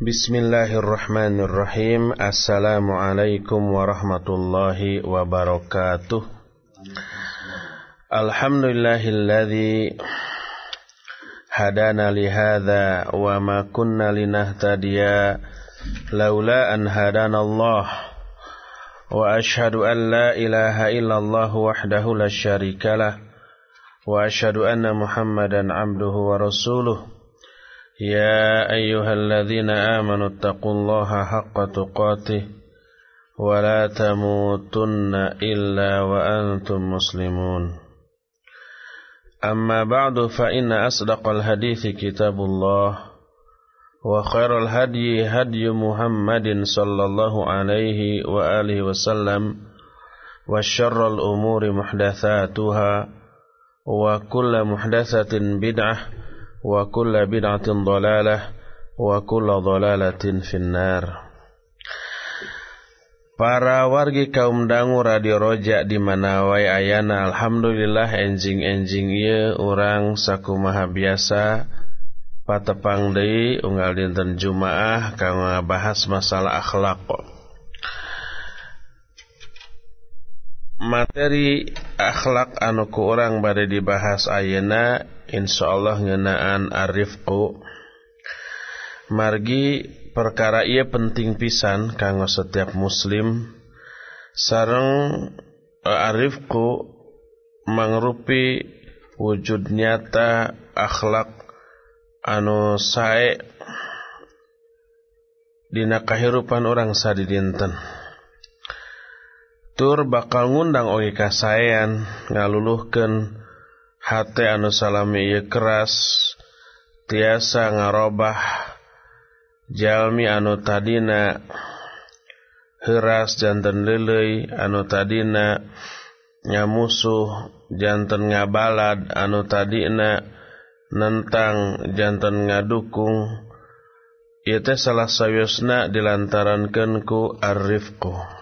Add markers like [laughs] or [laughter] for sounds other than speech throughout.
Bismillahirrahmanirrahim. Assalamualaikum warahmatullahi wabarakatuh. Alhamdulillahilladzi hadana lihada wa ma kunna linahtadiya laula an hadana Allah. Wa ashhadu an la ilaha illallah wahdahu la syarikalah wa ashhadu anna Muhammadan abduhu wa rasuluh يا أيها الذين آمنوا اتقوا الله حق تقاته ولا تموتن إلا وأنتم مسلمون. أما بعد فإن أصدق الحديث كتاب الله وخير الهدي هدي محمد صلى الله عليه وآله وسلم وشر الأمور محدثاتها وكل محدثة بدعة kulla bid'atin dhalalah wa kulla dhalalatin finnar Para wargi kaum dangu radio rojak di mana wai ayana alhamdulillah enjing-enjing ieu urang sakumaha biasa patepang deui unggal dinten Jumaah kang bahas masalah akhlak. Materi akhlak anu ku urang bade dibahas ayeuna insyaallah ngeunaan arifku margi perkara ia penting pisan kanggo setiap muslim. Sareng eh, arifku mangrupi wujud nyata akhlak anu sae dina kahirupan orang sadidinten tur bakal ngundang oge kasayan ngaluluhkeun hate anu salami ieu keras tiasa ngarobah jalmi anu tadina heras janten lelei anu tadina nyamusuh janten ngabalad anu tadina nentang janten ngadukung. Ieu teh salah sawiosna dilantarankeun ku arifku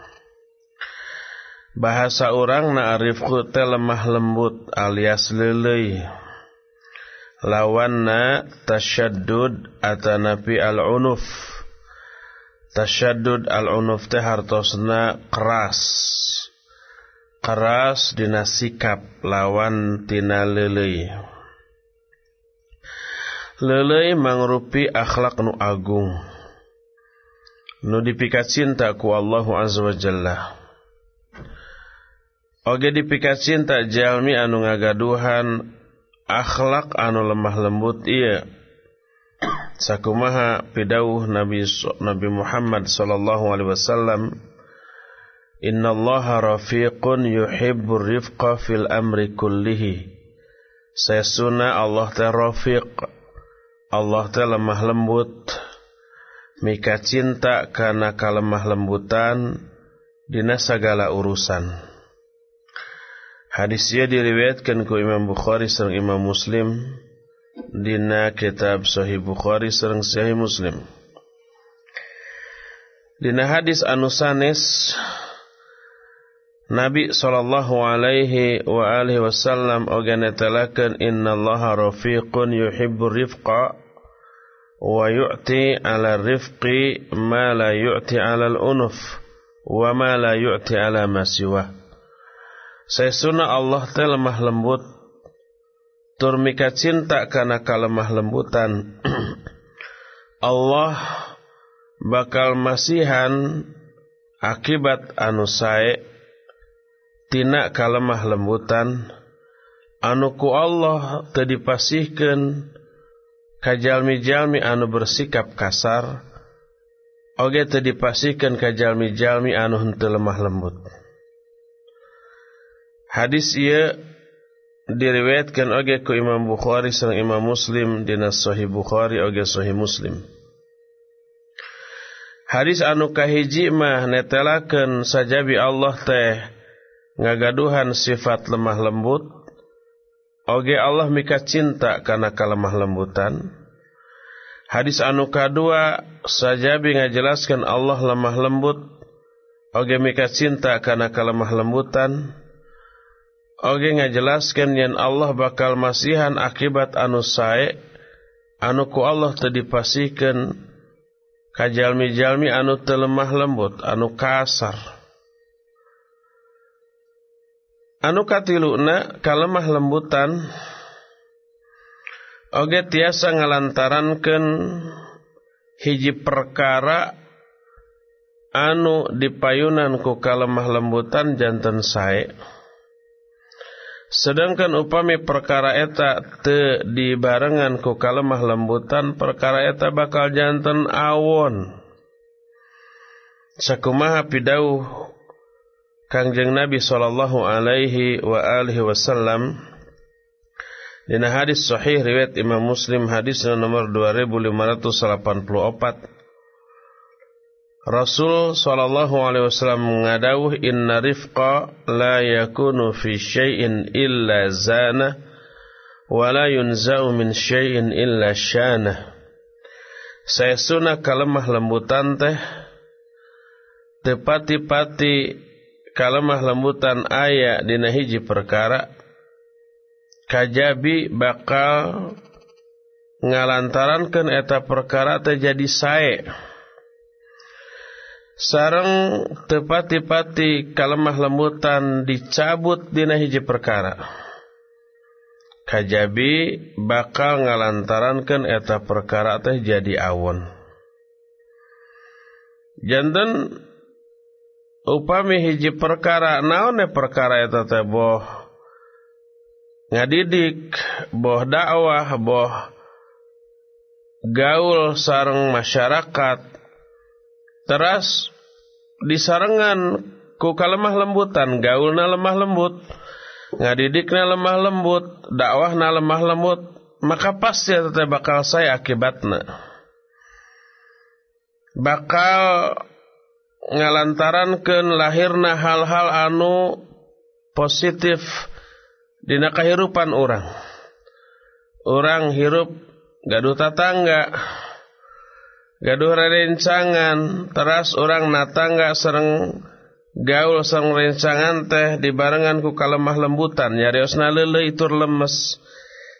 Bahasa orang na arifku te lemah lembut alias lelei. Lawanna tasyaddud atanapi al-unuf. Tasyaddud al-unuf teh hartosna keras. Keras dina sikap lawan tina lelei. Lelei mangrupi akhlak nu agung. Nu dipikat cinta ku Allahu Azza wa Jalla. Oge dipikat cinta jalmi anu ngagaduhan akhlak anu lemah lembut iya. Sakumaha pidauh Nabi Nabi Muhammad sallallahu alaihi wasallam Inna Allah rafiqun yuhibbur rifqa fil amri kullihi. Sesuna Allah teh rafiq. Allah teh lemah lembut. Mika cinta karena kalemah lembutan dina segala urusan. Hadis ia diriwayatkan ku Imam Bukhari serang Imam Muslim dina kitab Sahih Bukhari serang Sahih Muslim. Dina hadis anu sanes Nabi sallallahu alaihi wa alihi wasallam ogana talakan innallaha rafiqun yuhibbur rifqa wa yu'ti 'ala rifqi ma la yu'ti 'ala al-unuf wa ma la yu'ti 'ala ma siwah. Sesuna Allah teh lemah lembut. Tur mika cinta kana kalemah lembutan. [clears throat] Allah bakal masihan akibat anu sae tina kalemah lembutan. Anu ku Allah teu dipasihkeun ka jalmi-jalmi anu bersikap kasar oge teu dipasihkeun ka jalmi-jalmi anu henteu lemah lembut Hadis ia diriwayatkan oleh ku Imam Bukhari sang Imam Muslim dina Sahih Bukhari oge Sahih Muslim. Hadis anu kahiji mah netelakeun sajabi Allah teh ngagaduhan sifat lemah lembut oge Allah mika cinta kana kalemah lembutan. Hadis anu kadua sajabi ngajelaskan Allah lemah lembut oge mika cinta kana kalemah lembutan. Oge ngajelaskan yang Allah bakal masihan akibat anu sae anuku Allah terdipasikan kajalmi-jalmi anu telemah lembut anu kasar. Anu katiluna kalemah lembutan oge tiasa ngalantarankan hiji perkara anu dipayunan ku kalemah lembutan jantan sae. Sedangkan upami perkara eta te dibarengan ku kalemah lembutan perkara eta bakal janten awon. Sakumaha pidauh Kangjeng Nabi sallallahu alaihi wa alihi wasallam. Dina hadis sahih riwayat Imam Muslim hadis nomor 2584 Rasul sallallahu alaihi wasallam mengadauh inna rifqa la yakunu fi syai'in illa zana wa la yunza'u min syai'in illa syana. Saya sunah kalemah lembutan teh tepati-pati kalemah lembutan ayat dina hiji perkara. Kajabi bakal ngalantarankeun eta perkara teh jadi sae sareng tepati-pati kalemah lembutan dicabut dina hiji perkara. Kajabi bakal ngalantarankeun eta perkara teh jadi awon. Janten upami hiji perkara naon perkara eta teh boh ngadidik boh dakwah boh gaul sarang masyarakat teras disarengan ku kalemah lembutan gaulna lemah lembut ngadidikna lemah lembut dakwahna lemah lembut maka pasti tete bakal saya akibatna. Bakal ngalantarankeun lahirna hal-hal anu positif dina kahirupan orang orang hirup gaduh tatangga gaduh rencangan teras orang natangga sereng gaul sereng rencangan teh dibarengan ku kalemah lembutan. Nyariosna leuleuh itur lemes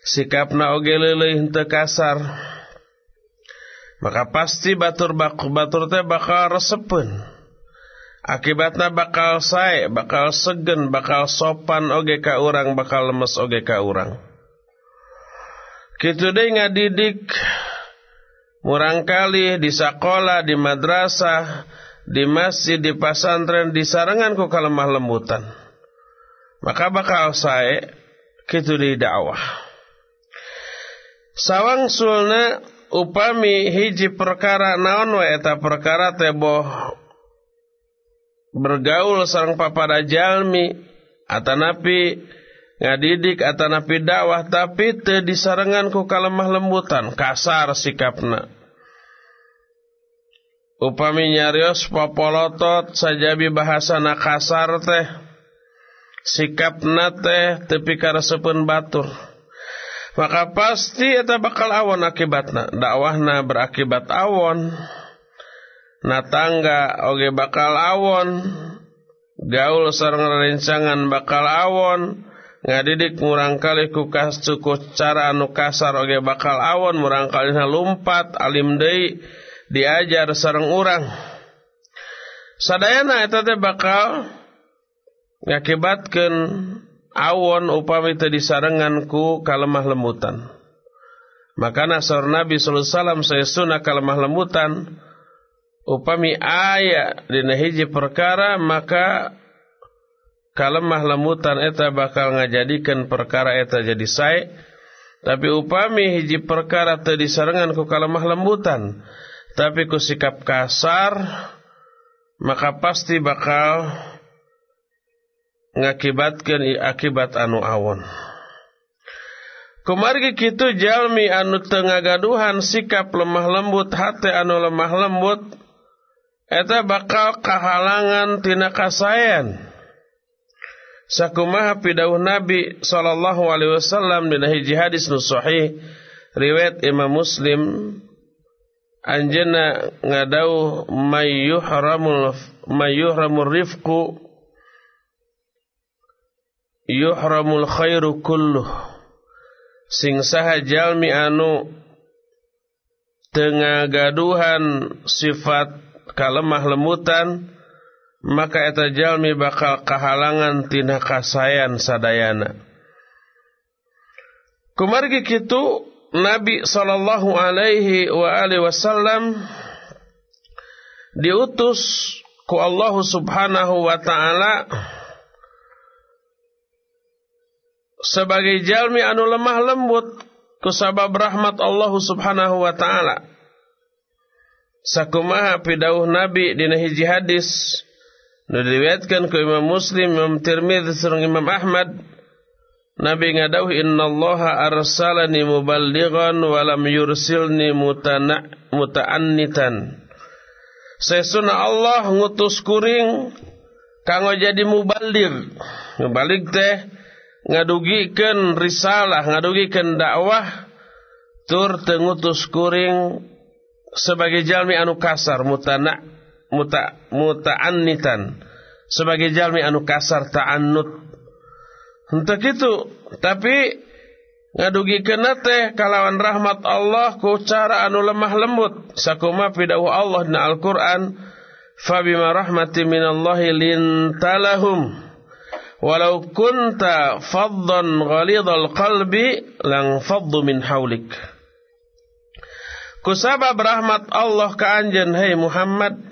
sikapna oge leuleuh henteu kasar. Maka pasti batur batur teh bakal resepeun. Akibatnya bakal sae, bakal segen, bakal sopan oge ka urang, bakal lemes oge ka urang. Kitu deui ngadidik murangkali di sekolah, di madrasah, di masjid, di pasantren, di sarangan ku kalemah lembutan. Maka bakal sae kitu deui dakwah. Sawang sulna upami hiji perkara naon wa eta perkara teh boh bergaul sarang papada jalmi atanapi ngadidik atanapi dakwah tapi te disarengan ku kalemah lembutan kasar sikapna upami nyarios popolotot sajabi bahasana kasar teh sikapna teh tepi karesepun batur. Maka pasti eta bakal awon akibatna. Dakwahna berakibat awon natangga oge bakal awon gaul sareng rencangan bakal awon ngadidik murangkali ku cukup cara anu kasar oge bakal awon murangkali lumpat alim deui diajar sareng urang. Sadayana eta teh bakal ngakibatkeun awon upami teu disarengan ku kalemah lembutan. Maka nasor Nabi sallallahu alaihi wasallam saya sunah kalemah lembutan upami aya dina hiji perkara maka kalemah lemutan eta bakal ngajadikeun perkara eta jadi sae. Tapi upami hiji perkara teu disarengan ku kalemah lembutan tapi ku sikap kasar maka pasti bakal ngakibatkeun akibat anu awon Kumargi kitu jalmi anu tengah gaduhan sikap lemah lembut hati anu lemah lembut eta bakal kahalangan tina kasayan sakumaha pidauh Nabi sallallahu alaihi wasallam dina hiji hadis nu riwayat Imam Muslim anjeuna ngadauh may yuhramul may yuhramur rifqu yuhramul khairu kulluh. Sing saha jalmi anu tengah gaduhan sifat kalemah lemutan maka eta jalmi bakal kahalangan tina kasayan sadayana. Kumargi kitu Nabi sallallahu alaihi wasallam diutus ku Allah Subhanahu wa taala sebagai jalmi anu lemah lembut ku sabab rahmat Allah Subhanahu wa taala. Sakumaha pidauh Nabi dina hiji hadis nu diriwayatkan ku Imam Muslim Imam Tirmidzi sareng Imam Ahmad Nabi ngadauh innallaha arsalani muballighan wa lam yursilni mutana muta'annitan. Sesuna Allah ngutus kuring kanggo jadi muballigh. Muballigh teh ngadugikeun risalah, ngadugikeun dakwah tur teu ngutus kuring sebagai jalmi anu kasar mutana muta muta'annitan. Sebagai jalmi anu kasar ta'annut Untuk itu, tapi ngadugikeun teh kalawan rahmat Allah ku cara anu lemah lembut. Sakuma pidahu Allah dina Al-Qur'an fa bima rahmatin minallahi lintalahum. Walau kunta faddan ghalidhal qalbi lang faddu min haulik Kusabab rahmat Allah ka anjeun hai Muhammad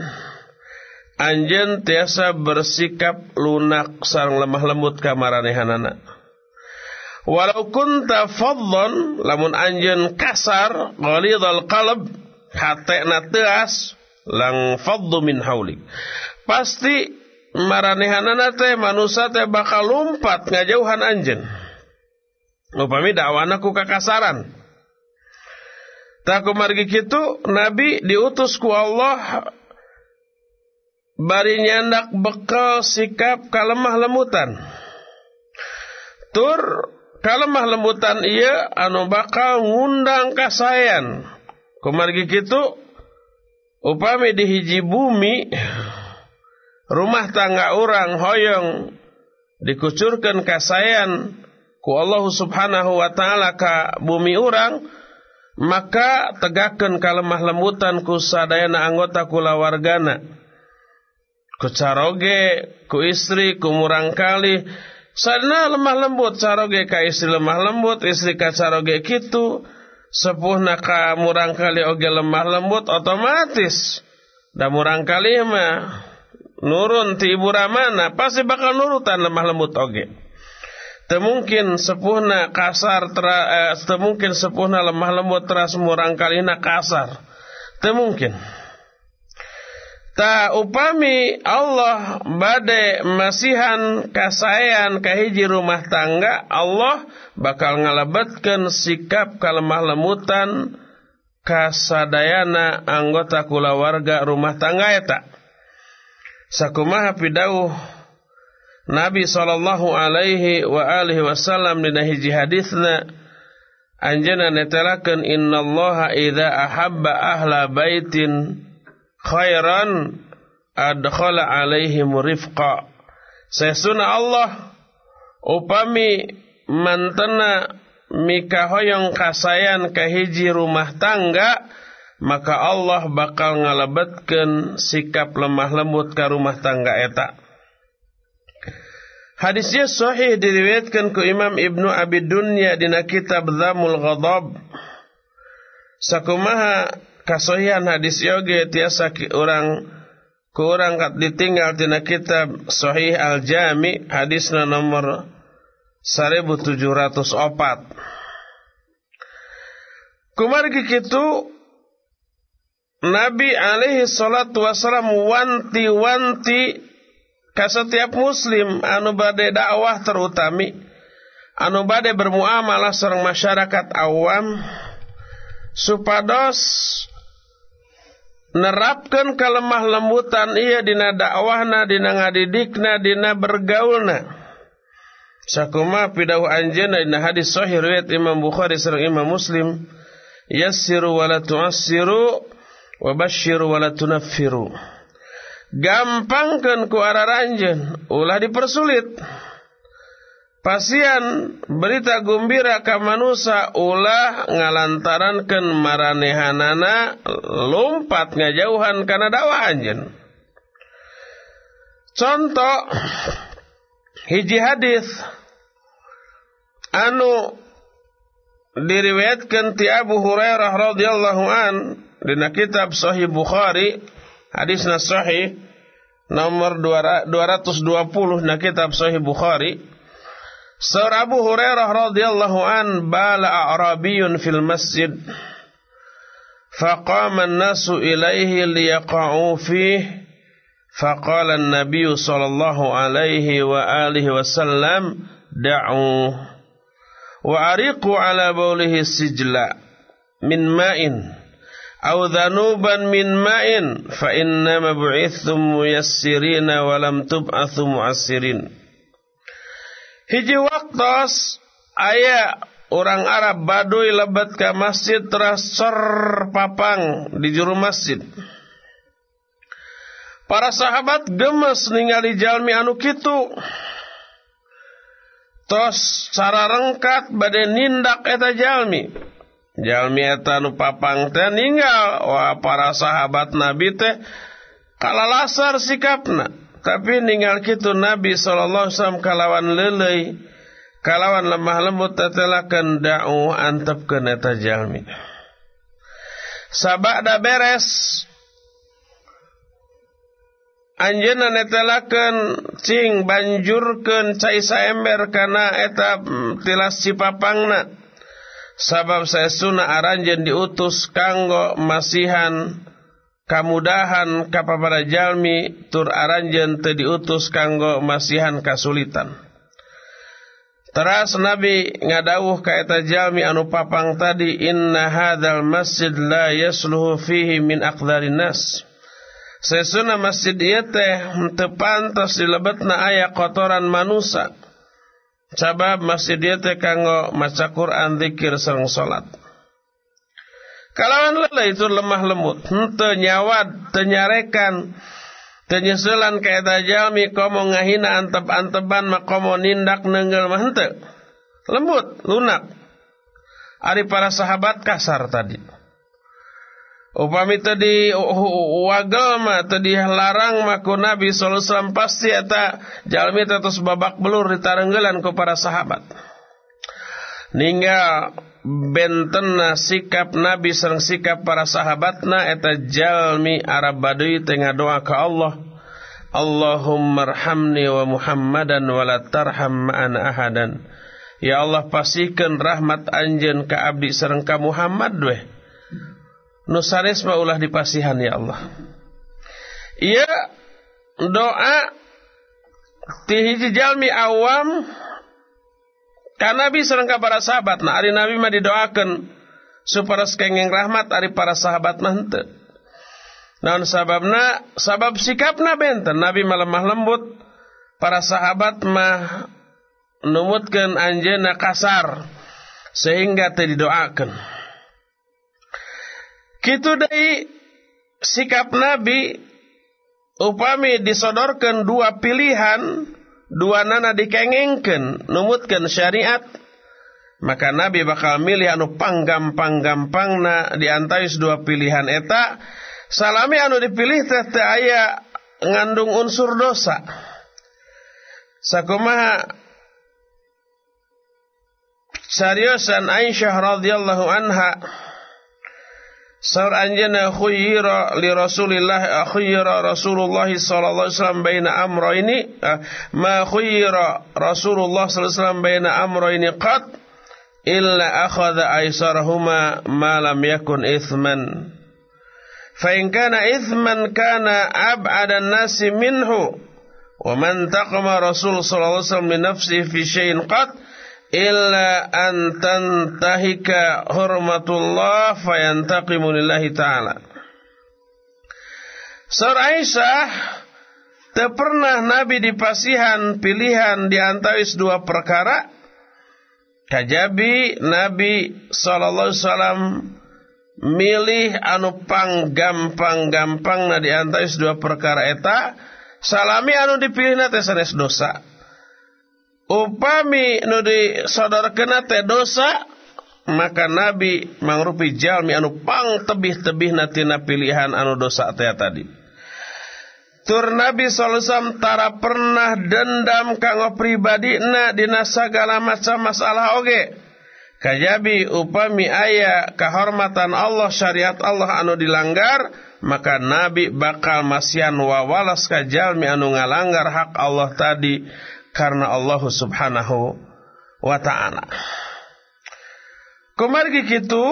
Anjen tiasa bersikap lunak sarang lemah lembut kamaranehanana. Walau kunta faddan lamun anjen kasar ghalidhal qalb hatena teas lang faddu min haulik. Pasti maranehanana teh manusia teh bakal lompat ngajauhan anjen. Upami dakwana ku kakasaran. Tak kumargi kitu Nabi diutus ku Allah bari nyandak bekal sikap kalemah lemutan. Tur kalemah lembutan iya anu bakal ngundang kasayan. Kumargi kitu upami di hiji bumi rumah tangga orang hoyong dikucurkan kasayan ku Allah Subhanahu wa taala ka bumi orang maka tegakkan kalemah lembutan ku sadayana anggota kula wargana ku caroge, ku istri, ku murang kali. Sadana lemah lembut, caroge ka istri lemah lembut, istri ka caroge kitu. Sepuh ka murang kali oge lemah lembut, otomatis. Da murang kali mah nurun ti ibu ramana, pasti bakal nurutan lemah lembut oge. Temungkin sepuhna kasar, tra, eh, temungkin sepuhna lemah lembut teras murang kali na kasar. Temungkin. Ta upami Allah bade masihan kasayan kahiji rumah tangga Allah bakal ngalabatkan sikap kalemah lemutan kasadayana anggota kula warga rumah tangga eta. Sakumaha pidauh Nabi sallallahu alaihi wa alihi wasallam dina hiji hadisna anjeunna netelakeun innallaha idza ahabba ahla baitin khairan adkhala alaihim rifqa. Sesuna Allah upami mantena mika hoyong kasayan kahiji rumah tangga maka Allah bakal ngalabatkan sikap lemah lembut ke rumah tangga eta. Hadisnya sahih diriwayatkan ke Imam Ibnu Abi Dunya dina kitab Dzamul Ghadab. Sakumaha kasohian hadis yoge tiasa orang kurang kat ditinggal tina kitab Sahih Al Jami hadisna nomor 1704 Kumargi kitu Nabi alaihi salatu wasalam wanti-wanti ka setiap muslim anu bade dakwah terutami anu bade bermuamalah sareng masyarakat awam supados nerapkan kelemah lembutan iya dina dakwahna dina ngadidikna dina bergaulna. Sakuma pidahu anjeunna dina hadis sahih riwayat Imam Bukhari sareng Imam Muslim. Yassiru wala tu'assiru wa basyiru wala tunaffiru. Gampangkeun ku araranjeun ulah dipersulit pasien berita gembira ka manusia ulah ngalantarankan maranehanana lompat ngajauhan karena dakwah anjen. Contoh hiji hadis anu diriwayatkan ti Abu Hurairah radhiyallahu an dina kitab Sahih Bukhari hadisna sahih nomor 220 na kitab Sahih Bukhari Sir Abu Hurairah radhiyallahu an bala a'rabiyun fil masjid فقام الناس إليه ليقعوا فيه فقال النبي صلى الله عليه وآله وسلم دعوا وأريقوا على بوله السجل من ماء أو ذنوبا من ماء فإنما بعثتم ميسرين ولم تبعثوا معسرين hiji waktos aya orang Arab Baduy lebat ke masjid terasor papang di juru masjid. Para sahabat gemes ningali jalmi anu kitu. Tos cara rengkat bade nindak eta jalmi. Jalmi eta anu papang teh ninggal. Wah para sahabat Nabi teh kalalasar sikapna. Tapi ninggal kitu Nabi wasallam kalawan leuleuy kalawan lemah lembut tetelakeun da'u antepkeun eta jalmi. Sabada beres Anjeunna netelakeun cing banjurkeun cai saember kana eta tilas cipapangna. Sabab saya sunah aranjen diutus kanggo masihan kamudahan kapapada jalmi tur aranjen te diutus kanggo masihan kasulitan. Teras Nabi ngadawuh ka eta jalmi anu papang tadi inna hadzal masjid la yasluhu fihi min aqdarin nas. Sesuna masjid ieu teh teu pantos dilebetna aya kotoran manusia. Sabab masjid ieu teh kanggo maca Quran, zikir sareng salat. Kalawan lelah itu lemah lembut, hente nyawad, tenyarekan, tenyeselan kayak jalmi komo ngahina antep-anteban mak komo nindak nenggel mah hente. Lembut, lunak. Ari para sahabat kasar tadi. Upami tadi wagel mah tadi larang maku Nabi sallallahu pasti eta jalmi terus babak belur ditarenggelan ku para sahabat. Ninggal bentena sikap Nabi serang sikap para sahabatna eta jalmi Arab Baduy tengah doa ke Allah. Allahumma arhamni wa Muhammadan wa la tarham ma'ana ahadan. Ya Allah pasikan rahmat anjen ka abdi serang ka Muhammad weh. Nusaris ulah dipasihan ya Allah. Iya doa tihiji jalmi awam karena Nabi serangka para sahabat, nah hari Nabi mah didoakan supaya sekengeng rahmat hari para sahabat nanti. Nah sababna, sabab sikapna benten Nabi malemah lembut, para sahabat mah numutkan anjena kasar sehingga tidak didoakan. Kitu dari sikap Nabi upami disodorkan dua pilihan dua nana dikengengken numutkan syariat maka Nabi bakal milih anu panggam-panggam-pangna di antawis dua pilihan eta. Salami anu dipilih teh teh ngandung unsur dosa. Sakumaha Sariosan Aisyah radhiyallahu anha Saur anjana khuyira li Rasulillah khuyira Rasulullah sallallahu alaihi wasallam baina amrayni ma khuyira Rasulullah sallallahu alaihi wasallam baina amrayni qad illa akhadha aisarahuma ma lam yakun ithman. Fa in kana ithman kana ab'ada an-nasi minhu wa man taqama Rasul sallallahu alaihi wasallam li nafsihi fi syai'in qad illa an tantahika hurmatullah fayantaqimu lillahi ta'ala. Saur Aisyah tak pernah Nabi dipasihan pilihan di antawis dua perkara. Kajabi Nabi wasallam milih anu pang gampang gampang na di antawis dua perkara eta salami anu dipilih teh sanes dosa upami nu disodorkeun teh dosa maka nabi mangrupi jalmi anu pang tebih-tebih natina pilihan anu dosa teh tadi Tur Nabi sallallahu tara pernah dendam kanggo pribadina dina sagala macam masalah oge. Kajabi upami aya kehormatan Allah syariat Allah anu dilanggar maka Nabi bakal masian wawalas ka jalmi anu ngalanggar hak Allah tadi karena Allah Subhanahu wa taala. Kumargi kitu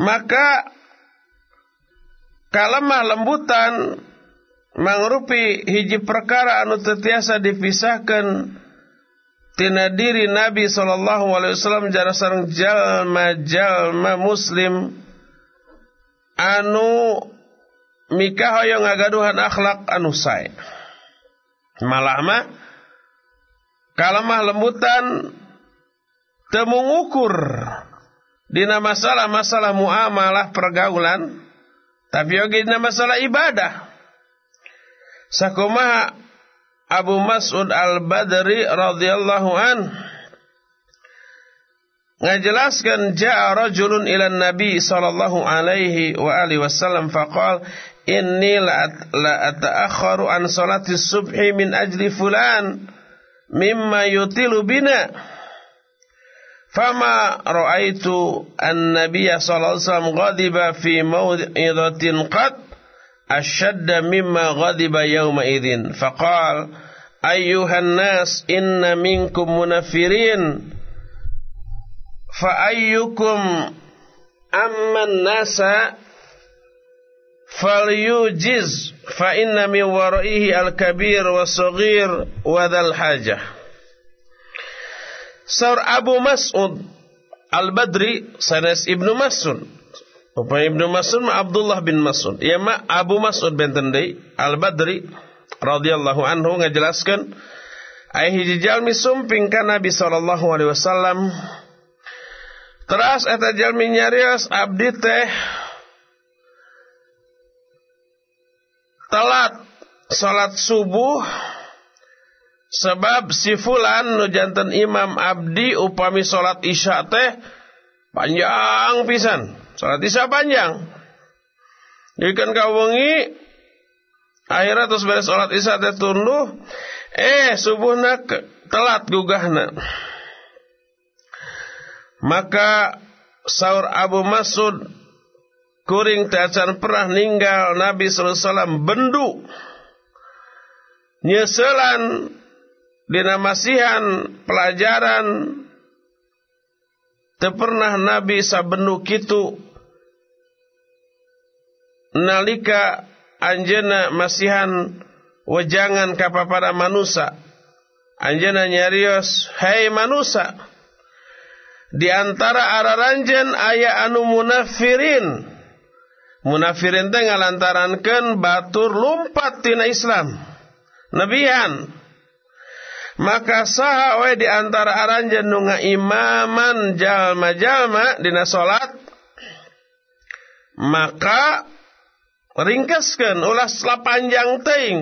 maka kalemah lembutan mangrupi hiji perkara anu tetiasa dipisahkan tina diri Nabi sallallahu alaihi wasallam jara sareng jalma-jalma muslim anu mikah hoyong ngagaduhan akhlak anu sae malah mah kalemah lembutan teu mengukur dina masalah-masalah muamalah pergaulan tapi oge dina masalah ibadah. Sakumaha Abu Mas'ud Al-Badri radhiyallahu an ngajelaskan ja'a rajulun ila Nabi sallallahu alaihi wa alihi wasallam faqal inni la, la ata'akharu an salati subhi min ajli fulan mimma yutilu bina فما رأيت النبي صلى الله عليه وسلم غضب في موعظة قد أشد مما غضب يومئذ فقال أيها الناس إن منكم منفرين فأيكم falyujiz fa inna min waraihi al-kabir was-saghir wa dhal hajah. Saur Abu Mas'ud Al-Badri sanes Ibnu Mas'ud. Apa Ibnu Mas'ud ma Abdullah bin Mas'ud. Ya ma Abu Mas'ud bin Tandai Al-Badri radhiyallahu anhu ngajelaskeun ai hiji jalmi sumping ka Nabi sallallahu alaihi wasallam. Teras eta jalmi nyarios abdi teh telat salat subuh Sebab si fulan nu jantan imam abdi upami salat isya teh panjang pisan. Salat isya panjang. Dikan kawengi akhirnya terus beres salat isya teh tunduh eh subuhna telat gugahna. Maka saur Abu Masud kuring tacan pernah ninggal Nabi wasallam bendu nyeselan dina masihan pelajaran. Teu pernah Nabi sabenu kitu nalika anjeuna masihan wejangan ka para manusia anjeuna nyarios hei manusia di antara araranjen aya anu munafirin munafirin teh ngalantarankeun batur lumpat tina Islam. Nabian maka saha we di antara aranjeun nu imaman jalma-jalma dina salat maka ringkaskeun ulas panjang teuing.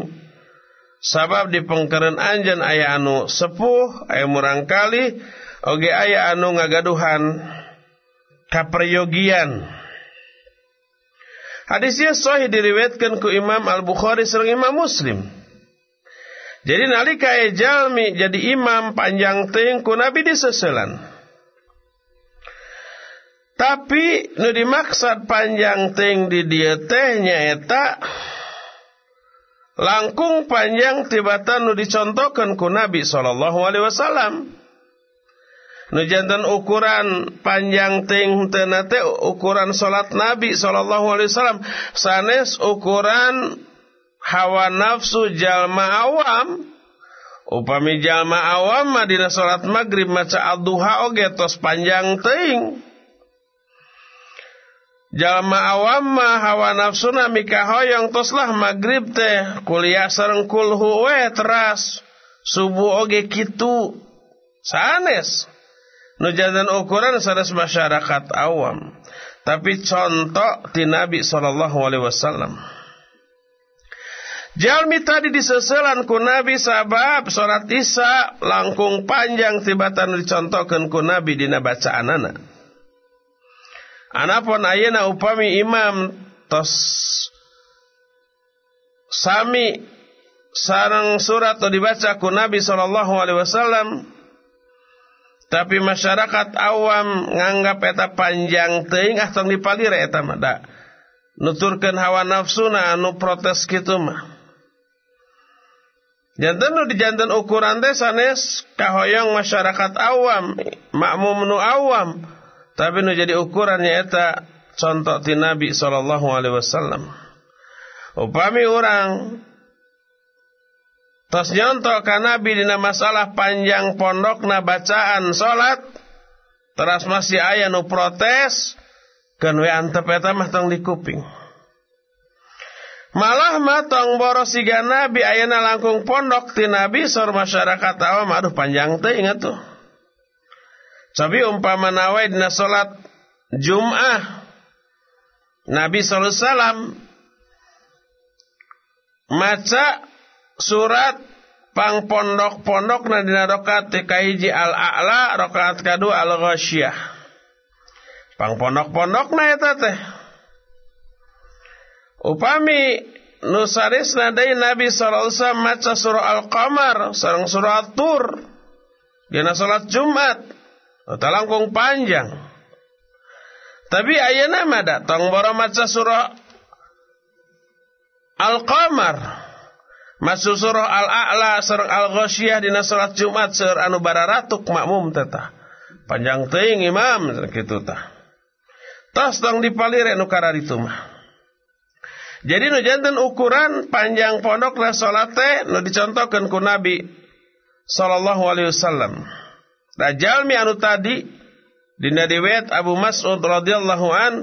Sabab di pengkeren anjeun aya anu sepuh aya murang kali oge aya anu ngagaduhan kaperyogian hadisnya sahih diriwayatkan ku Imam Al-Bukhari sareng Imam Muslim jadi nalika jalmi jadi imam panjang tengku Nabi diseselan. Tapi nu dimaksud panjang teng di dia teh nyaeta langkung panjang tibatan nu dicontohkan ku Nabi sallallahu alaihi wasallam. Nu jantan ukuran panjang teng teh ukuran salat Nabi wasallam. Sanes ukuran hawa nafsu jalma awam. Upami jalma awam madina salat maghrib maca ad-duha oge tos panjang teuing jalma awam mah hawa nafsuna mikahoyong toslah maghrib teh. Kuliah sareng kulhu we teras. Subuh oge kitu. Sanes nu ukuran sanes masyarakat awam tapi contoh ti Nabi sallallahu alaihi wasallam Jalmi tadi diseselan ku Nabi sabab salat Isya langkung panjang tibatan dicontohkan ku Nabi dina bacaan anak. Anapun ayeuna upami imam tos sami sarang surat atau dibaca ku Nabi sallallahu alaihi wasallam tapi masyarakat awam nganggap eta panjang teuing ah tong dipalire eta mah da nuturkeun hawa nafsuna anu protes kitu mah Jantan nu dijantan ukuran teh sanes kahoyong masyarakat awam, makmum nu awam. Tapi nu jadi ukuran eta contoh ti Nabi sallallahu alaihi wasallam. Upami orang tos nyontok ka Nabi dina masalah panjang pondokna bacaan salat, teras masih aya nu protes, keun we antep eta mah tong di kuping. Malah matong boros siga Nabi ayana langkung pondok ti Nabi sor masyarakat awam aduh panjang teh ingat tuh. Tapi umpama nawai dina salat Jum'ah Nabi sallallahu alaihi wasallam maca surat pang pondok-pondok na dina rakaat kahiji al-a'la rakaat kadua al-ghasyiyah. Pang pondok-pondok na eta teh. Upami nusaris nadai Nabi sallallahu alaihi wasallam maca surah Al-Qamar sareng surah At-Tur dina salat Jumat. Eta langkung panjang. Tapi ayeuna mah datang bara maca surah Al-Qamar. Masuk surah Al-A'la sareng Al-Ghasyiyah dina salat Jumat seur anu bararatuk makmum teh Panjang teuing imam kitu tah. Tos tong dipalire nu kararitu mah. Jadi nu jantan ukuran panjang pondok lah salat teh nu dicontohkeun ku Nabi sallallahu alaihi wasallam. Anu tadi dina riwayat Abu Mas'ud radhiyallahu an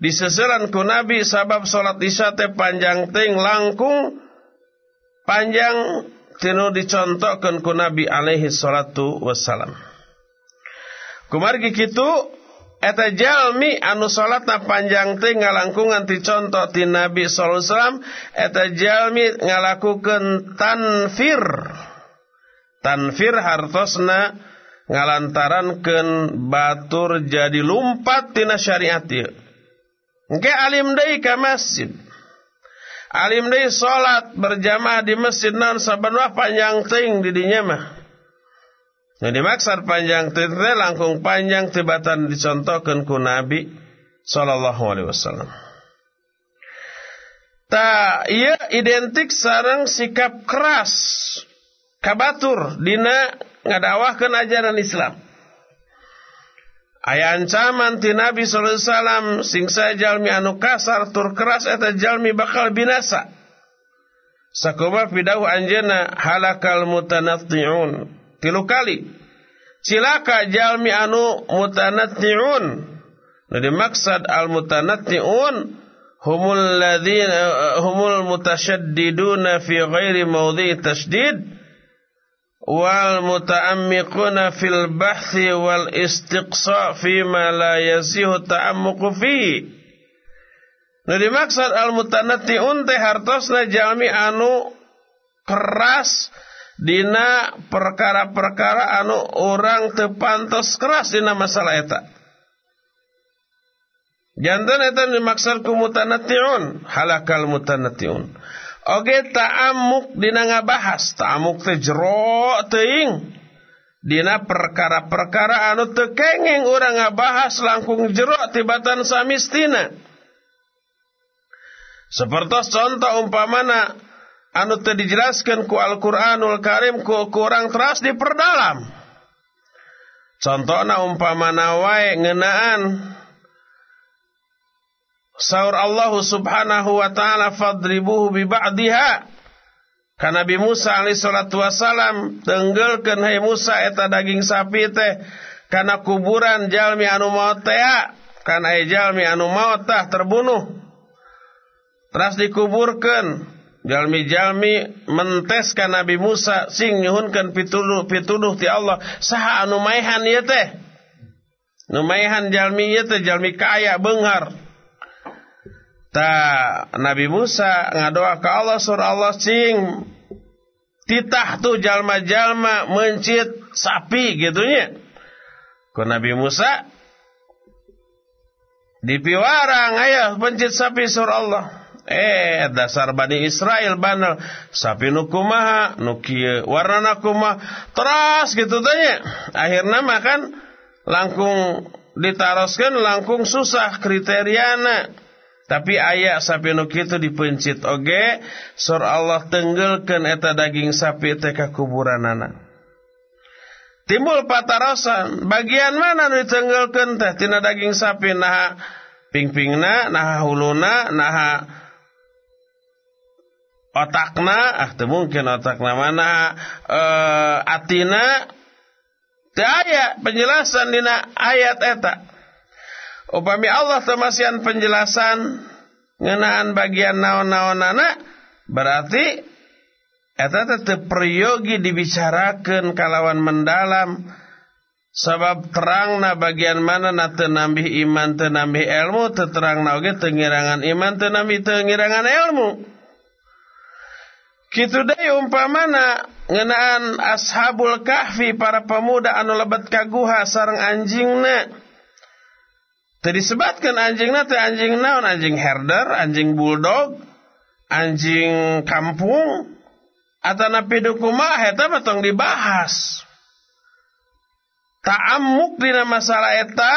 diseseran ku Nabi sabab salat Isya teh panjang ting langkung panjang tinu dicontohkeun ku Nabi alaihi salatu wassalam. Kumargi kitu eta jalmi anu salatna panjang teh ngalangkungan ti contoh ti Nabi sallallahu alaihi wasallam eta jalmi ngalakukeun tanfir. Tanfir hartosna ngalantarankeun batur jadi lumpat tina syariat ieu. Engke alim deui ka masjid alim deui salat berjamaah di masjid naon sabanwa panjang teuing di dinya mah jadi maksud panjang tete langkung panjang tibatan dicontohkan ku Nabi sallallahu alaihi wasallam. Ta ia identik sarang sikap keras kabatur dina ngadawahkeun ajaran Islam. Aya ancaman ti Nabi sallallahu alaihi wasallam sing jalmi anu kasar tur keras eta jalmi bakal binasa. Sakuma pidahu anjeuna halakal mutanatti'un. Tilu kali cilaka jalmi anu mutanatti'un. Nah dimaksud al mutanatti'un humul ladzina humul mutasyaddiduna fi ghairi mawdhi'i tasydid wal mutaammiquna fil bahthi wal istiqsa fi ma la yasihu ta'ammuqu fihi Nah dimaksud al mutanatti'un teh hartosna jalmi anu keras dina perkara-perkara anu orang tepantos keras dina masalah eta. Jantan eta dimaksud ku mutanatti'un, halakal mutanatti'un. Oge ta'amuk dina ngabahas, ta'amuk teh jero teuing. Dina perkara-perkara anu teu kenging urang ngabahas langkung jero tibatan samistina. Seperti contoh umpamana anu teu dijelaskeun ku Al-Qur'anul Karim ku kurang teras diperdalam. Contohna umpamana wae ngeunaan Saur Allah Subhanahu wa taala fadribuhu bi ba'diha. Ka Nabi Musa alaihi salatu wasalam tenggelkeun hai Musa eta daging sapi teh kana kuburan jalmi anu maot teh kana jalmi anu maot tah terbunuh Teras dikuburkan Jalmi-jalmi mentes ka Nabi Musa sing nyuhunkeun pituduh pituduh ti Allah saha anu maehan ieu teh? Nu jalmi ieu teh jalmi kaya beunghar ta Nabi Musa ngadoa ke Allah sur Allah cing titah tuh jalma-jalma mencit sapi gitunya. Ku Nabi Musa dipiwarang ayo pencit sapi sur Allah. Eh dasar Bani Israel banal sapi nukumaha nukie warna kumah terus gitu tanya akhirnya makan langkung ditaroskan langkung susah kriteriana tapi ayat sapi nu kitu dipencit oge sur Allah tenggelkeun eta daging sapi teh ka kuburanana. Timbul patarosan, bagian mana nu ditenggelkeun teh tina daging sapi nah pingpingna, nah huluna, nah otakna, ah teu mungkin otakna mana uh, atina teu aya penjelasan dina ayat eta. Upami Allah temasian penjelasan ngenaan bagian naon-naon anak berarti eta tetep priyogi dibicarakan kalawan mendalam. Sebab terangna bagian mana na tenambih iman tenambih ilmu teterangna oge tengirangan iman tenambih tengirangan ilmu. Kitu deui umpamana ngenaan ashabul kahfi para pemuda anu lebat kaguha sareng anjingna Tadi sebatkan anjing nate anjing naon anjing herder, anjing bulldog, anjing kampung, atau napi dukuma eta matong dibahas. Ta'amuk dina masalah eta,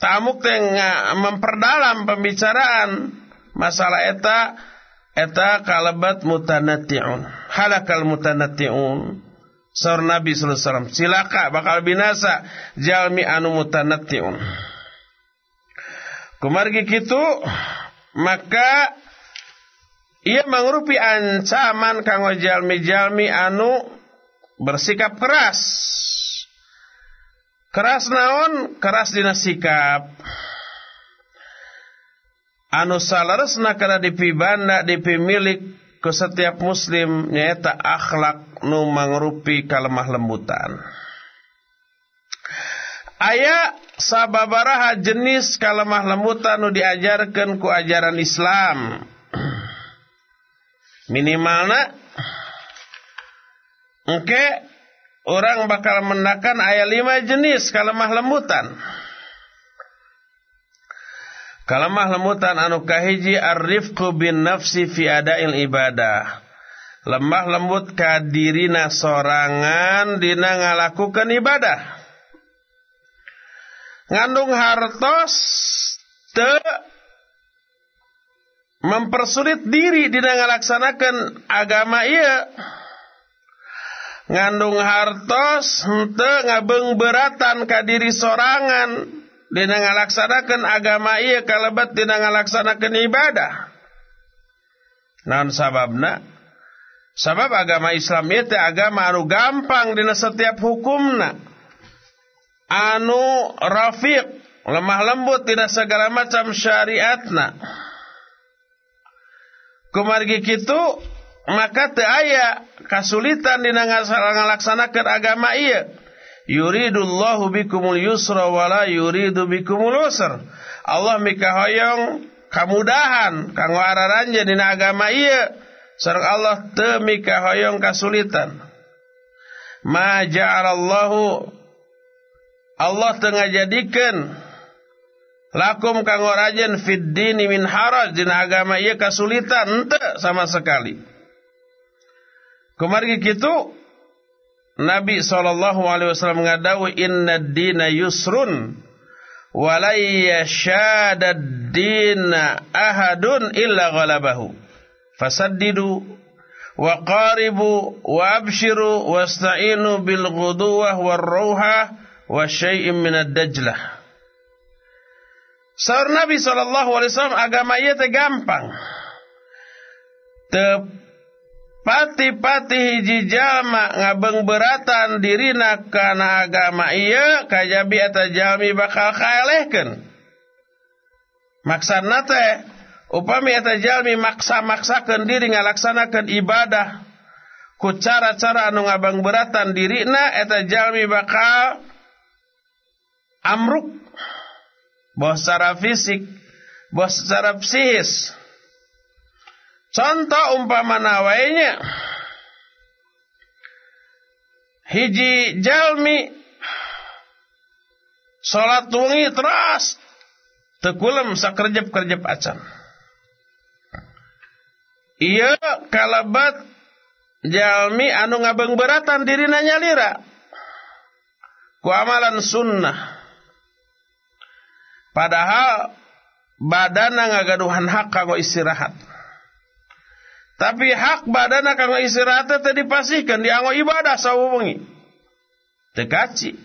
ta'amuk tengah memperdalam pembicaraan masalah eta, eta kalabat mutanati'un. Halakal mutanati'un. Saur Nabi sallallahu alaihi wasallam, silaka bakal binasa jalmi anu mutanati'un. Kumargi kitu maka ia mengrupi ancaman kanggo jalmi-jalmi anu bersikap keras. Keras naon? Keras dina sikap. Anu salaresna kana dipibanda dipimilik ke setiap muslim nyaeta akhlak nu mangrupi kalemah lembutan. Aya sababaraha jenis kalemah lembutan nu diajarkan ku ajaran Islam. Minimalna Oke, orang bakal mendakan ayat lima jenis kalemah lembutan. Kalemah lembutan anu kahiji arifku bin nafsi fi adail ibadah. Lemah lembut kadirina sorangan dina ngalakukan ibadah. Ngandung hartos te mempersulit diri dina ngalaksanakan agama iya ngandung hartos te ngabeng beratan ka diri sorangan dina ngalaksanakan agama iya kalebat dina ngalaksanakan ibadah. Naon sababna sabab agama Islam itu agama anu gampang dina setiap hukumna. Anu rafiq lemah lembut tidak segala macam syariatna. Kumargi kitu maka teu aya kasulitan dina ngalaksanakeun agama ieu. Yuridullahu bikumul yusra wala yuridu bikumul usr. Allah mikahoyong kamudahan kanggo araranja dina agama ieu sareng Allah teu mikahoyong kasulitan ma ja'alallahu Allah tengah jadikan lakum kanggo rajen fid dini min haraj agama ieu kasulitan ente sama sekali. Kumargi kitu Nabi sallallahu alaihi wasallam inna dina yusrun wa la yashada dina ahadun illa ghalabahu. Fasaddidu wa qaribu wa abshiru wasta'inu bil ghuduwah war rauhah wa syai'in minad dajlah. Saur Nabi sallallahu alaihi wasallam agama ieu teh gampang. Teu pati-pati hiji jalma beratan dirina kana agama ieu kajabi eta jalmi bakal kaelehkeun. Maksana teh upami eta jalmi maksa-maksakeun diri ngalaksanakeun ibadah ku cara-cara anu beratan dirina eta jalmi bakal amruk bahwa secara fisik bos secara psikis. Contoh umpama nawainya hiji jalmi salat wengi terus tekulem sakerjep-kerjep acan. Iya kalabat jalmi anu ngabeng beratan diri nanya lira. Ku amalan sunnah. Padahal badana ngagaduhan hak kanggo istirahat. Tapi hak badana kanggo istirahat teh dipasihkan dianggo ibadah sawengi. Tekaci.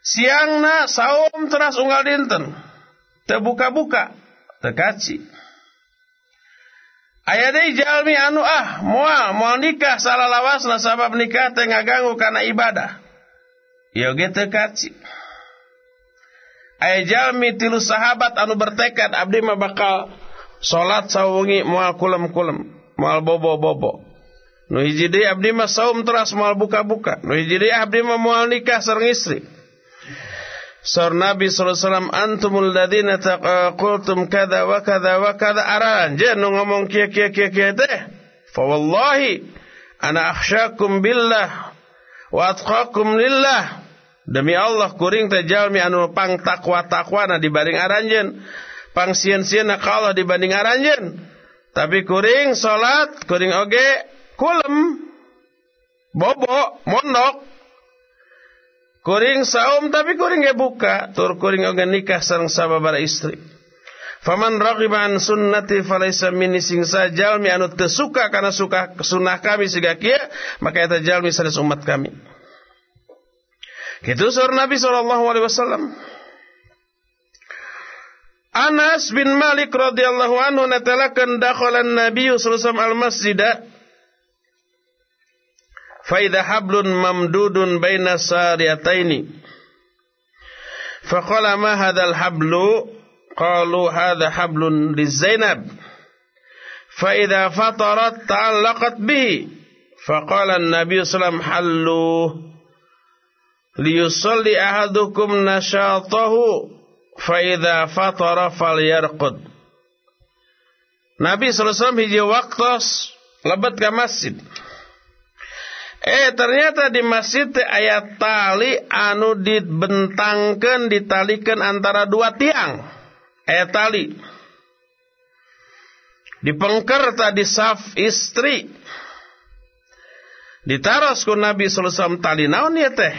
Siangna saum teras unggal dinten. Tekaci. Aya deui jalmi anu ah moal moal nikah salah lawasna sabab nikah teh ngaganggu kana ibadah. Ya ge teu kaci. Jalmi tilu sahabat anu bertekad abdi mah bakal salat sawengi moal kulem-kulem, moal bobo-bobo. Nu hiji deui abdi mah saum teras moal buka-buka. Nu hiji deui abdi mah moal nikah sareng istri. Sor Nabi SAW Antumul ladhina taqultum kada wa kada wa kada arahan Jangan ngomong kia kia kia kia teh. Fa wallahi Ana akhsyakum billah Wa atqakum lillah. Demi Allah kuring teh jalmi anu pang takwa takwa na dibanding aranjen Pang sien sien na ka Allah dibanding aranjen Tapi kuring salat kuring oge kulem Bobo mondok Kuring saum tapi kuring ya buka. Tur kuring oge nikah sareng sababara istri. Faman raqiba an sunnati falaysa minni sing jalmi anu teu suka kana suka sunnah kami siga kieu maka eta jalmi sanes umat kami. Kitu sur Nabi sallallahu alaihi wasallam. Anas bin Malik radhiyallahu anhu natalakan dakhalan Nabi sallallahu alaihi wasallam al-masjida فإذا حبل ممدود بين الساريتين فقال ما هذا الحبل قالوا هذا حبل للزينب فإذا فطرت تعلقت به فقال النبي صلى الله عليه وسلم حلوا ليصلي أحدكم نشاطه فإذا فطر فليرقد Nabi SAW hiji waktu lebat ke masjid. Eh ternyata di masjid teh aya tali anu dibentangkan ditalikan antara dua tiang. Aya tali. Dipengker tadi saf istri. Ditaros ku Nabi sallallahu tali naon ya teh?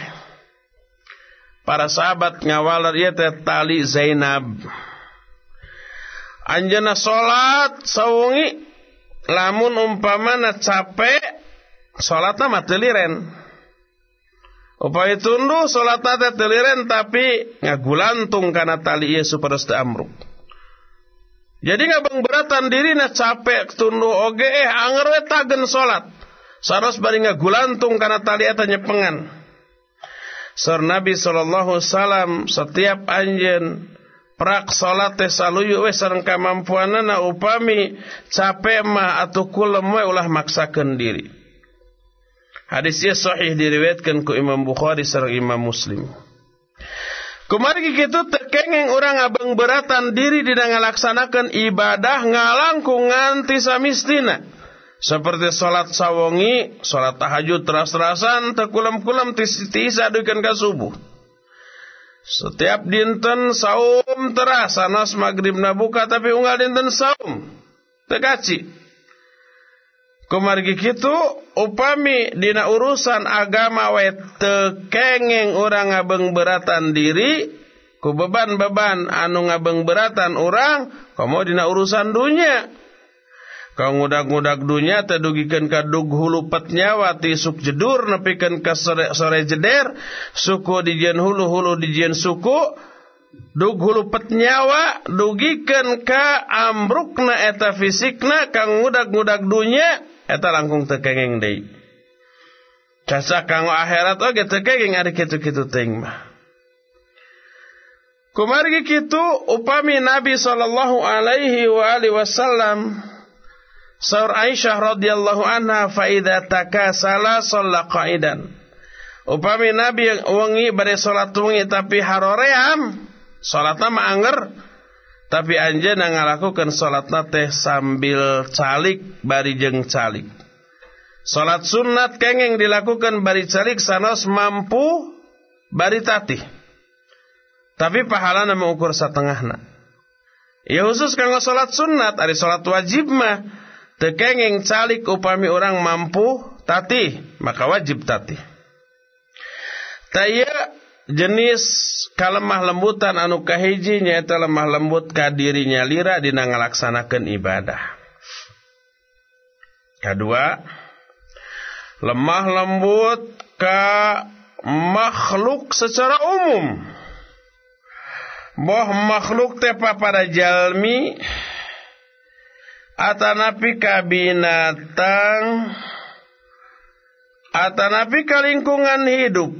Para sahabat ngawalar ieu teh tali Zainab. Anjeunna salat sawengi lamun umpamana capek Salatna mah teliren. Upaya tundu salatna teh teliren tapi ngagulantung karena tali ieu supados teu amruk. Jadi diri na capek tundu oge eh anger we tagen salat. Saros bari ngagulantung karena tali eta nyepengan. Sor Nabi sallallahu salam setiap anjeun prak salat teh saluyu we sareng kamampuanna upami capek mah atuh kulem we ulah maksakeun diri. Hadisnya sahih diriwayatkan ku Imam Bukhari sareng Imam Muslim. Kumari kitu tekengeng orang abang beratan diri dina ngalaksanakan ibadah ngalangkung nganti samistina. Seperti salat sawongi, salat tahajud teras-terasan, tekulam-kulam tisa duikan ka subuh. Setiap dinten saum teras, sanas maghrib nabuka tapi unggal dinten saum. Tekaci. Kumargi kitu upami dina urusan agama we tekengeng orang ngabeng beratan diri ku beban-beban anu ngabeng beratan orang komo dina urusan dunya. Kau ngudak-ngudak dunya tedugikan kadug hulu pet nyawa ti suk jedur nepikan ka sore, sore jeder suku dijen hulu-hulu dijen suku dug hulu pet nyawa dugikan ka ambrukna eta fisikna kang ngudak-ngudak dunya. Eta langkung tekengeng deui Caca kanggo akhirat oge tekengeng ari kitu-kitu teuing mah. Kumargi kitu upami Nabi sallallahu alaihi wa alihi wasallam Saur Aisyah radhiyallahu anha fa idza takasala shalla qa'idan. Upami Nabi wengi bade salat wengi tapi haroream salatna mah anger tapi anjeunna ngalakukeun salatna teh sambil calik bari jeung calik. Salat sunat kenging dilakukan bari calik sanos mampu bari tatih. Tapi pahalana mengukur satengahna. Ya khusus kanggo salat sunat ari salat wajib mah teu kenging calik upami orang mampu tatih maka wajib tatih. Taya jenis kalemah lembutan anu kahiji nyaeta lemah lembut ka dirinya lira dina ngalaksanakeun ibadah. Kedua, lemah lembut ka makhluk secara umum. Boh makhluk tepa pada jalmi atanapi ka binatang atanapi ka lingkungan hidup.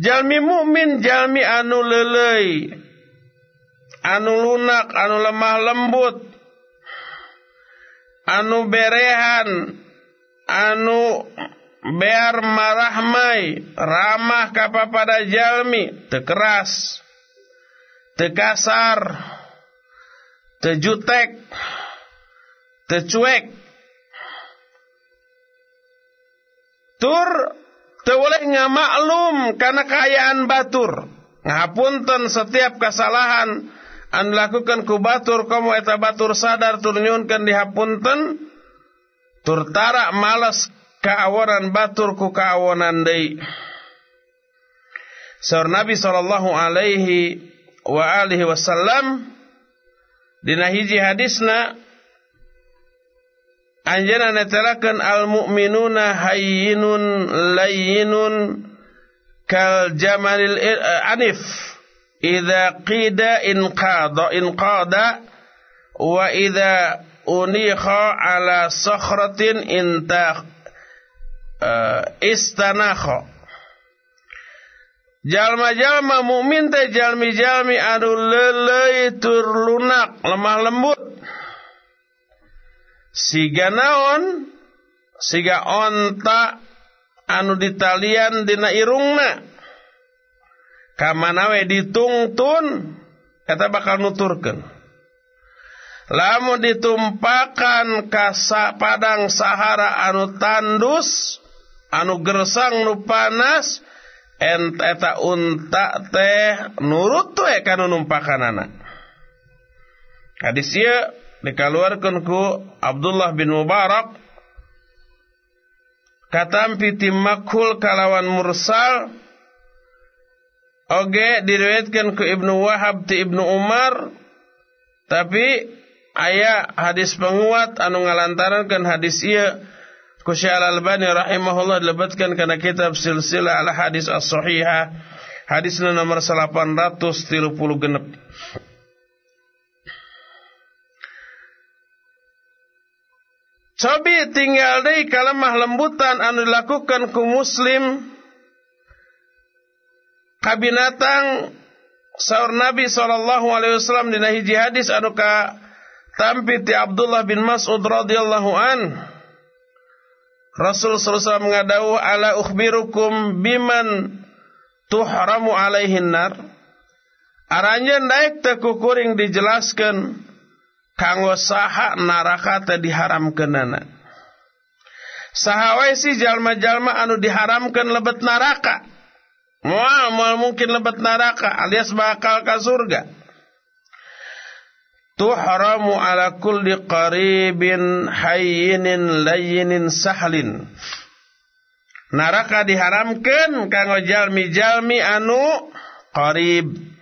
Jalmi mukmin jalmi anu lelei. Anu lunak anu lemah lembut. Anu berehan. Anu bear marahmai ramah kapa pada jalmi. Tekeras tekasar tejutek tecuek tur Teu boleh ngamaklum karena kekayaan batur. Ngapunten setiap kesalahan an lakukan ku batur kamu eta batur sadar tur nyunkeun dihapunten tur tara malas kaawonan batur ku kaawonan deui. Saur Nabi sallallahu alaihi wa alihi wasallam dina hiji hadisna Anjana netelakan al mu'minuna hayyinun layyinun kal jamalil anif. Idza qida in qada in qada wa idza unikha ala sakhratin inta uh, istanakha. Jalma-jalma mukmin teh jalmi-jalmi anu leuleuy tur lunak lemah lembut siga naon siga onta anu ditalian dina irungna. Kamanawe ditungtun eta bakal nuturkeun. Lamun ditumpakan ka padang sahara anu tandus anu gersang nu panas eta unta teh nurut we kana numpakan anak hadis ieu dikeluarkan ku Abdullah bin Mubarak. Katampi timakul kalawan mursal. Oge diriwayatkan ku Ibnu Wahab ti Ibnu Umar. Tapi aya hadis penguat anu ngalantarankeun hadis ieu ku Syekh Al-Albani rahimahullah dilebatkan kana kitab silsilah al hadis as-sahihah. Hadisna nomor 836 Cobi tinggal deui kalemah lembutan anu dilakukan ku muslim. Kabinatang saur Nabi sallallahu alaihi wasallam dina hiji hadis anu ka tampi ti Abdullah bin Mas'ud radhiyallahu an. Rasul sallallahu ngadauh ala ukhbirukum biman tuhramu alaihin nar? Aranjeun daek teu kuring dijelaskeun kanggo saha neraka teh diharamkeunana. Saha wae si jalma-jalma anu diharamkeun lebet neraka moal moal mungkin lebet neraka alias bakal ka surga. Tuhramu ala kulli qaribin hayyinin layyinin sahlin. Neraka diharamkeun kanggo jalmi-jalmi anu qarib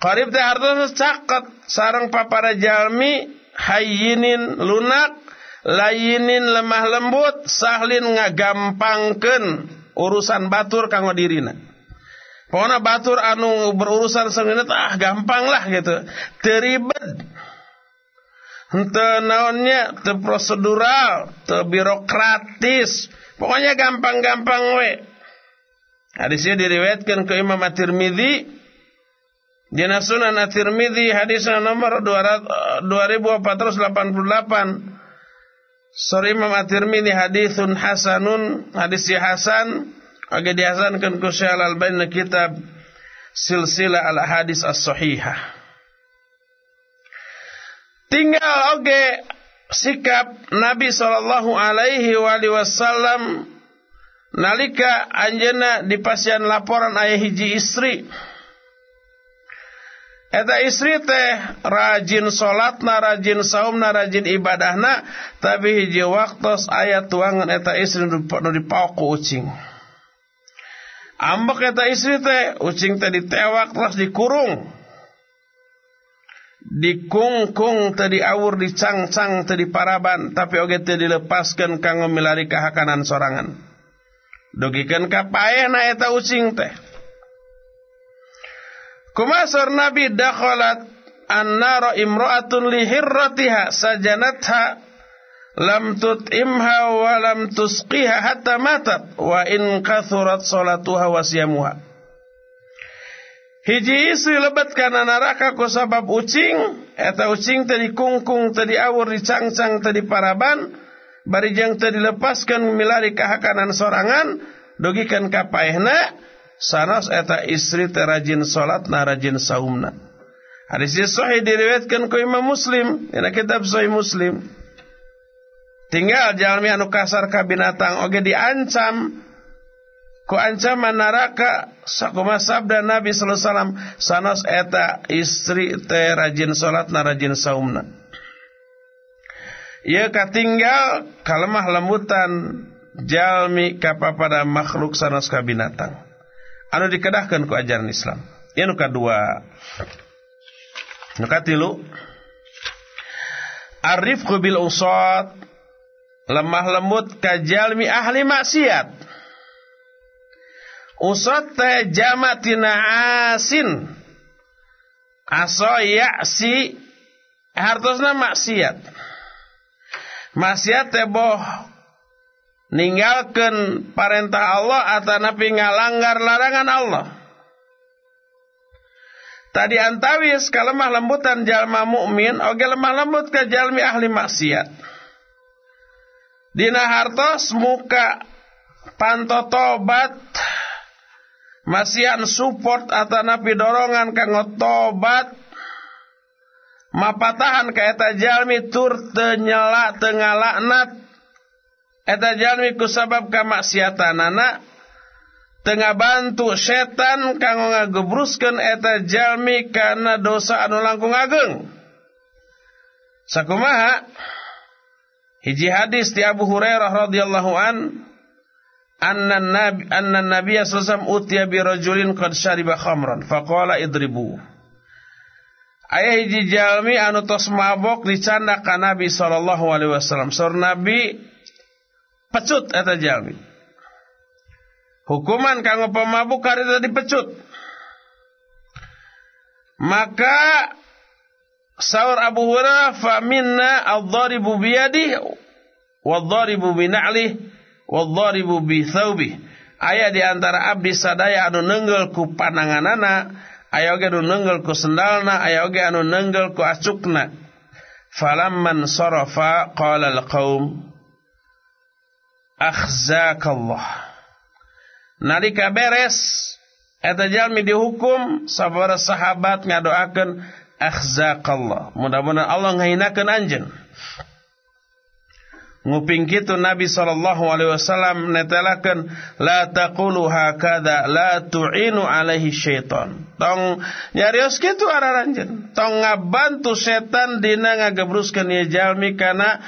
Qarib teh artosna caket sarang papara jalmi hayyinin lunak layinin lemah lembut sahlin ngagampangkeun urusan batur kanggo dirina. Pokona batur anu berurusan seungeunna ah gampang lah gitu. Teu ribet. Henteu naonnya teu prosedural, teu birokratis. Pokoknya gampang-gampang we. Hadisnya diriwayatkan ke Imam At-Tirmidzi Dina Sunan At-Tirmidzi hadis nomor 2488. Sori Imam At-Tirmidzi hadisun hasanun, hadis hasan, agak dihasankan ku Syekh Al-Albani kitab silsilah al hadis as-sahihah. Tinggal oge sikap Nabi sallallahu alaihi wasallam nalika anjeunna dipasian laporan aya hiji istri Eta istri teh rajin salatna, rajin saumna, rajin ibadahna, tapi hiji waktos ayat tuangan eta istri nu dipaok ku ucing. Ambek eta istri teh ucing teh ditewak terus dikurung. Dikungkung teh diawur dicangcang teh diparaban tapi oge teh dilepaskeun kanggo milari kahakanan sorangan. Dogikeun ka paehna eta ucing teh. Kumasar Nabi dakhalat an-nara imra'atun li hirratiha sajanatha lam tut'imha wa lam tusqiha hatta matat wa in kathurat salatuha wa siyamuha. Hiji istri lebat kana neraka ku sabab ucing, eta ucing tadi kungkung tadi awur dicangcang tadi paraban, bari jang tadi lepaskan milari kahakanan sorangan, dogikan kapaehna, sanos eta istri terajin salat na rajin saumna. Hadis sahih diriwayatkan ku Imam Muslim dina kitab Sahih Muslim. Tinggal jalmi anu kasar ka binatang oge diancam ku ancaman neraka sakuma sabda Nabi sallallahu alaihi wasallam sanos eta istri teh rajin salat na rajin saumna. Ia katinggal kalemah lembutan jalmi kapapada makhluk sanos ka binatang anu dikedahkan ku ajaran Islam. Yang nu kedua, nu katilu, arifku bil usad lemah lembut kajalmi ahli maksiat. Usad teh jamak tina asin. Aso ya'si hartosna maksiat. Maksiat teh boh ninggalkan perintah Allah atau napi ngalanggar larangan Allah. Tadi antawis kalemah lembutan jalma mukmin, oge lemah lembut ke jalmi ahli maksiat. Dina hartos muka panto tobat masian support atau napi dorongan kanggo tobat mapatahan ka eta jalmi tur teu nyela teu ngalaknat eta jalmi kusabab kamaksiatanana tengah bantu setan kanggo ngagebruskeun eta jalmi karena dosa anu langkung ageng. Sakumaha hiji hadis di Abu Hurairah radhiyallahu an anna nabi anna nabiy sallallahu utiya bi rajulin qad syariba khamran faqala idribu. Ayah hiji jalmi anu tos mabok dicanda ka Nabi sallallahu alaihi wasallam. Sur Nabi pecut eta jalmi. Hukuman kanggo pemabuk kareta dipecut. Maka sahur Abu Hurairah fa minna adh-dharibu bi yadihi wadh-dharibu bi na'lihi wadh-dharibu bi thawbihi. Aya di antara abdi sadaya anu nenggel ku pananganana, aya oge anu nenggel ku sendalna, aya oge anu nenggel ku acukna. Falamman sarafa qala al-qaum akhzakallah. Nalika beres eta jalmi dihukum sabara sahabat ngadoakeun akhzakallah. Mudah-mudahan Allah ngahinakeun anjeun. Nguping kitu Nabi sallallahu alaihi wasallam netelakeun la taqulu hakada la tu'inu alaihi syaitan. Tong nyarios kitu araranjeun. Tong ngabantu setan dina ngagebruskeun ieu jalmi kana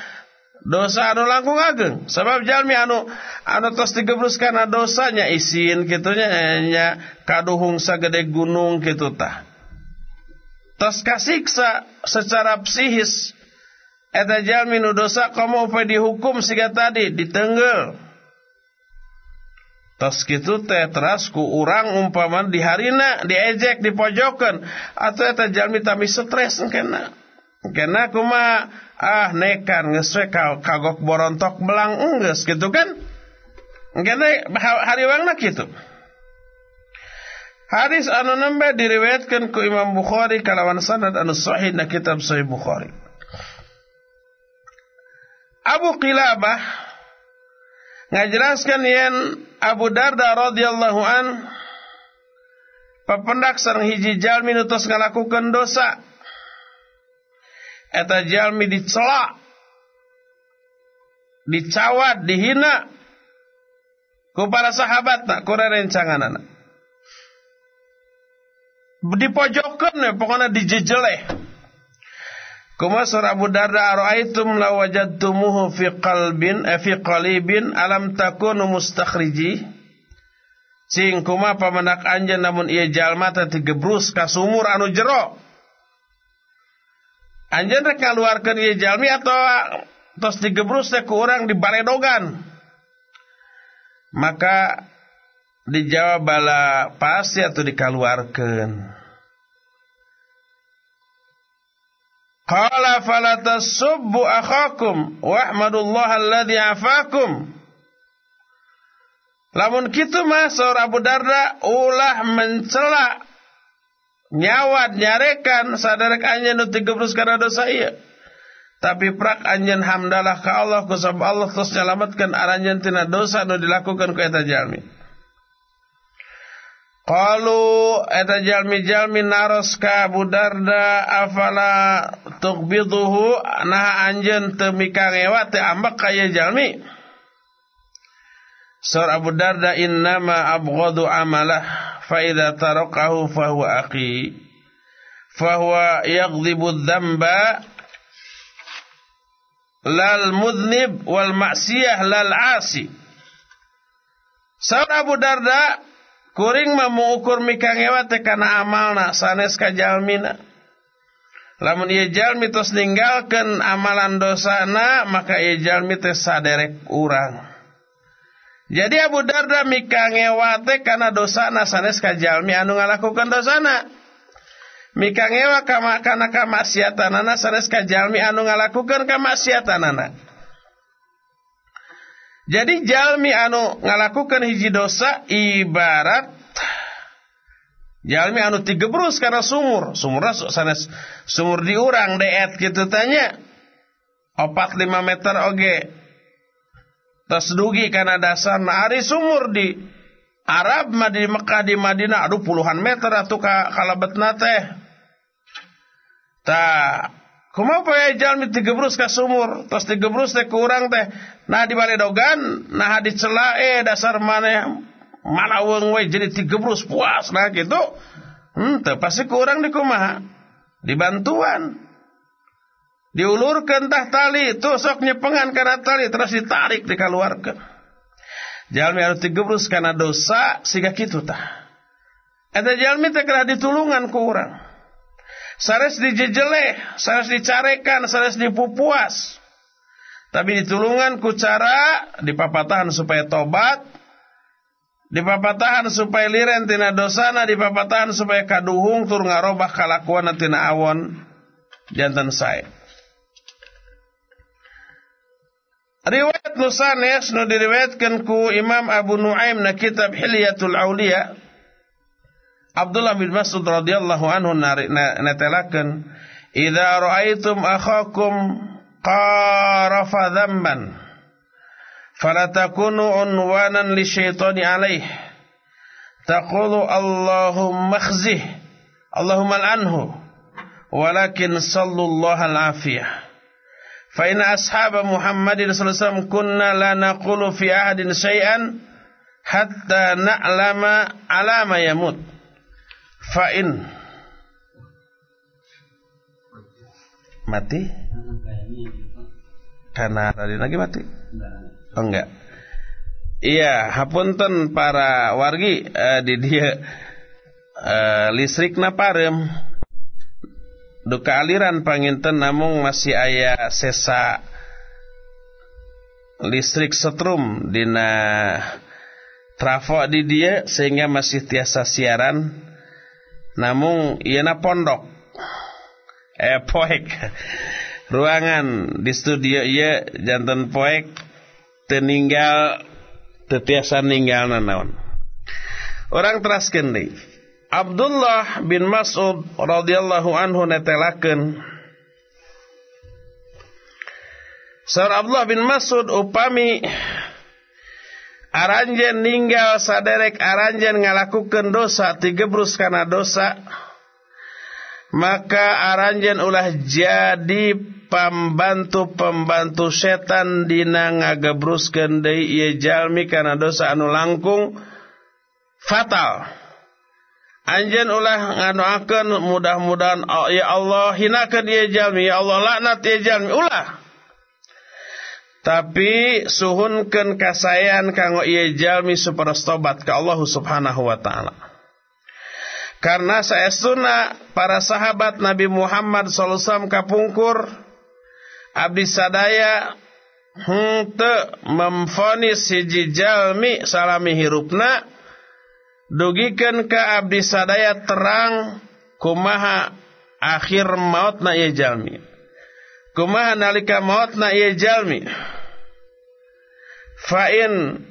dosa anu langkung ageng sebab jalmi anu anu tos digebrus karena dosanya isin kitunya nya kaduhung sagede gunung kitu tah. Tos kasiksa secara psihis. Eta jalmi nu dosa komo upai dihukum siga tadi ditenggel. Tos kitu teh teras ku urang umpaman di harina diejek dipojokan atau eta jalmi tami stres kena kena kuma ah nekan ngeswe kagok borontok belang engges gitu kan? Kene hari wangna gitu Hadis anu nembe diriwayatkan ku Imam Bukhari kalawan sanad anu sahih na kitab Sahih Bukhari. Abu Qilabah ngajelaskan yen Abu Darda radhiyallahu an papendak sareng hiji jalmi nu tos ngalakukeun dosa eta jalmi dicela dicawat dihina ku para sahabat nak ku rencanganana dipojokkeun ya pokoknya dijejeleh. Kuma surah Abu Darda ara'aitum law wajadtumuhu fi qalbin eh, fi qalibin alam takunu mustakhriji? Cing kuma pamendak anjeun namun ieu jalma teh digebrus ka sumur anu jero Anjeun rek ngaluarkeun ieu jalmi atau tos digebrus teh ku urang di baledogan Maka dijawab bala pasti atau dikaluarkeun Qala fala tasubbu akhakum wahmadullaha alladhi afakum. Lamun kitu mah Abu Darda ulah mencela nyawat nyarekan sadarek anjeun nu tigebrus kana dosa ieu. Tapi prak anjeun hamdalah ka Allah kusab Allah tos nyalametkeun aranjeun tina dosa nu dilakukan ku eta jalmi. Qalu eta jalmi-jalmi naros ka Abu Darda afala tuqbiduhu nah anjeun teu mikang ewa teu ambek ka jalmi. Sur Abu Darda innama abghadu amalah fa idza tarakahu fa huwa aqi fa huwa yaghdibu dzamba lal mudnib wal ma'siyah lal asi. Sur Abu Darda Kuring mengukur mikang ewa teh kana amalna sanes ka jalmina. Lamun ieu jalmi tos ninggalkeun amalan dosana maka ieu jalmi teh saderek urang. Jadi Abu Darda mikang ewa teh kana dosana sanes ka jalmi anu ngalakukeun dosana. Mikang ewa kama kana kamaksiatanana sanes ka jalmi anu ngalakukeun kamaksiatanana. Jadi jalmi anu ngalakukan hiji dosa ibarat jalmi anu tigebrus karena sumur. Sumur sanes sumur diurang deet gitu tanya. Opat lima meter oge. Tas dugi karena dasar hari sumur di Arab di Mekah di Madinah aduh puluhan meter atau kalabet nate. Tak Kumaha poe jalmi tigebrus ka sumur, tos tigebrus teh kurang teh. Nah di baledogan, nah dicela eh dasar mana malaweung we jadi tigebrus puas nah gitu. Hmm, teh pasti kurang di kumaha? Dibantuan. Diulurkan tah tali, tusok nyepengan karena tali terus ditarik dikeluarkan. Jalmi harus tigebrus karena dosa sehingga kitu tah. Eta jalmi teh kena ditulungan ku urang sares dijejele, sares dicarekan, sares dipupuas. Tapi ditulungan ku cara dipapatahan supaya tobat, dipapatahan supaya liren tina dosana, dipapatahan supaya kaduhung tur ngarobah kalakuan tina awon jantan saya. Riwayat nusanes nu diriwayatkan ku Imam Abu Nuaim na kitab Hilyatul Auliya Abdullah bin Mas'ud radhiyallahu anhu netelakeun idza ra'aitum akhakum qarafa dhanban fala takunu unwanan li syaitani alaih taqulu Allahumma khzih Allahumma al'anhu walakin sallallahu al-afiyah fa inna ashab Muhammadin sallallahu alaihi wasallam kunna la naqulu fi ahadin syai'an hatta na'lama alama yamut. Fa'in mati? Karena tadi lagi mati? Oh enggak. Iya hapunten para wargi uh, di dia uh, listrik naparem duka aliran panginten namun masih ayah sesa listrik setrum dina trafo di dia sehingga masih tiasa siaran. Namun na pondok eh poek. [laughs] Ruangan di studio iya jantan poek teninggal tetiasa ninggal nanaon orang teraskeun deui Abdullah bin Mas'ud radhiyallahu anhu netelakeun Saur Abdullah bin Mas'ud upami aranjen ninggal saderek aranjen ngalakukan dosa tigebrus karena dosa maka aranjen ulah jadi pembantu-pembantu setan dina ngagebruskeun deui ieu jalmi kana dosa anu langkung fatal. Anjen ulah ngadoakeun mudah-mudahan oh, ya Allah hinakeun ieu jalmi, ya Allah laknat ieu jalmi ulah. Tapi suhunkeun kasayan kanggo ieu jalmi supaya tobat ka Allah Subhanahu wa taala. Karena saestuna para sahabat Nabi Muhammad SAW kapungkur abdi sadaya hente memfonis hiji jalmi salami hirupna dugikan ke abdi sadaya terang kumaha akhir mautna ieu jalmi. Kumaha nalika mautna ieu jalmi. Fa in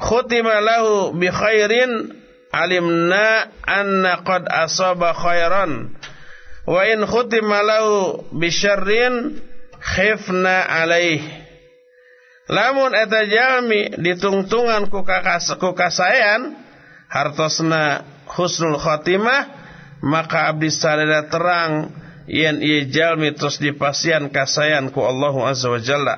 khutima lahu bi khairin alimna anna qad asaba khairan. Wa in khutima lahu bisyarrin khifna alaih. Lamun eta jalmi ditungtungan ku kakas ku kasayan hartosna husnul khotimah maka abdi sadaya terang yen ieu jalmi terus dipasian kasayan ku Allah azza wa jalla.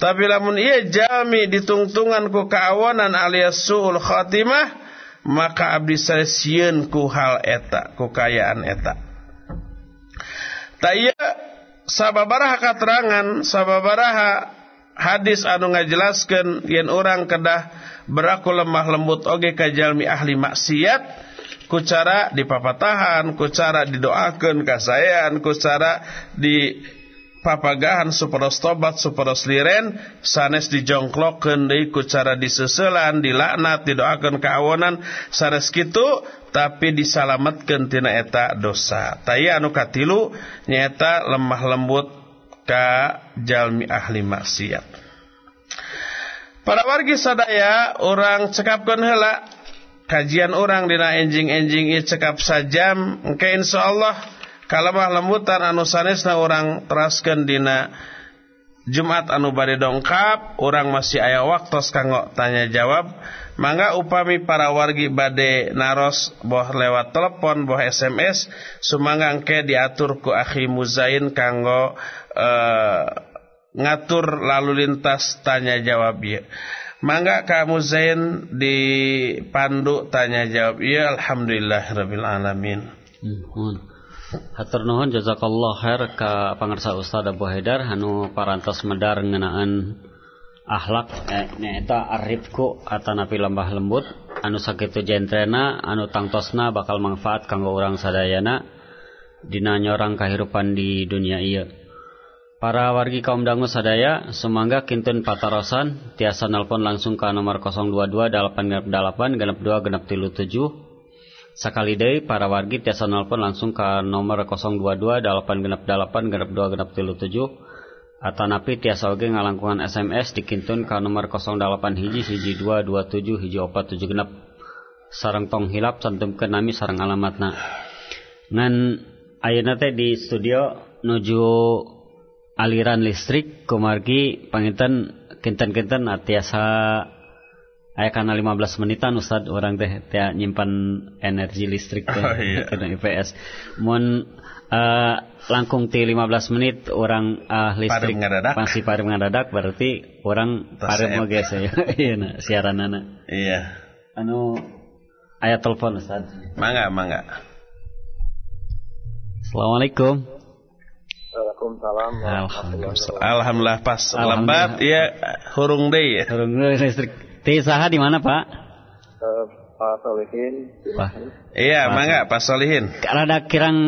Tapi lamun ieu jalmi ditungtungan ku kaawanan alias suul khotimah maka abdi sieun ku hal eta ku kayaan eta taya sababaraha katerangan sababaraha hadis anu ngajelaskeun yen orang kedah beraku lemah lembut oge ka jalmi ahli maksiat. Ku cara dipapatahan ku cara didoakeun kasayan ku cara di papagahan supados tobat supados liren sanes dijongklokeun deui ku cara diseselan dilaknat didoakeun kaawonan sanes kitu tapi disalametkeun tina eta dosa. Taya anu katilu nyaeta lemah lembut ka jalmi ahli maksiat Para wargi sadaya orang cekapkeun heula kajian orang dina enjing-enjing cekap sajam. Engke insyaallah kalemah lembutan anu sanesna orang teraskeun dina Jumat anu bade dongkap. Orang masih aya waktos kanggo tanya jawab. Mangga upami para wargi bade naros boh lewat telepon boh SMS sumangga engke diatur ku akhi Muzain kanggo uh, ngatur lalu lintas tanya jawab ya mangga ka Muzain dipandu tanya jawab ya alhamdulillah rabbil alamin. Hmm. Hatur nuhun jazakallah khair ka pangarsa Ustaz Abu Haidar. Anu parantos medar ngeunaan akhlak. Eh, nyaeta arifku atanapi lembah lembut. Anu sakitu jentrena anu tangtosna bakal manfaat kanggo urang sadayana. Dina nyorang kahirupan di dunia iya Para wargi kaum dangu sadaya, semangga kintun patarosan, tiasa nelpon langsung ke nomor 022 88 genep 2 genep 37 Sakali deui para wargi tiasa nelpon langsung ke nomor 022 8 genep 8 genep 2 genep 37 atanapi tiasa oge ngalangkungan SMS dikintun ke nomor 08 hiji hiji 2 27 hiji 4 7 genep. Sarang tong hilap cantumkeun nami sarang alamatna. Ngan ayeuna teh di studio nuju aliran listrik kumargi panginten kinten-kinten tiasa Aya karena 15 menitan Ustad orang teh teh nyimpan energi listrik teh oh, iya. [laughs] IPS. Mun uh, langkung ti 15 menit orang uh, listrik masih parem ngadadak berarti orang parem mah geus [laughs] ya. Iya na siaranana. Iya. Anu aya telepon Ustad. Mangga mangga. Assalamualaikum. Waalaikumsalam. Alhamdulillah. Alhamdulillah pas lambat ya hurung deui ya. Hurung deui listrik. Ti saha di mana, Pak? Uh, Pak Solihin. Pak. Iya, mangga Pak Solihin. Rada kirang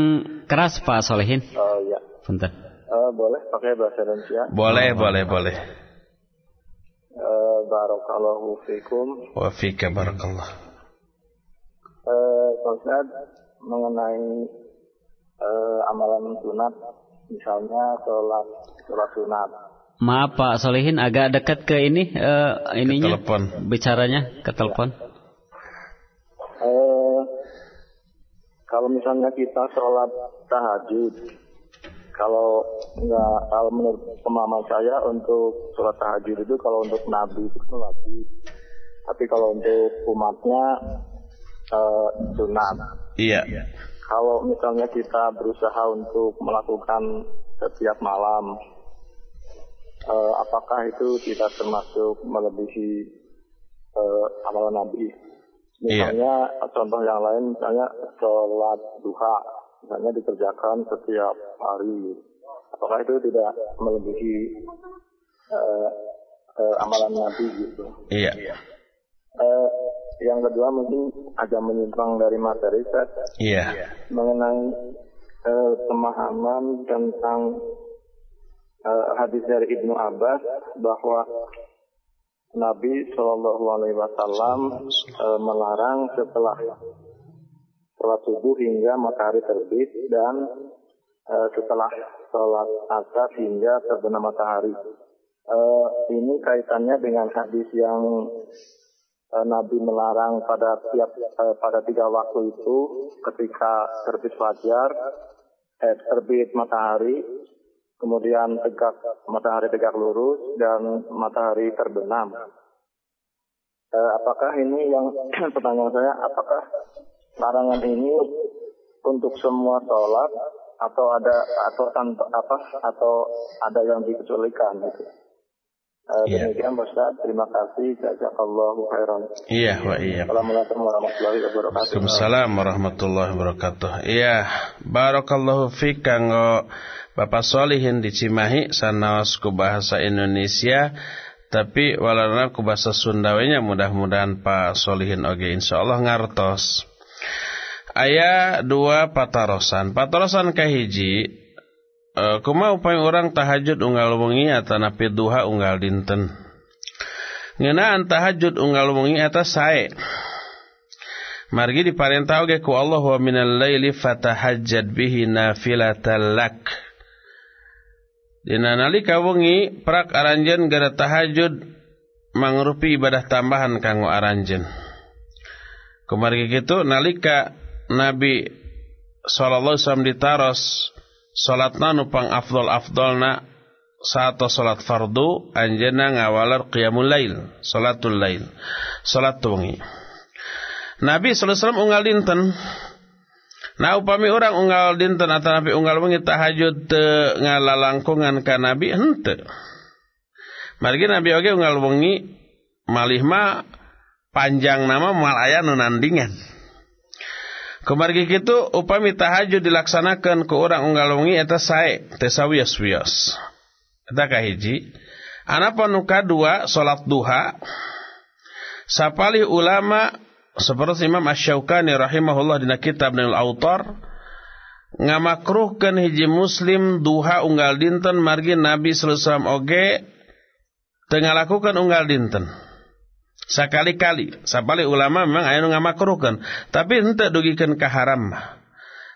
keras Pak Solihin. Oh iya. Punten. Uh, boleh pakai bahasa Indonesia? Boleh, oh, boleh, boleh. Uh, barakallahu fikum. Wa fika barakallah. Uh, Ustaz, mengenai uh, amalan sunat, misalnya sholat sholat sunat Maaf Pak Solehin agak dekat ke ini uh, ininya. Ke telepon. Bicaranya ke telepon. Uh, kalau misalnya kita sholat tahajud, kalau nggak kalau menurut pemahaman saya untuk sholat tahajud itu kalau untuk Nabi itu kan lagi Tapi kalau untuk umatnya uh, sunat. Iya. Kalau misalnya kita berusaha untuk melakukan setiap malam, uh, apakah itu tidak termasuk melebihi uh, amalan Nabi? Misalnya iya. contoh yang lain, misalnya sholat duha, misalnya dikerjakan setiap hari. Apakah itu tidak melebihi uh, uh, amalan Nabi gitu? Iya. Uh, yang kedua mungkin agak menyimpang dari materi set Iya. mengenai uh, pemahaman tentang uh, hadis dari Ibnu Abbas bahwa Nabi Shallallahu Alaihi Wasallam uh, melarang setelah sholat subuh hingga matahari terbit dan uh, setelah sholat asar hingga terbenam matahari. Uh, ini kaitannya dengan hadis yang Nabi melarang pada tiap eh, pada tiga waktu itu ketika terbit fajar, eh, terbit matahari, kemudian tegak matahari tegak lurus dan matahari terbenam. Eh, apakah ini yang [clears throat] pertanyaan saya, apakah larangan ini untuk semua sholat atau ada atau apa atau ada yang dikecualikan gitu? Uh, iya. Demikian Ustaz, terima kasih. Jazakallahu khairan. Iya, wa iya. Assalamualaikum warahmatullahi wabarakatuh. Waalaikumsalam warahmatullahi wabarakatuh. Iya, barakallahu fik kanggo Bapak Solihin di Cimahi sanaos ku bahasa Indonesia tapi walana ku bahasa Sundawenya mudah-mudahan Pak Solihin oge insyaallah ngartos. Aya dua patarosan. Patarosan kahiji Uh, kuma upaya orang tahajud unggal wengi napi duha unggal dinten. Ngeunaan tahajud unggal wengi eta sae. Margi diparentah oge ku Allah wa minal laili fatahajjad bihi nafilatan lak. Dina nalika wengi prak aranjeun gara tahajud mangrupi ibadah tambahan kanggo aranjeun. Kumargi kitu nalika Nabi sallallahu alaihi wasallam ditaros salatna nupang afdol afdolna satu salat fardu anjena ngawalar qiyamul lail salatul lail salat wengi Nabi sallallahu alaihi wasallam unggal dinten Nah upami orang unggal dinten atau nabi unggal wengi tahajud te ngalalangkungan ka nabi hente. Margi nabi oge unggal wengi malih ma panjang nama mal aya nunandingan. Kemargi kitu upami tahajud dilaksanakan ke orang unggal wengi eta sae teu sawios-wios. Eta kahiji. Anapa nu kadua salat duha sapalih ulama seperti Imam Asy-Syaukani rahimahullah dina kitab Nail Autar ngamakruhkeun hiji muslim duha unggal dinten margi Nabi sallallahu alaihi wasallam oge teu ngalakukeun unggal dinten. Sekali-kali. Sapali ulama memang aya nu ngamakruhkeun, tapi henteu dugikeun ka haram.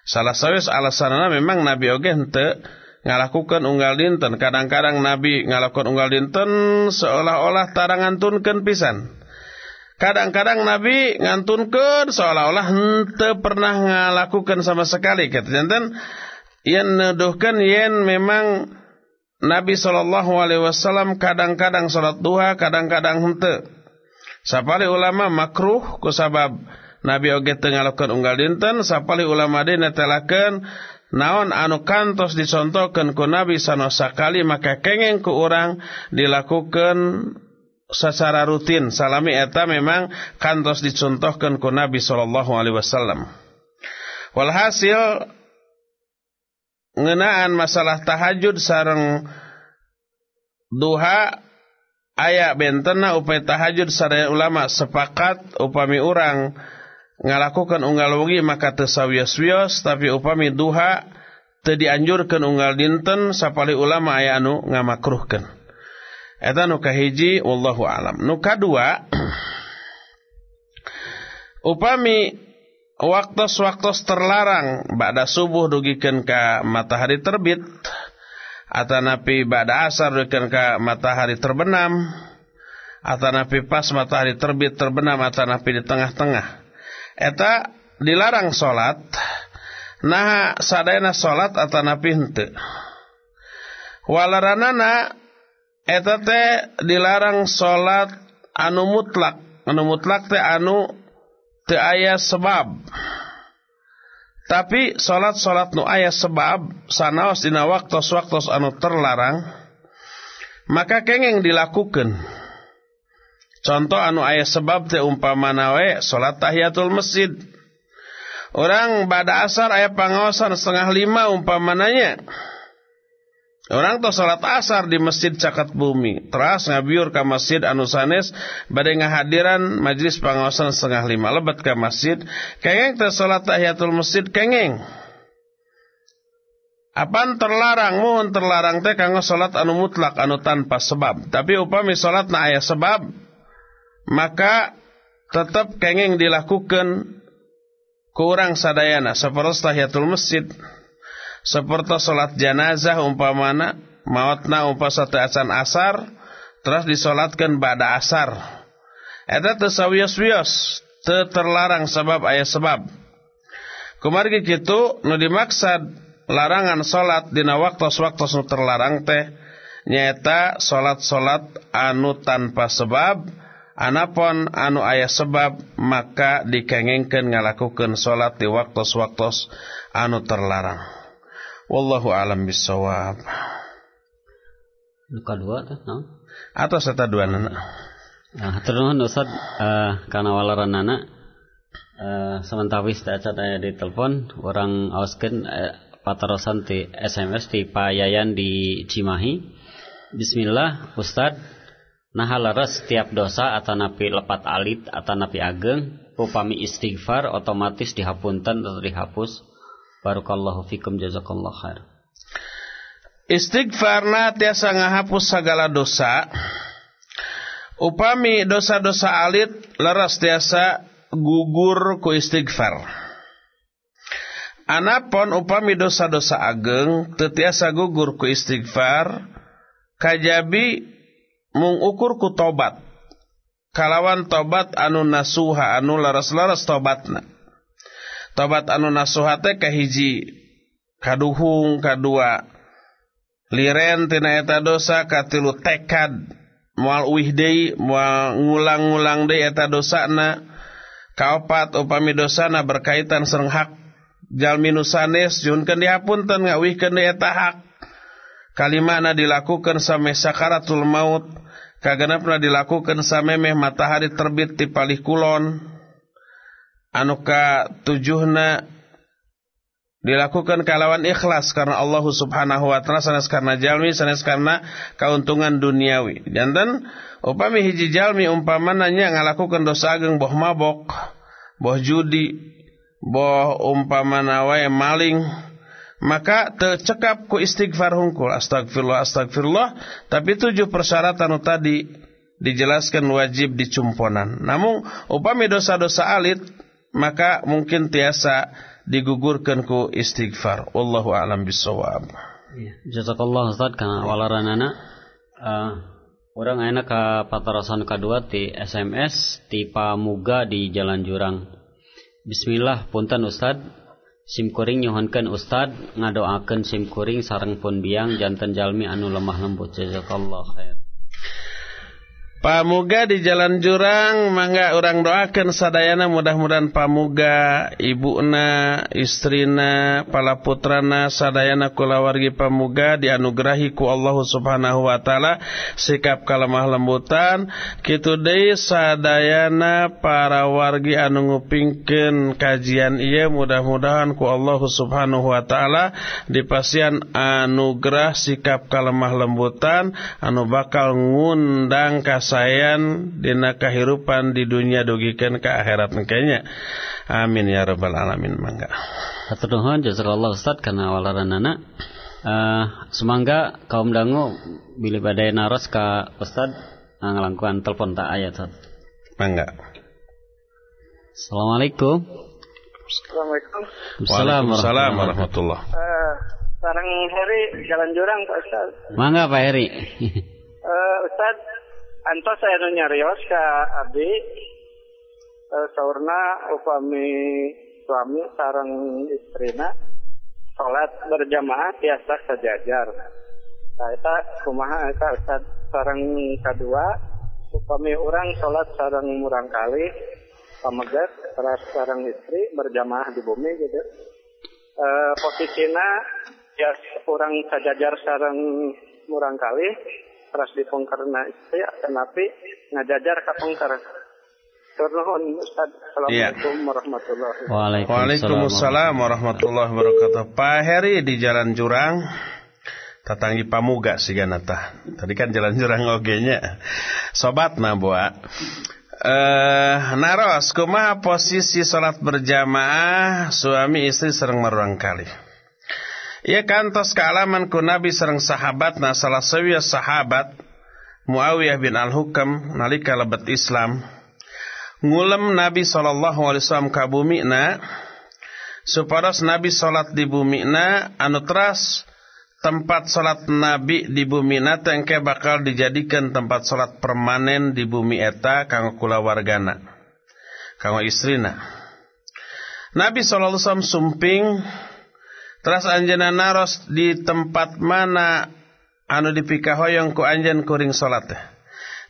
Salah sawis alasanana memang Nabi oge henteu ngalakukan unggal dinten. Kadang-kadang Nabi ngalakukan unggal dinten seolah-olah tarang ngantunkeun pisan. Kadang-kadang Nabi ngantunkeun seolah-olah henteu pernah ngalakukan sama sekali. Kata janten yen nuduhkeun yen memang Nabi sallallahu alaihi kadang-kadang salat duha, kadang-kadang henteu. Sapali ulama makruh kusabab Nabi oge teu unggal dinten, sapali ulama deui netelakeun naon anu kantos dicontohkeun ku Nabi sanos sakali maka kengeng ku urang dilakukan secara rutin. Salami eta memang kantos dicontohkeun ku Nabi sallallahu alaihi wasallam. Walhasil ngenaan masalah tahajud sareng duha aya bentena upaya tahajud sadaya ulama sepakat upami orang ngalakukan unggal wengi maka teu sawios-wios tapi upami duha teu dianjurkeun unggal dinten sapali ulama aya anu ngamakruhkeun. Eta kahiji wallahu alam. Nu kadua [clears throat] upami waktos-waktos terlarang ba'da subuh dugikeun ka matahari terbit atanapi ba'da asar dikeun ka matahari terbenam. Atanapi pas matahari terbit terbenam atanapi di tengah-tengah. Eta dilarang salat nah sadayana salat atanapi henteu. Walaranana eta teh dilarang salat anu mutlak. Anu mutlak teh anu teu aya sebab tapi salat-salat nu aya sebab sanaos dina waktos-waktos anu terlarang maka kengeng dilakukan contoh anu aya sebab teh umpamana we salat tahiyatul masjid. Orang pada asar aya pangaosan setengah lima umpamananya Orang tuh salat asar di masjid cakat bumi. Teras ngabiur ke masjid anu sanes badai ngahadiran majlis pengawasan setengah lima lebat ke masjid. Kengeng tuh salat tahiyatul masjid kengeng. Apaan terlarang mohon terlarang teh kanggo salat anu mutlak anu tanpa sebab. Tapi upami salat na aya sebab maka tetap kengeng dilakukan kurang sadayana seperti tahiyatul masjid seperti salat jenazah umpamana mautna umpama satu acan asar terus disolatkan pada asar. Eta teu sawios-wios teu terlarang sebab aya sebab. Kumargi kitu nu dimaksud larangan salat dina waktu-waktu nu terlarang teh nyaeta salat-salat anu tanpa sebab anapun anu aya sebab maka dikengengkeun ngalakukeun salat di waktu-waktu anu terlarang Wallahu alam bisawab. Teh naon? Atos eta dua nana. Nah, terus Ustaz uh, karena walaranana uh, sementawis teh aya di telepon orang awaskeun uh, patarosan ti SMS di Payayan di Cimahi. Bismillah Ustaz Nah laras setiap dosa atau napi lepat alit atau napi ageng upami istighfar otomatis dihapunten atau dihapus Barakallahu fikum jazakallahu khair. Istighfarna tiasa ngahapus segala dosa. Upami dosa-dosa alit leras tiasa gugur ku istighfar. Anapun upami dosa-dosa ageng tetiasa gugur ku istighfar kajabi mengukur ku tobat. Kalawan tobat anu nasuha anu laras-laras tobatna tobat anu nasuhate kahiji kaduhung kadua liren tina eta dosa katilu tekad. Moal uih deui moal ngulang-ngulang deui eta dosana. Kaopat upami dosana berkaitan sareng hak. Jalmi nu sanes junkeun dihapunten ngawihkeun deui eta hak. Kalimana dilakukan sampai sakaratul maut. Kagenapna dilakukan samemeh matahari terbit di palih kulon. Anuka tujuhna dilakukan kalawan ikhlas karena Allah Subhanahu wa taala sanes karena jalmi sanes karena keuntungan duniawi. Jantan upami hiji jalmi umpamana nya ngalakukan dosa ageng boh mabok, boh judi, boh umpamana wae maling, maka tercekap ku istighfar hungkul astagfirullah astagfirullah tapi tujuh persyaratan tadi dijelaskan wajib dicumponan. Namun upami dosa-dosa alit maka mungkin tiasa digugurkan ku istighfar. Wallahu a'lam bisawab. Iya. Jazakallah Ustaz kana walaranana uh, orang enak ke patarasan kedua di SMS di Pamuga di Jalan Jurang. Bismillah punten Ustaz sim kuring Ustaz ngadoakeun sim kuring sareng pun biang jantan jalmi anu lemah lembut jazakallah khair. Pamuga di jalan jurang mangga orang doakan sadayana mudah-mudahan pamuga ibuna istrina pala putrana sadayana kulawargi pamuga dianugerahi ku Allah Subhanahu wa taala. Sikap kalemah lembutan kitu deui sadayana para wargi anu ngupingkeun kajian ieu mudah-mudahan ku Allah Subhanahu wa taala dipasian anugerah sikap kalemah lembutan anu bakal ngundang kas sayan dina kahirupan di dunia dugikan ke akhirat kayaknya amin ya rabbal alamin mangga. Hatur nuhun jazakallahu Ustaz kana walaranana uh, semangga kaum dangu bila badai naros ka Ustaz uh, ngelangkuan telepon tak ayat Ustaz. Mangga. Assalamualaikum. Assalamualaikum. Waalaikumsalam warahmatullah. Uh, Sarang Heri Jalan Jurang Pak Ustaz. Mangga Pak Heri. Uh, [laughs] Ustaz antos anu nyarios ka abdi e, saurna upami suami sarang istrina salat berjamaah tiasa sejajar. Nah eta kumaha eta ustad sarang kedua upami orang salat sarang murang kali pamegat sarang istri berjamaah di bumi gitu. E, posisinya ya orang sejajar sarang murang kali teras di pengkerna istri tapi ngajajar ke pengker Iya. Assalamualaikum warahmatullahi Waalaikumsalam. Waalaikumsalam warahmatullahi wabarakatuh. Pak Heri di Jalan Jurang. Tatangi pamuga sih ganata. Tadi kan Jalan Jurang ogenya. Sobat nabua. Eh, naros kumaha posisi salat berjamaah suami istri serang meruang kali. Ia kantos kealaman ku Nabi sahabat na salah sewiya sahabat Muawiyah bin Al-Hukam nalika lebet Islam. Ngulem Nabi sallallahu alaihi wasallam ka bumi na supados Nabi salat di bumi na anu teras tempat salat Nabi di bumi na tengke bakal dijadikan tempat salat permanen di bumi eta kanggo kulawargana kanggo istrina Nabi sallallahu alaihi sumping teras anjeunna naros di tempat mana anu dipikahoyong ku anjeun kuring salat teh.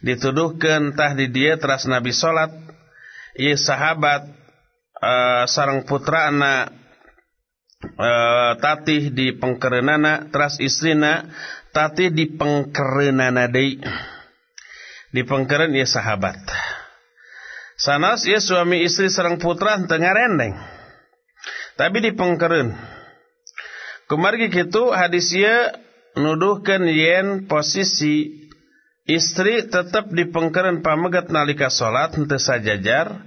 Dituduhkeun tah di dia teras Nabi salat. Ieu sahabat uh, sareng putrana uh, tatih di pengkereunana teras istrina tatih di pengkereunana deui. Di pengkeren ieu sahabat. Sanas ieu suami istri sareng putra teu ngarendeng. Tapi di pengkereun kumargi kitu hadis ieu nuduhkeun yen posisi istri tetap di pengkeren pamegat nalika salat henteu sajajar.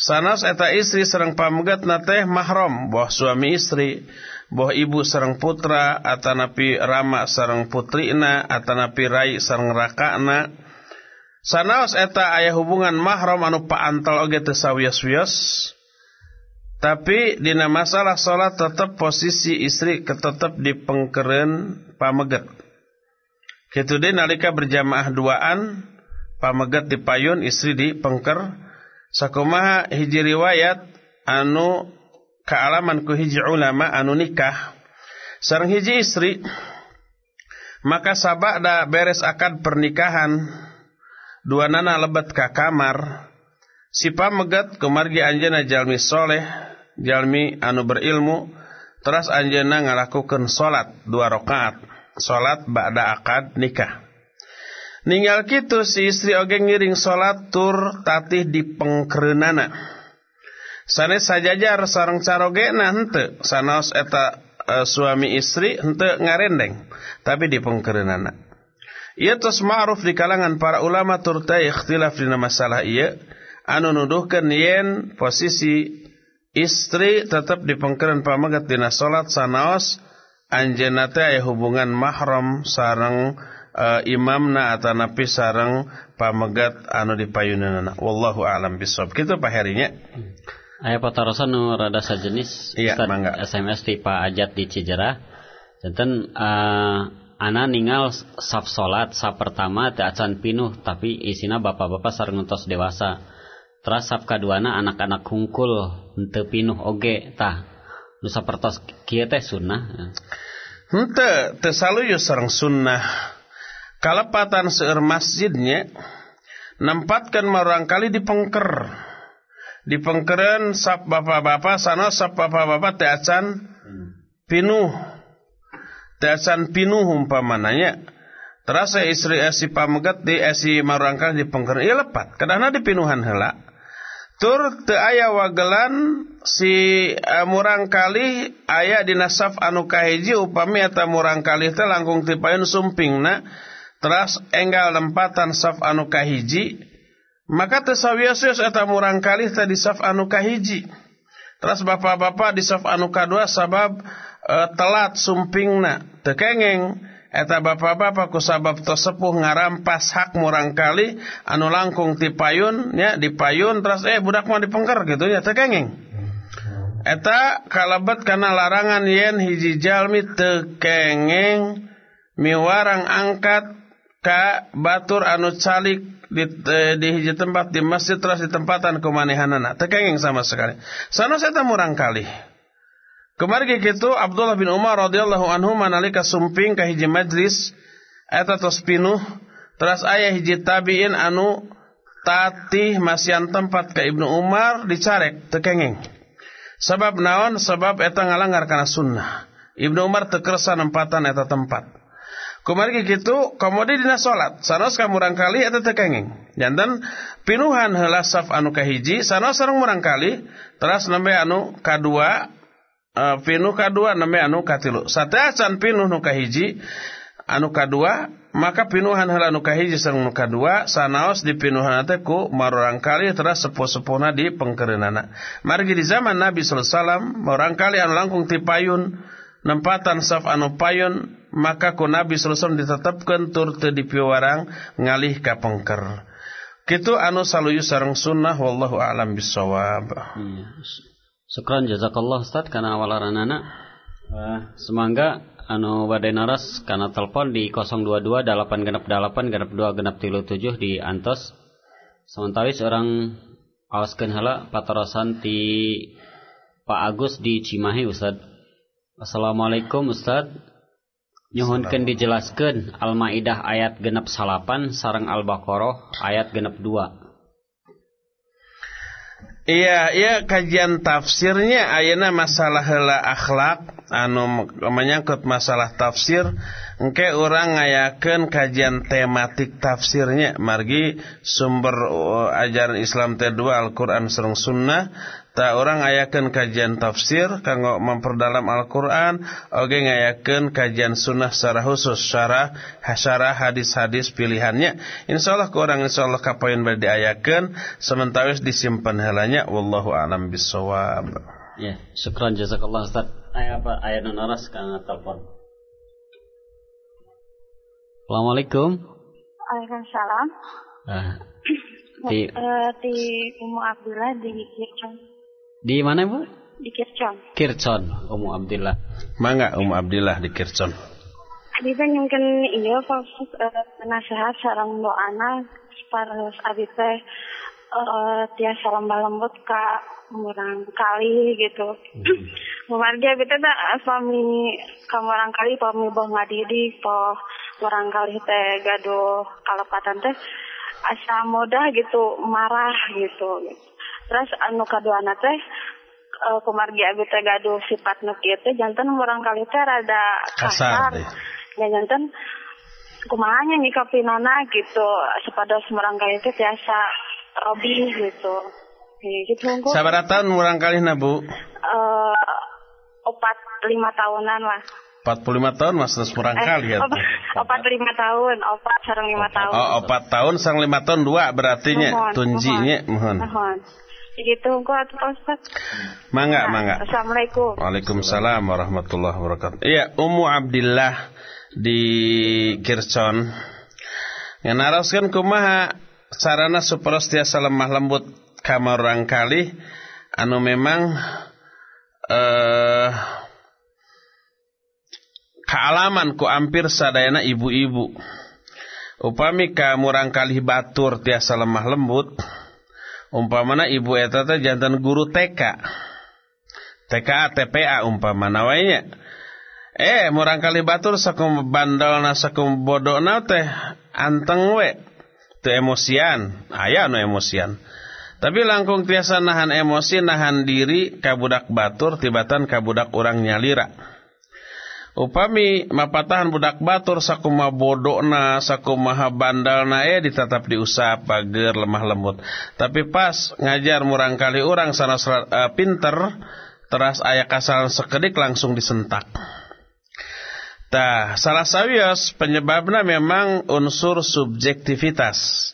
Sanas eta istri sareng pamegat na teh mahram boh suami istri boh ibu sareng putra atanapi rama sareng putrina atanapi rai sareng rakana. Sanaos eta aya hubungan mahram anu paantal oge teu sawios-wios tapi dina masalah salat tetap posisi istri tetap di pengkeren pamegat. Kitu deui nalika berjamaah duaan pamegat di payun istri di pengker. Sakumaha hiji riwayat anu kaalaman ku hiji ulama anu nikah. Sareng hiji istri maka sabada beres akad pernikahan dua nana lebet ka kamar. Si pamegat kumargi anjeuna jalmi soleh jalmi anu berilmu teras anjeuna ngalakukeun salat dua rakaat salat ba'da akad nikah. Ninggal kitu si istri oge ngiring salat tur tatih di pengkereunana. Sanes sajajar sareng carogena henteu sanos eta e, suami istri henteu ngarendeng tapi di pengkereunana. Ieu tos ma'ruf di kalangan para ulama tur teh ikhtilaf dina masalah ieu anu nuduhkeun yen posisi istri tetap di pengkereun pamegat dina salat sanaos anjeunna teh hubungan mahram sareng uh, imamna atanapi sareng pamegat anu dipayuneunana wallahu a'lam bissawab kitu Pak Herinya Aya patarosan nu rada sajenis. Iya, mangga. SMS ti Pak Ajat di Cijerah. Janten uh, ana ningal saf salat saf pertama teu acan pinuh tapi isina bapak-bapak sareng ngantos dewasa. Terus saf kaduana anak-anak hungkul henteu pinuh oge tah. Nu sapertos kieu teh sunnah. Henteu teu saluyu sareng sunnah. Kalepatan seueur masjidnya nempatkan marangkali di pengker di pengkeren sap bapak-bapak sana sap bapak-bapak teu acan pinuh. Teu acan pinuh umpamananya terasa istri eh, si pamegat di eh, si marangkali di pengkeren ieu lepat kadahna di pinuhan heula tur teu aya wagelan si uh, murang kali aya dina saf anu kahiji upami eta murang kali teh langkung tipain sumpingna teras enggal lempatan saf anu kahiji maka tesawiasius eta murang kali teh di saf anu kahiji. Teras bapak-bapak di saf anu kadua sabab uh, telat sumpingna teu kengeng. Eta bapak-bapak ku sabab tos sepuh ngarampas hak murang kali anu langkung ti payun nya di payun terus eh budak mah dipengker gitu ya teu kengeng. Eta kalebet kana larangan yen hiji jalmi teu kengeng miwarang angkat ka batur anu calik di, eh, di hiji tempat di masjid terus di tempatan kumanehanana teu kengeng sama sekali. Sanos eta murang kali. Kemarin kitu Abdullah bin Umar radhiyallahu anhu manalika sumping ka hiji majlis eta tos pinuh Terus ayah hiji tabiin anu tatih masian tempat ke Ibnu Umar dicarek tekengeng. Sebab naon? Sebab eta ngalanggar kana sunnah. Ibnu Umar tekersa nempatan eta tempat. Kumargi gitu, komodi dina salat. Sanos ka murang kali eta teu kenging. Janten pinuhan heula saf anu kahiji, sanos sareng murang kali, teras nembe anu kadua uh, pinuh kadua anu katilu. Sateacan pinuh nu kahiji, anu kadua, maka pinuhan heula anu kahiji sareng nu kadua, sanaos dipinuhan teh ku marurang kali teras sepuh-sepuhna di pengkereunana. Margi di zaman Nabi sallallahu alaihi wasallam, marurang kali anu langkung tipayun nempatan saf anu payun maka ku Nabi sallallahu ditetapkan tur teu dipiwarang ngalih ka pengker. Kitu anu saluyu sareng sunnah wallahu a'lam bissawab. Iya. Syukran jazakallah Ustaz kana awalaranana. Uh, semangga anu badai naras kana telepon di 022 8 genep 8 genep 2 genep 37 di Antos. Sementawis orang awaskeun heula patorosan ti Pak Agus di Cimahi Ustaz. Assalamualaikum Ustaz. Nyuhunkeun dijelaskeun Al-Maidah ayat genep salapan sarang Al-Baqarah ayat genep dua. Iya, iya kajian tafsirnya ayeuna masalah heula akhlak anu menyangkut masalah tafsir engke orang ngayakeun kajian tematik tafsirnya. Margi sumber uh, ajaran Islam T2 Al-Qur'an sareng sunnah tak orang ayakan kajian tafsir kanggo memperdalam Al-Qur'an oge ngayakeun kajian sunnah secara khusus syarah syarah hadis-hadis pilihannya. Insyaallah ku urang insyaallah kapoin bade diayakeun sementawis disimpan helanya wallahu alam bisawab ya syukran jazakallah Ustaz. Aya apa? Aya naras kana telepon. Assalamualaikum. Waalaikumsalam. Uh, di, uh, di Umu Abdullah di Kircon di mana Bu? Di Kircon. Kircon, Umu Abdillah. Mangga Umu Abdillah di Kircon. Bisa mungkin iya fokus uh, nasihat sarang doana paras abi teh uh, tiasa lembah lembut ka murang kali gitu. [clears throat] Memargi abi teh suami kamurang kali pami boh ngadidik po murang kali teh gaduh kalepatan teh asa mudah gitu marah gitu. gitu terus anu kaduana teh uh, kumargi abi teh gaduh sifat nu kieu teh janten urang kali teh rada kasar. Ya janten kumahanya nyikapinana gitu sepados murang kali teh tiasa robi gitu. Gitu Sabar tahun murang kali na Bu? Uh, opat lima tahunan lah. 45 tahun mas terus murang eh, kali ya. Opat lima tahun, opat sarang lima tahun. Oh, opat tahun sarang lima tahun dua berarti nya tunjinya mohon. Mohon. Begitu atau Ustaz. Mangga, nah, mangga. Assalamualaikum. Waalaikumsalam warahmatullahi wabarakatuh. Iya, Ummu Abdillah di Kircon. Yang naraskan kumaha sarana supados tiasa lemah lembut kamar orang kali anu memang eh kealaman ku ampir sadayana ibu-ibu. Upami ka murang kali batur tiasa lemah lembut umpamana ibu eta teh jantan guru TK TK TPA umpamana wae eh murang kali batur sakum bandalna sakum bodona teh anteng we. Teu emosian. Aya nu emosian. Tapi langkung tiasa nahan emosi nahan diri kabudak batur tibatan kabudak orang nyalira upami mapatahan budak batur sakuma bodokna sakumaha bandalna eh ditatap diusap pager lemah lembut tapi pas ngajar murang kali orang sana uh, pinter teras ayah kasal sekedik langsung disentak Tah, salah sawios penyebabnya memang unsur subjektivitas.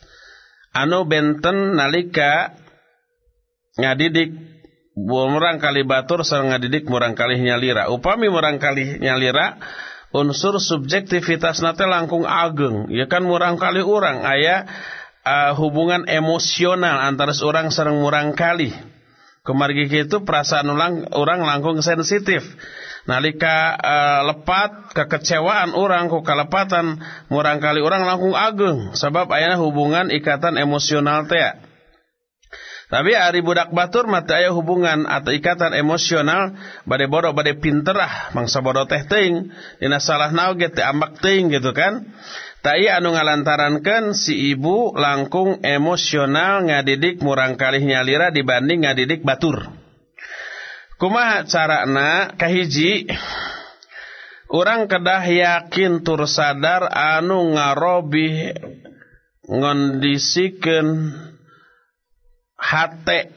Anu benten nalika ngadidik murang kali batur sareng ngadidik murang kali nyalira upami murang kali nyalira unsur subjektivitas nate langkung ageng. Ya kan murang kali orang aya uh, hubungan emosional antara seorang sareng murang kali kemargi itu perasaan ulang orang langkung sensitif. Nalika uh, lepat kekecewaan orang ku kalepatan murang kali orang langkung ageng. Sebab ayana hubungan ikatan emosional teh tapi ari budak batur aya hubungan atau ikatan emosional bade bodoh bade pinterah mangsa bodoh teh teuing dina salah naoge teh ambak teuing gitu kan. Tai anu ngalantarankan si ibu langkung emosional ngadidik murang kalih nyalira dibanding ngadidik batur. Kumaha carana kahiji orang kedah yakin tur sadar anu ngarobi ngondisikan hate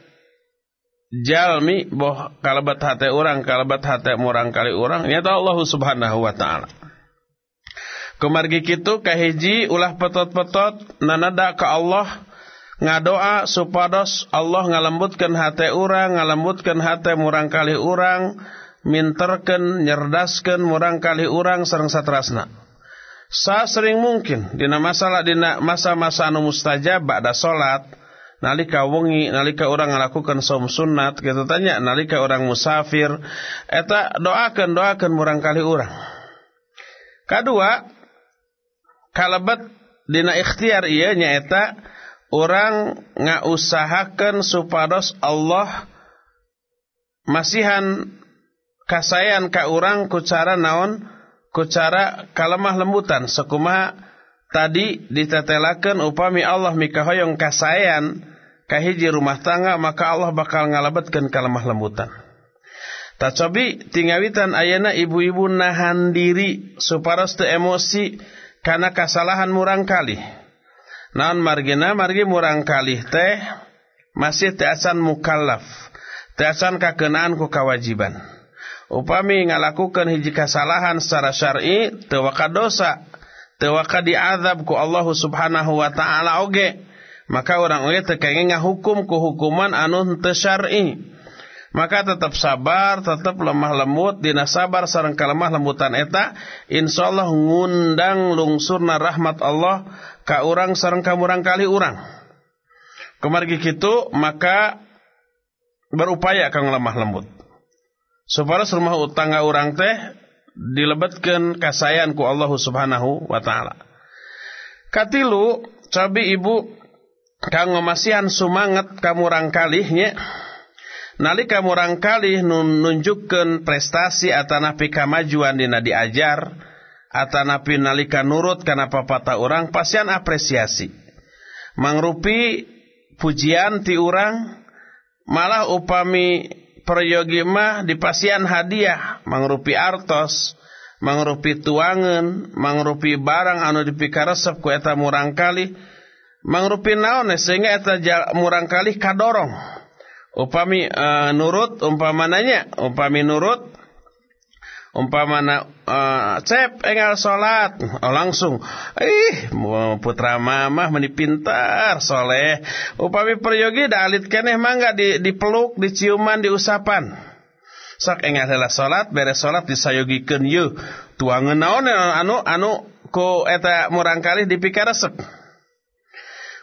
jalmi boh kalabat hate orang kalabat hate murang kali orang nyata Allah subhanahu wa ta'ala Kemargi kitu kahiji ulah petot-petot nanada ke Allah ngadoa supados Allah ngalembutkan hati orang, ngalembutkan hati murang kali orang, minterken, nyerdaskan murang kali orang sareng satrasna. Sa sering mungkin dina masalah dina masa-masa anu mustajab ba'da salat nalika wengi nalika orang ngalakukan som sunat kita tanya nalika orang musafir eta doakan doakan murang kali orang. Kedua, kalabat dina ikhtiar iya nyaeta orang ngausahakan supados Allah masihan kasayan ka orang ku cara naon ku cara kalemah lembutan sekuma tadi ditetelakan upami Allah mikahoyong kasayan kahiji rumah tangga maka Allah bakal ngalabatkan kalemah lembutan Tak cobi tingawitan ayana ibu-ibu nahan diri supados te emosi karena kesalahan murang kali. Naon margina margi murang kali teh masih teasan mukallaf. Teasan kakenaan ku kewajiban. Upami ngalakukan hiji kesalahan secara syar'i teu dosa, teu diazab ku Allah Subhanahu wa taala oge. Maka orang oge teu kenging ngahukum ku hukuman anu teu syar'i maka tetap sabar, tetap lemah lembut, dina sabar sarang kalemah lembutan eta, insyaallah ngundang lungsurna rahmat Allah ka urang sarang kamurang kali urang. Kemargi kitu maka berupaya kang lemah lembut. Supaya rumah utangga urang teh dilebetkeun kasayan ku Allah Subhanahu wa taala. Katilu cabi ibu kang ngamasihan sumanget kamurang kalihnya nalika murang kali nunjukkan prestasi atanapi kamajuan dina diajar atanapi nalika nurut kana papata orang pasian apresiasi. Mangrupi pujian ti orang malah upami peryogi mah dipasian hadiah. Mangrupi artos mangrupi tuangan mangrupi barang anu dipikaresep ku eta murang kali mangrupi naon sehingga eta murang kali kadorong. Upami uh, nurut umpamananya upami nurut umpamana uh, cep engal salat oh, langsung ih putra mamah meni pintar soleh. Upami peryogi da alit keneh mangga di dipeluk diciuman diusapan. Sak engal heula salat beres salat disayogikeun yeuh tuangeun naon anu anu ku eta murang kalih dipikaresep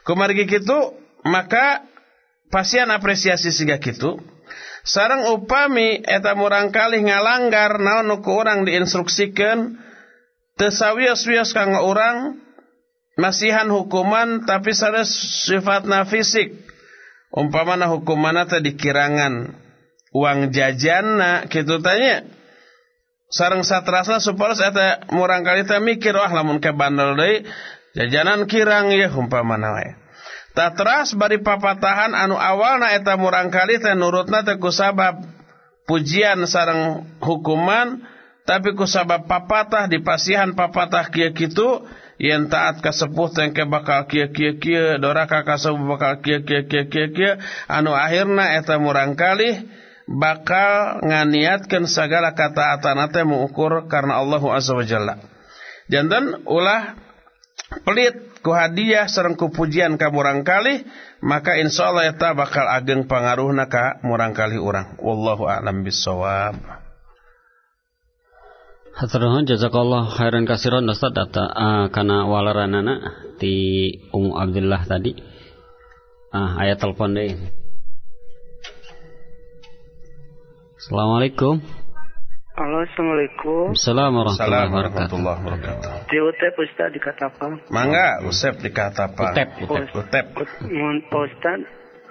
kumargi kitu maka pasian apresiasi siga kitu sarang upami eta murang kali ngalanggar naon nu ku urang diinstruksikan tesawios-wios kang urang masihan hukuman tapi sada sifatna fisik. Umpamana hukumana teh dikirangan uang jajanna kitu tanya. Sarang satrasna supaya eta murang kali teh mikir wah lamun ke bandel deui jajanan kirang ya umpamana wae teras bari papatahan anu awalna eta murangkali teh nurutna teh kusabab pujian sarang hukuman tapi kusabab papatah dipasihan papatah kia kitu yen taat ka sepuh teh ke bakal kia kia kia doraka ka sepuh bakal kia kia kia kia kia anu akhirna eta murangkali bakal nganiatkeun segala kataatan teh mengukur karena Allah azza wajalla jantan ulah pelit ku hadiah sareng ku pujian ka murang kali maka insyaallah eta bakal ageng pangaruhna ka murang kali urang wallahu a'lam bissawab Hatur nuhun jazakallah khairan kasiron Ustaz data uh, kana walaranana ti Ummu Abdullah tadi. Ah uh, ayat telepon deh. Assalamualaikum. Halo, Assalamualaikum. Assalamualaikum warahmatullahi wabarakatuh. Di Utep Ustaz di Katapang. Mangga, Usep di Katapang. Utep, Utep. Utep. Pak Ustaz,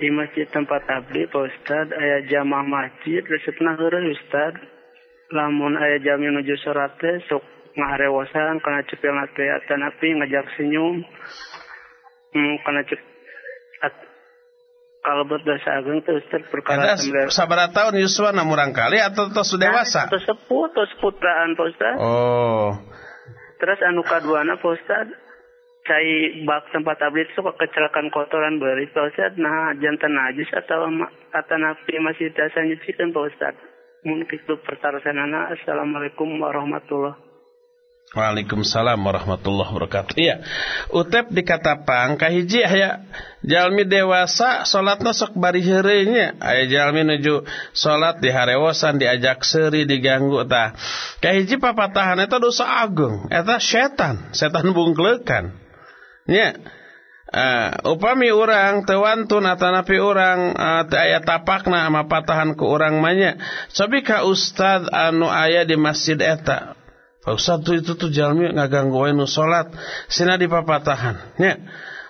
di masjid tempat abdi Pak Ustaz, ayah jamaah masjid, resepna heureuh Ustaz. Lamun ayah jam menuju surat teh sok ngaharewosan karena cepil nate atanapi ngajak senyum hmm, karena cep at- kalau buat dosa agung tuh Ustaz perkara Ada sabar tahun Yuswa namurang kali atau tos dewasa? Atau seput, atau seputraan Pak Ustaz. Oh. Terus anu kaduana Pak Ustaz, cai bak tempat abdi itu suka kecelakaan kotoran beri Pak Ustaz. Nah, jantan najis atau atau napi masih tiasa nyucikan Pak Ustaz. Mungkin itu pertarasanana. Assalamualaikum warahmatullahi Waalaikumsalam warahmatullahi wabarakatuh. Iya. Utep dikatapang kahiji aya jalmi dewasa salatna sok bari heureunya. Aya jalmi nuju salat di harewosan diajak seuri diganggu tah. Kahiji papatahan eta dosa agung, eta setan, setan bungklekan. Nya. Uh, upami orang tewantun atanapi orang uh, aya tapakna ama patahan ku urang manya. Sabi ka ustad anu aya di masjid eta. Pak Ustaz itu tuh jalmi ngaganggu wae nu salat sina di papatahan nya.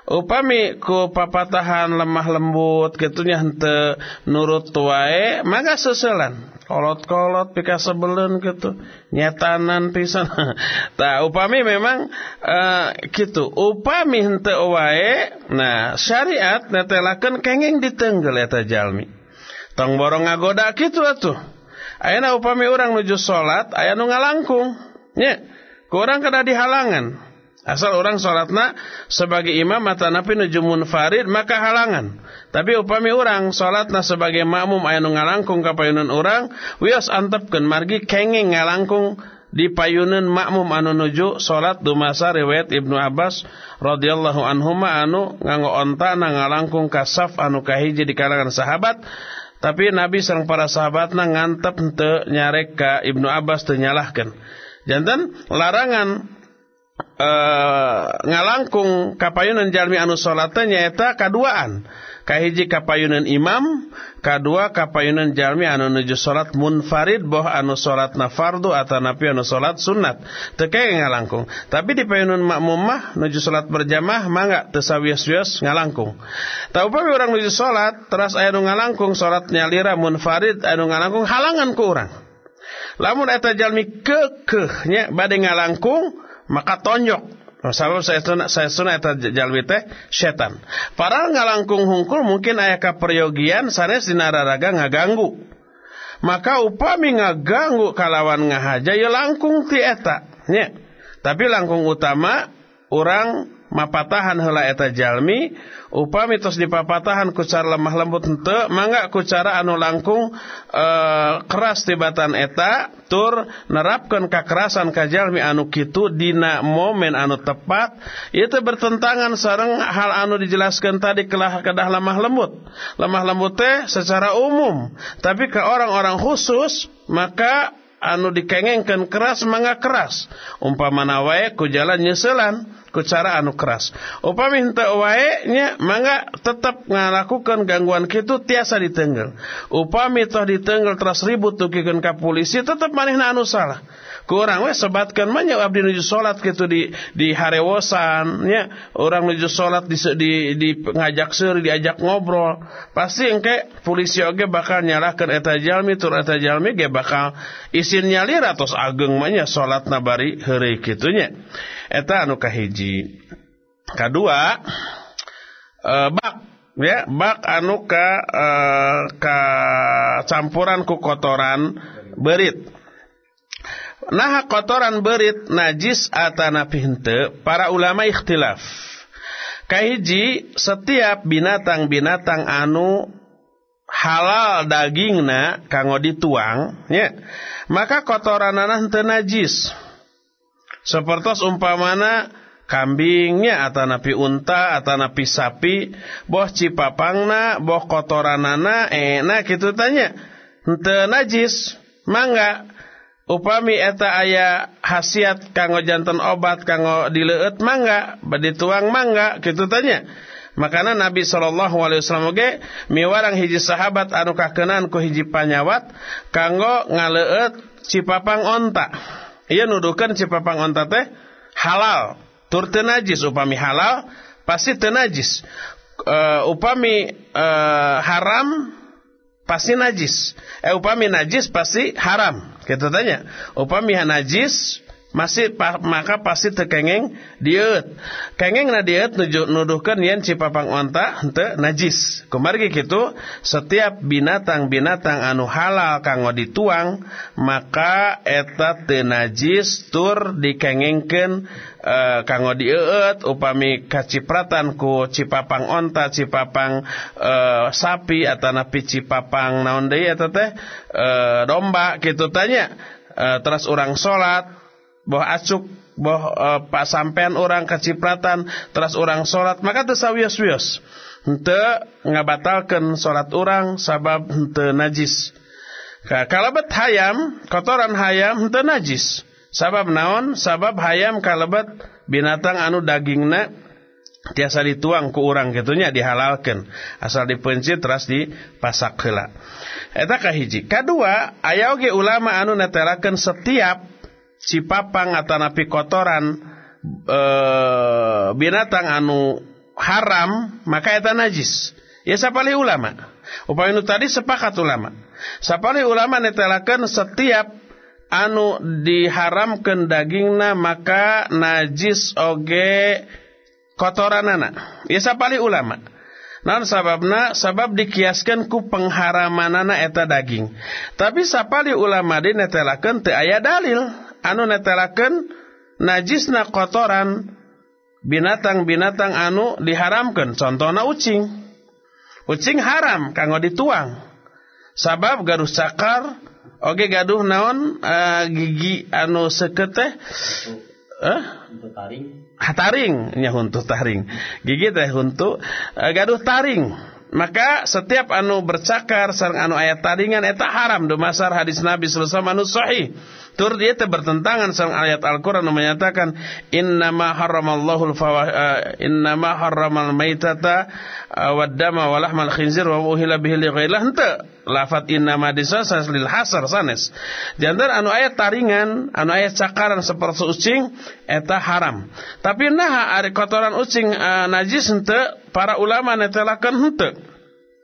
Upami ku papatahan lemah lembut kitu nya henteu. Nurut wae mangga seuselan kolot-kolot pika sebelen gitu. Nyatanan pisan. [laughs] Tah upami memang uh, gitu. Upami henteu wae nah syariat netelakeun kenging ditenggel eta jalmi. Tong borong ngagoda kitu atuh. Ayeuna upami urang nuju salat aya nu ngalangkung Ya, kurang kena dihalangan. Asal orang sholatna sebagai imam atau napi nuju munfarid maka halangan. Tapi upami orang sholatna sebagai makmum aya nu ngalangkung ka payunan orang, wios antepkeun margi kenging ngalangkung di payunan makmum anu nuju sholat dumasa riwayat Ibnu Abbas radhiyallahu anhuma anu nganggo onta na ngalangkung kasaf anu kahiji di kalangan sahabat tapi Nabi sareng para sahabatna ngantep teu nyarek ka Ibnu Abbas teu nyalahkeun. Jantan larangan uh, ngalangkung kapayunan jalmi anu salate nyaeta kaduaan. Kahiji kapayunan imam, kadua kapayunan jalmi anu nuju salat munfarid boh anu salatna fardu atau napi anu salat sunat. Teu ngalangkung. Tapi di payunan makmum mah nuju salat berjamaah mangga teu sawios-wios ngalangkung. Tah upami urang nuju salat teras aya ngalangkung salat nyalira munfarid anu ngalangkung halangan ku urang. Lamun eta jalmi kekehnya bade ngalangkung maka tonjok. Sabab saya sunah eta jalmi teh setan. Padahal ngalangkung hungkul mungkin aya kaperyogian sanes dina raraga ngaganggu. Maka upami ngaganggu kalawan ngahaja ya langkung ti eta. Nya. Tapi langkung utama orang mapatahan heula eta jalmi upami tos dipapatahan ku cara lemah lembut henteu mangga ku cara anu langkung e, keras tibatan eta tur nerapkeun kakerasan ka jalmi anu kitu dina momen anu tepat. Teh bertentangan sareng hal anu dijelaskeun tadi kelah kedah lemah lembut. Lemah lembut teh secara umum tapi ke orang-orang khusus maka anu dikengengkeun keras mangga keras. Umpamana wae ku jalan nyeuselan ku cara anu keras. Upami henteu wae nya mangga tetep ngalakukeun gangguan kitu tiasa ditenggel. Upami toh ditenggel terus ribut tukikeun ka polisi tetep manehna anu salah. Kurang we sebatkeun mah abdi nuju salat kitu di di harewosan nya urang nuju salat di, di, di ngajak seuri diajak ngobrol. Pasti engke polisi oge bakal nyalahkeun eta jalmi tur eta jalmi ge bakal isin nyalir atos ageng mah nya salatna bari heureuy kitu nya. Eta anu kahiji. Kadua uh, bak ya bak anu ka uh, ka campuran ku kotoran berit. Nah kotoran berit najis atanapi henteu para ulama ikhtilaf. Kahiji setiap binatang-binatang anu halal dagingna kanggo dituang ya maka kotoranana henteu najis. Sepertos umpamana kambingnya atau napi unta atau napi sapi boh cipapangna boh kotoranana enak gitu tanya. Ente najis mangga. Upami eta aya hasiat kanggo jantan obat kanggo dileut mangga. Badi tuang mangga gitu tanya. Makana Nabi sallallahu alaihi wasallam ge miwarang hiji sahabat anu kakenan ku hiji panyawat kanggo ngaleut cipapang onta. Iya nuduhkan cipapang onta teh halal, tur tenajis upami halal pasti tenajis. Uh, upami uh, haram pasti najis. Eh upami najis pasti haram. Kita tanya, upami najis masih maka pasti tekengeng dieut kengeng na dieut nuju nuduhkeun yen cipapang onta henteu najis. Kumargi kitu setiap binatang-binatang anu halal kanggo dituang maka eta teu najis tur dikengengkeun uh, kanggo dieut. Upami kacipratan ku cipapang onta cipapang uh, sapi atanapi cipapang naon deui eta teh uh, domba kitu tanya. Uh, terus orang salat boh acuk boh e, pak sampean orang kecipratan terus orang sholat maka tersawios-wios hente ngabatalkan sholat orang sabab hente najis. Kalebet hayam kotoran hayam hente najis. Sabab naon? Sabab hayam kalebet binatang anu dagingna tiasa dituang ku orang gitunya dihalalkan asal dipenci terus dipasak heula. Eta kahiji kadua aya oge ulama anu netelakeun setiap cipapang atau napi kotoran e, binatang anu haram maka eta najis. Ya sapali ulama. Upaya nu tadi sepakat ulama. Sapali ulama netelakeun setiap anu diharamkan dagingna maka najis oge kotoranana. Ya sapali ulama. Nah sababna? Sabab dikiaskan ku pengharamanana eta daging. Tapi sapali ulama di netelakeun teu aya dalil anu netelakeun najisna kotoran binatang-binatang anu diharamkan contohna ucing. Ucing haram kanggo dituang. Sabab gaduh cakar oge gaduh naon uh, gigi anu seketeh eh? Untuk taring. Nya untuk taring. Gigi teh untuk uh, gaduh taring. Maka setiap anu bercakar sareng anu ayat taringan eta haram. Dumasar hadis Nabi sallallahu alaihi wasallam anu sahih Tur dia bertentangan sama ayat Al-Quran menyatakan innama haramallahu uh, innama haramal maitata uh, waddama walahmal khinzir wa uhila bihi li ghairillah henteu. Lafat innama disasas lil hasar sanes. Jantar anu ayat taringan anu ayat cakaran seperti ucing eta haram. Tapi nah ari kotoran ucing uh, najis henteu. Para ulama netelakeun henteu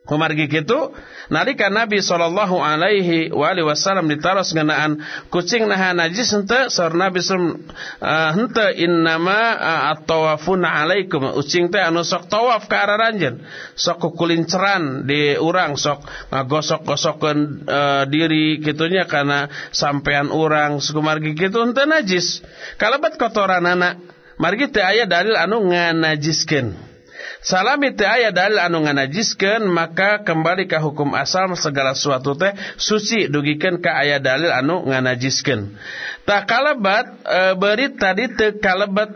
Kumargi kitu nalika Nabi sallallahu alaihi wa alihi wasallam ditaros ngeunaan kucing naha najis henteu saur Nabi sallam uh, henteu innama uh, at-tawafuna alaikum. Ucing teh anu sok tawaf ka araranjeun sok kukulinceran di urang sok ngagosok-gosokkeun uh, diri kitunya kana sampean urang sukumargi kitu henteu najis. Kalabat kotoranana margi teu aya dalil anu nganajiskeun Salami teh aya dalil anu nganajiskeun maka kembali ke hukum asal segala sesuatu teh suci dugikeun ka aya dalil anu nganajiskeun. Tak kalebat e, beri tadi teu kalebat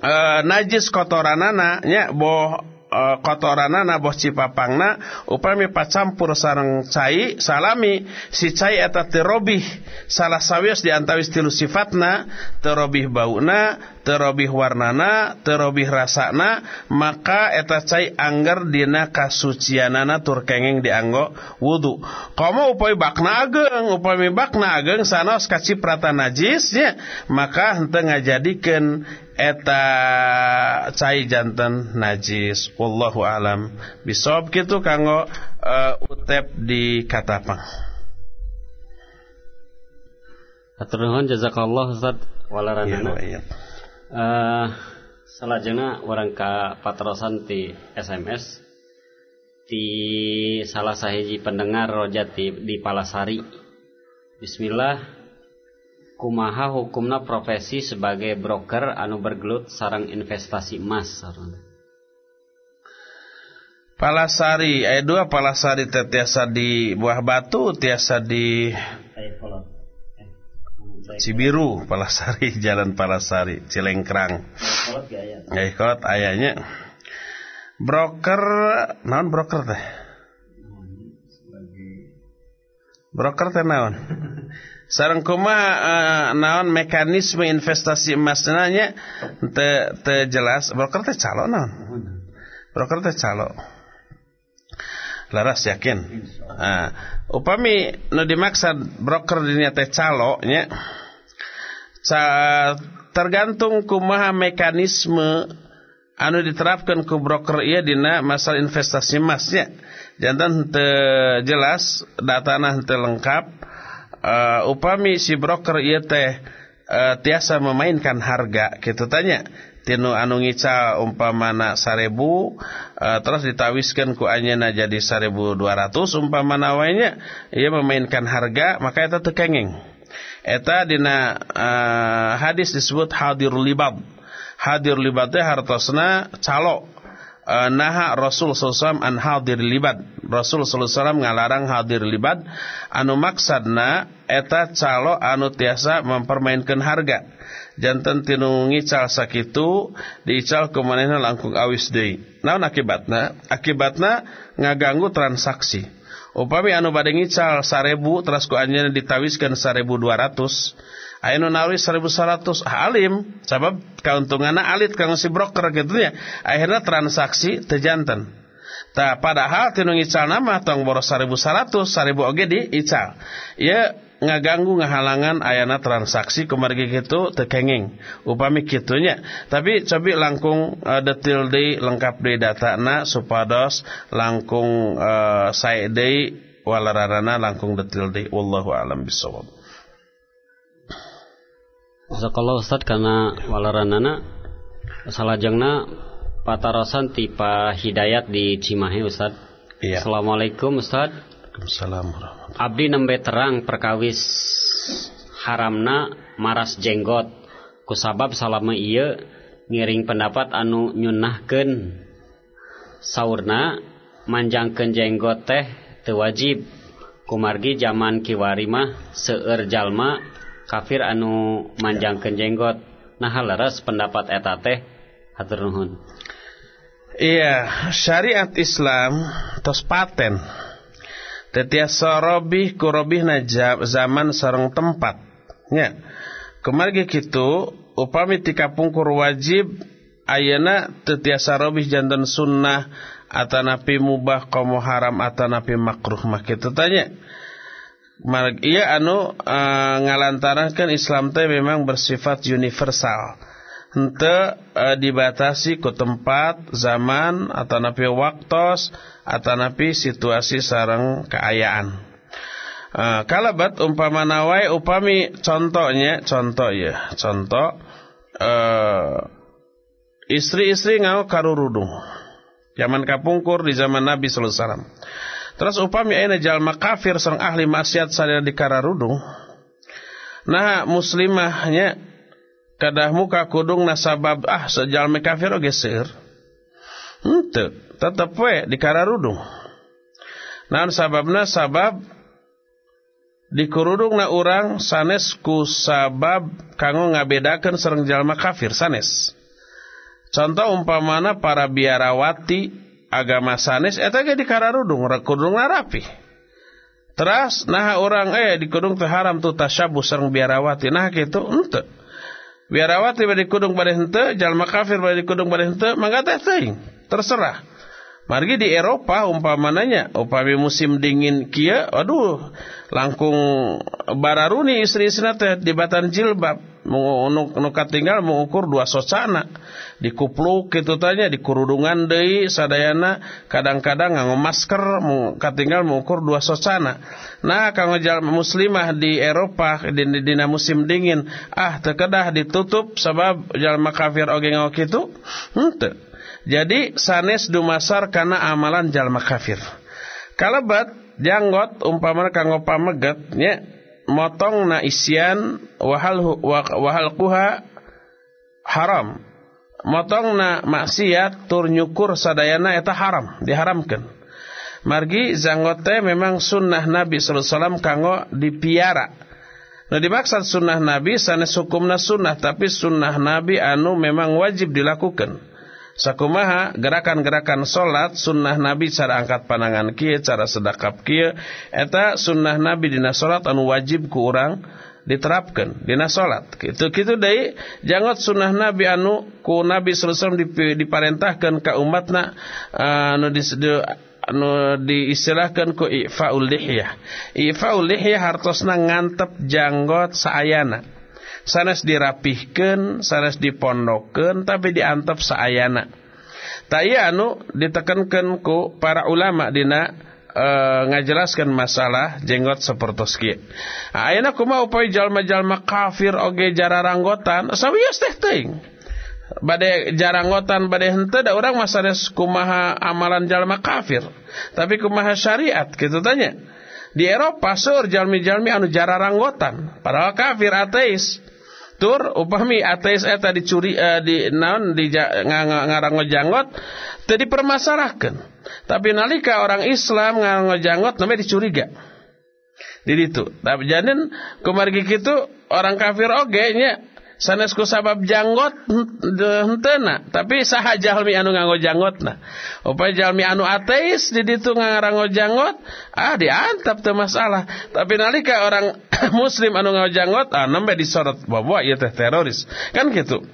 e, najis kotoranana nya boh uh, kotoranana boh cipapangna upami pacampur sareng cai salami si cai eta terobih salah sawios di antawis tilu sifatna terobih bauna terobih warnana terobih rasana maka eta cai angger dina kasucianana tur kenging dianggo wudu. Komo upami bakna ageng upami bakna ageng sanos kacipratan najis ya maka henteu ngajadikeun eta cai jantan najis. Wallahu alam. Bisawab kitu kanggo uh, utep di katapang. Hatur nuhun jazakallah Ustaz walaranana. Iya, iya. Uh, salajengna urang ka patrosan ti SMS di salah sahiji pendengar rojati di Palasari. Bismillah kumaha hukumna profesi sebagai broker anu bergelut sarang investasi emas Palasari ayat dua Palasari tiasa di buah batu tiasa di Cibiru Palasari [laughs] Jalan Palasari Cilengkrang. Gaikot ayahnya. Broker non broker teh? Broker teh naon? [laughs] Sarang kuma uh, naon mekanisme investasi emas nanya te, te jelas broker teh calo naon? Broker teh calo laras yakin. Uh, upami nu dimaksud broker dinya teh calo nya. Ca, tergantung kumaha mekanisme anu diterapkan ku broker iya dina masalah investasi emasnya jantan te jelas datana teu lengkap. Uh, upami si broker ieu teh uh, tiasa memainkan harga gitu tanya tinu anu ngical umpamana sarebu uh, terus ditawiskan ku anyana jadi sarebu dua ratus umpamana wainya ia memainkan harga maka eta tekengeng eta dina uh, hadis disebut hadir libab. Hadir libab teh hartosna calo. Uh, naha Rasul sallallahu an hadir libad. Rasul sallallahu ngalarang hadir libad. Anu maksadna eta calo anu tiasa mempermainkan harga jantan tinu ngical sakitu diical ke manehna langkung awis deui. Naon akibatna? Akibatna ngaganggu transaksi. Upami anu bade ngical 1000 terus ku anjeunna ditawiskeun 1200 Ayo nawis 1100 alim. Sabab keuntungannya alit kang si broker gitu ya akhirnya transaksi terjantan tak padahal tinu ngical nama tong boros 1100 1000 oge di ical. Ya ngaganggu ngahalangan ayana transaksi kemargi gitu tekenging upami kitunya tapi cobi langkung uh, detail deui lengkap deui datana supados langkung uh, sae deui walararana langkung detail deui wallahu alam bisawab Jazakallah Ustaz karena walaranana salajengna patarosan tipa hidayat di Cimahi Ustaz. Iya. Assalamualaikum Ustaz. Waalaikumsalam Abdi nembe terang perkawis haramna maras jenggot. Kusabab salama iya ngiring pendapat anu nyunahkeun saurna manjangkeun jenggot teh teu wajib. Kumargi zaman kiwari mah seueur jalma kafir anu manjangkeun jenggot. Nah leres pendapat eta teh hatur nuhun. Iya, syariat Islam tos paten tetiasa robih ku robihna zaman sareng tempat. Nya kemargi kitu upami tika pungkur wajib ayana tetiasa robih jantan sunnah atanapi mubah komo haram atanapi makruh mah kitu tanya iya anu uh, ngalantaran Islam teh memang bersifat universal henteu uh, dibatasi ku tempat zaman atanapi waktos atanapi situasi sarang keayaan. Uh, kalabat umpama nawai upami contohnya contoh ya contoh uh, istri-istri ngau karurudung. Zaman kapungkur di zaman Nabi sallallahu alaihi wasallam. Terus upami ayeuna jalma kafir sareng ahli maksiat sadaya di kararudung nah muslimahnya kadah muka kudung nasabab ah sejalma kafir oge seueur henteu tetap we di kararudung. Nah sababna sabab di na orang sanes ku sabab kanggo ngabedakan sereng jalma kafir sanes. Contoh umpamana para biarawati agama sanes eta ge di kararudung kudungna rapi. Terus nah orang eh di kudung teh haram tuh tasyabuh sereng biarawati nah gitu ente. Biarawati bade kudung bade henteu jalma kafir bade kudung bade henteu mangga teh teuing terserah. Margi di Eropa umpamananya upami musim dingin kia aduh langkung bararuni istri-istri teh di batan jilbab nu tinggal mengukur dua socana. Dikupluk kitu tanya di kurudungan deui sadayana. Kadang-kadang nganggo masker katinggal mengukur dua socana. Nah kanggo muslimah di Eropa di dina musim dingin ah terkedah ditutup sebab jalma kafir oge ngau kitu? Henteu jadi sanes dumasar karena amalan jalma kafir. Kalabat janggot umpama kanggo pameget nya motong na isian wahal wahal kuha haram. Motong na maksiat tur nyukur sadayana eta haram, diharamkan. Margi zanggote memang sunnah Nabi wasallam kanggo dipiara. Nah dimaksud sunnah Nabi sanes hukumna sunnah tapi sunnah Nabi anu memang wajib dilakukan. Sakumaha gerakan-gerakan salat sunnah Nabi cara angkat panangan kieu cara sedekap kieu eta sunnah Nabi dina salat anu wajib ku urang diterapkan dina salat kitu kitu deui jangot sunnah Nabi anu ku Nabi sallallahu alaihi diparentahkeun ka umatna anu di, anu diistilahkan ku ifaul lihyah. Ifaul lihyah hartosna ngantep janggot saayana sanes dirapihkan sanes dipondokan tapi diantep saayana tak iya anu ditekankan ku para ulama dina uh, ngajelaskan masalah jenggot seperti kieu. Nah, ayeuna kumaha upaya jalma-jalma kafir oge jararanggotan sawios teh teuing. Bade jaranggotan bade henteu da urang masanes kumaha amalan jalma kafir. Tapi kumaha syariat kitu tanya. Di Eropa sur jalmi-jalmi anu jararanggotan padahal kafir ateis. Tur upami ateis eta dicuri uh, di naon di ngarango janggot teu dipermasalahkeun. Tapi nalika orang Islam ngarango janggot namanya dicuriga. Di ditu. Tapi janin kumargi kitu orang kafir oge nya sanes ku sabab janggot hentena. Tapi saha jalmi anu nganggo janggotna? Upaya jalmi anu ateis di ditu ngarango janggot ah diantap teu masalah. Tapi nalika orang [coughs] muslim anu nganggo janggot ah nembe disorot bahwa ieu teh teroris. Kan gitu.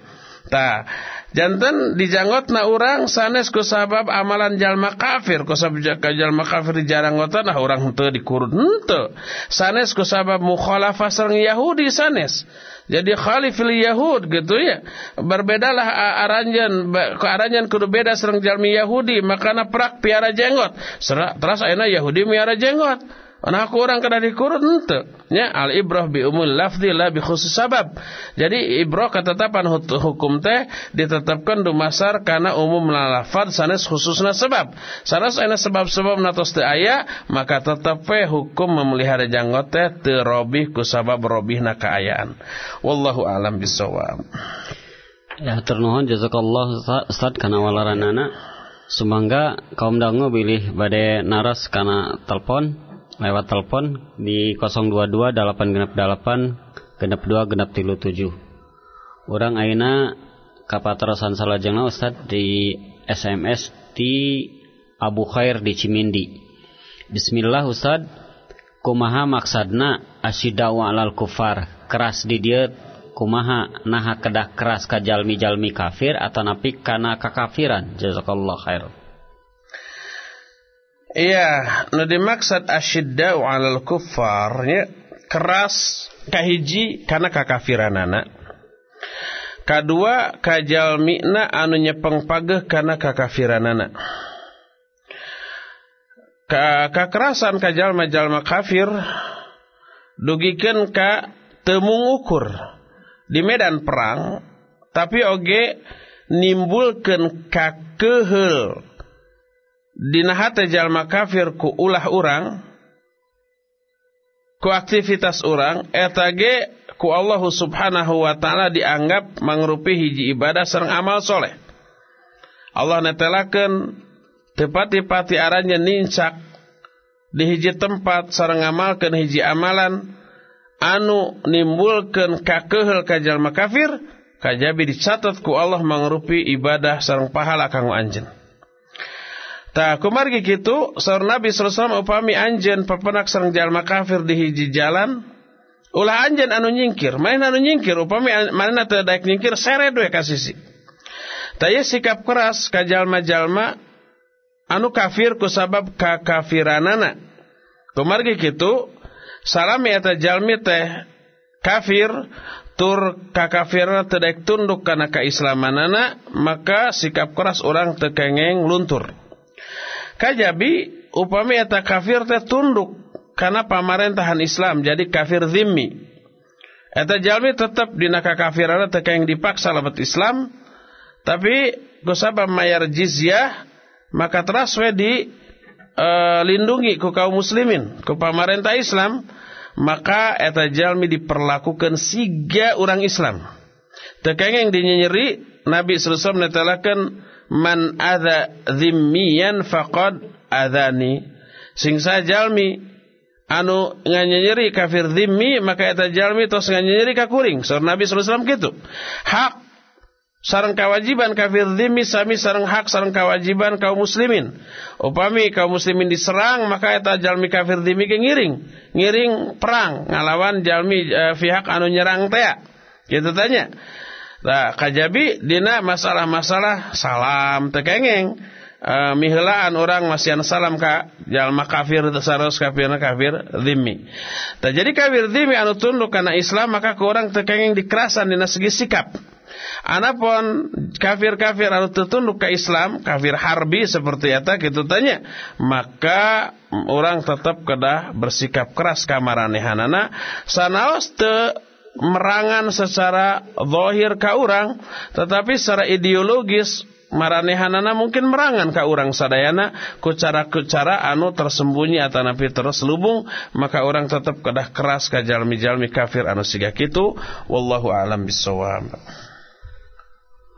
Tah jantan dijanggot na orang sanes ku sabab amalan jalma kafir ku sabab jalma kafir di jaranggotan nah orang henteu dikurut henteu sanes ku sabab mukhalafah sareng Yahudi sanes jadi khalifil Yahud gitu ya. Berbedalah aranjan ke aranjan kudu beda serang jalmi Yahudi makana prak piara jenggot. Terus ayeuna Yahudi miara jenggot. Nah aku orang kena dikurut ente. Ya, al ibrah bi umul lafzi la bi khusus sabab. Jadi ibrah ketetapan hukum teh ditetapkan dumasar karena umum lafaz sanes khususna sebab. Sanes ana sebab-sebab natos teu aya, maka tetep we hukum memelihara janggot teh teu robih ku sabab robihna kaayaan. Wallahu alam bisawab. Ya ternuhun jazakallah Ustaz kana walaranana. Sumangga kaum dangu bilih bade naras kana telepon lewat telepon di 022 868 genep 2 genep tilu 7 orang aina kapaterasan salajengna Ustad di SMS di Abu Khair di Cimindi. Bismillah Ustad kumaha maksadna asyidau alal kufar? Keras di dia kumaha naha kedah keras ka jalmi-jalmi kafir atau napi kana kakafiran? Jazakallah khair Iya, nu dimaksud asyidda'u 'alal kuffar nya keras kahiji kana kakafiranana. Kadua kajalmina anu nyepeng pageh kana kakafiranana. Ka kakerasan kajalma-jalma kafir dugikeun ka temung ukur di medan perang tapi oge nimbulkeun kakeheul dina hate jalma kafir ku ulah urang ku aktivitas urang eta ge ku Allah Subhanahu wa taala dianggap mangrupi hiji ibadah sareng amal soleh. Allah netelakeun tepati-pati aranya nincak di hiji tempat sareng ngamalkeun hiji amalan anu nimbulkeun kakeheul ka jalma kafir kajabi dicatat ku Allah mangrupi ibadah sareng pahala kanggo anjeun. Tak kumargi kitu saur Nabi sallallahu upami anjeun papenak sareng jalma kafir di hiji jalan. Ulah anjeun anu nyingkir. Main anu nyingkir upami manehna teu daek nyingkir seret we ka sisi. Taya sikap keras ka jalma-jalma anu kafir ku sabab kakafiranana. Kumargi kitu salami eta jalmi teh kafir tur kakafirna teu daek tunduk kana kaislamanana maka sikap keras orang teu kengeng luntur kajabi upami eta kafir teh tunduk karena pamarintahan Islam jadi kafir zimmi. Eta jalmi tetap dina kakafiran teh yang dipaksa labat Islam tapi kusabab mayar jizyah maka teras we di uh, lindungi ku kaum muslimin ku pamarintah Islam maka eta jalmi diperlakukan siga orang Islam. Tekengeng dinyenyeri Nabi sallallahu alaihi man adha dhimmiyan faqad adhani. Sing sajalmi anu nganyeri kafir dhimmi maka eta jalmi tos nganyeri ka kuring Nabi sallallahu alaihi wasallam kitu hak sareng kewajiban kafir dhimmi sami sareng hak sareng kewajiban kaum muslimin. Upami kaum muslimin diserang maka eta jalmi kafir dhimmi ke ngiring. Ngiring perang ngalawan jalmi uh, pihak anu nyerang teh gitu tanya Nah, kajabi dina masalah-masalah salam tekengeng uh, mihelaan orang masian salam ka jalma kafir tesaros kafirna kafir dhimmi. Nah, jadi kafir dhimmi anu tunduk kana Islam maka ke orang tekengeng dikerasan dina segi sikap. Anapun kafir-kafir anu tunduk ke Islam, kafir harbi seperti eta gitu tanya, maka orang tetap kedah bersikap keras kamaranehanana sanaos teu merangan secara zahir ka urang, tetapi secara ideologis maranehanana mungkin merangan ka urang sadayana ku cara-cara anu tersembunyi atau napi terus lubung maka orang tetap kedah keras ka jalmi-jalmi kafir anu siga kitu wallahu alam bisawab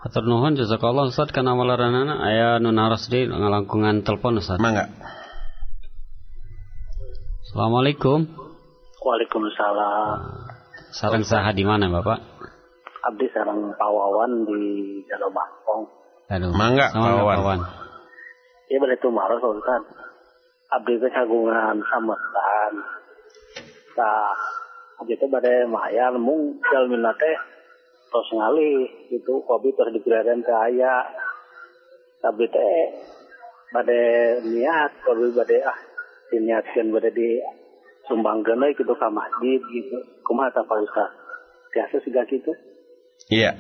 Hatur nuhun jazakallah Ustaz kana walaranana aya nu naras di ngalangkungan telepon Ustaz. Mangga. Assalamualaikum. Waalaikumsalam. Sarang saha di mana Bapak? Abdi sarang Pawawan di Jalur Bangkong. Aduh. Mangga, Pawawan. Pawawan. Iya balik itu marah Ustaz. Abdi ke cagungan sametan. Nah, abdi itu badai mayan mung jalmina teh terus ngalih gitu kopi terus digerakan ke aya. Abdi teh badai niat kopi badai ah diniatkan badai di sumbangkeun euy gitu ka masjid gitu. Kumaha ta Pak Ustaz? Biasa siga gitu. Iya.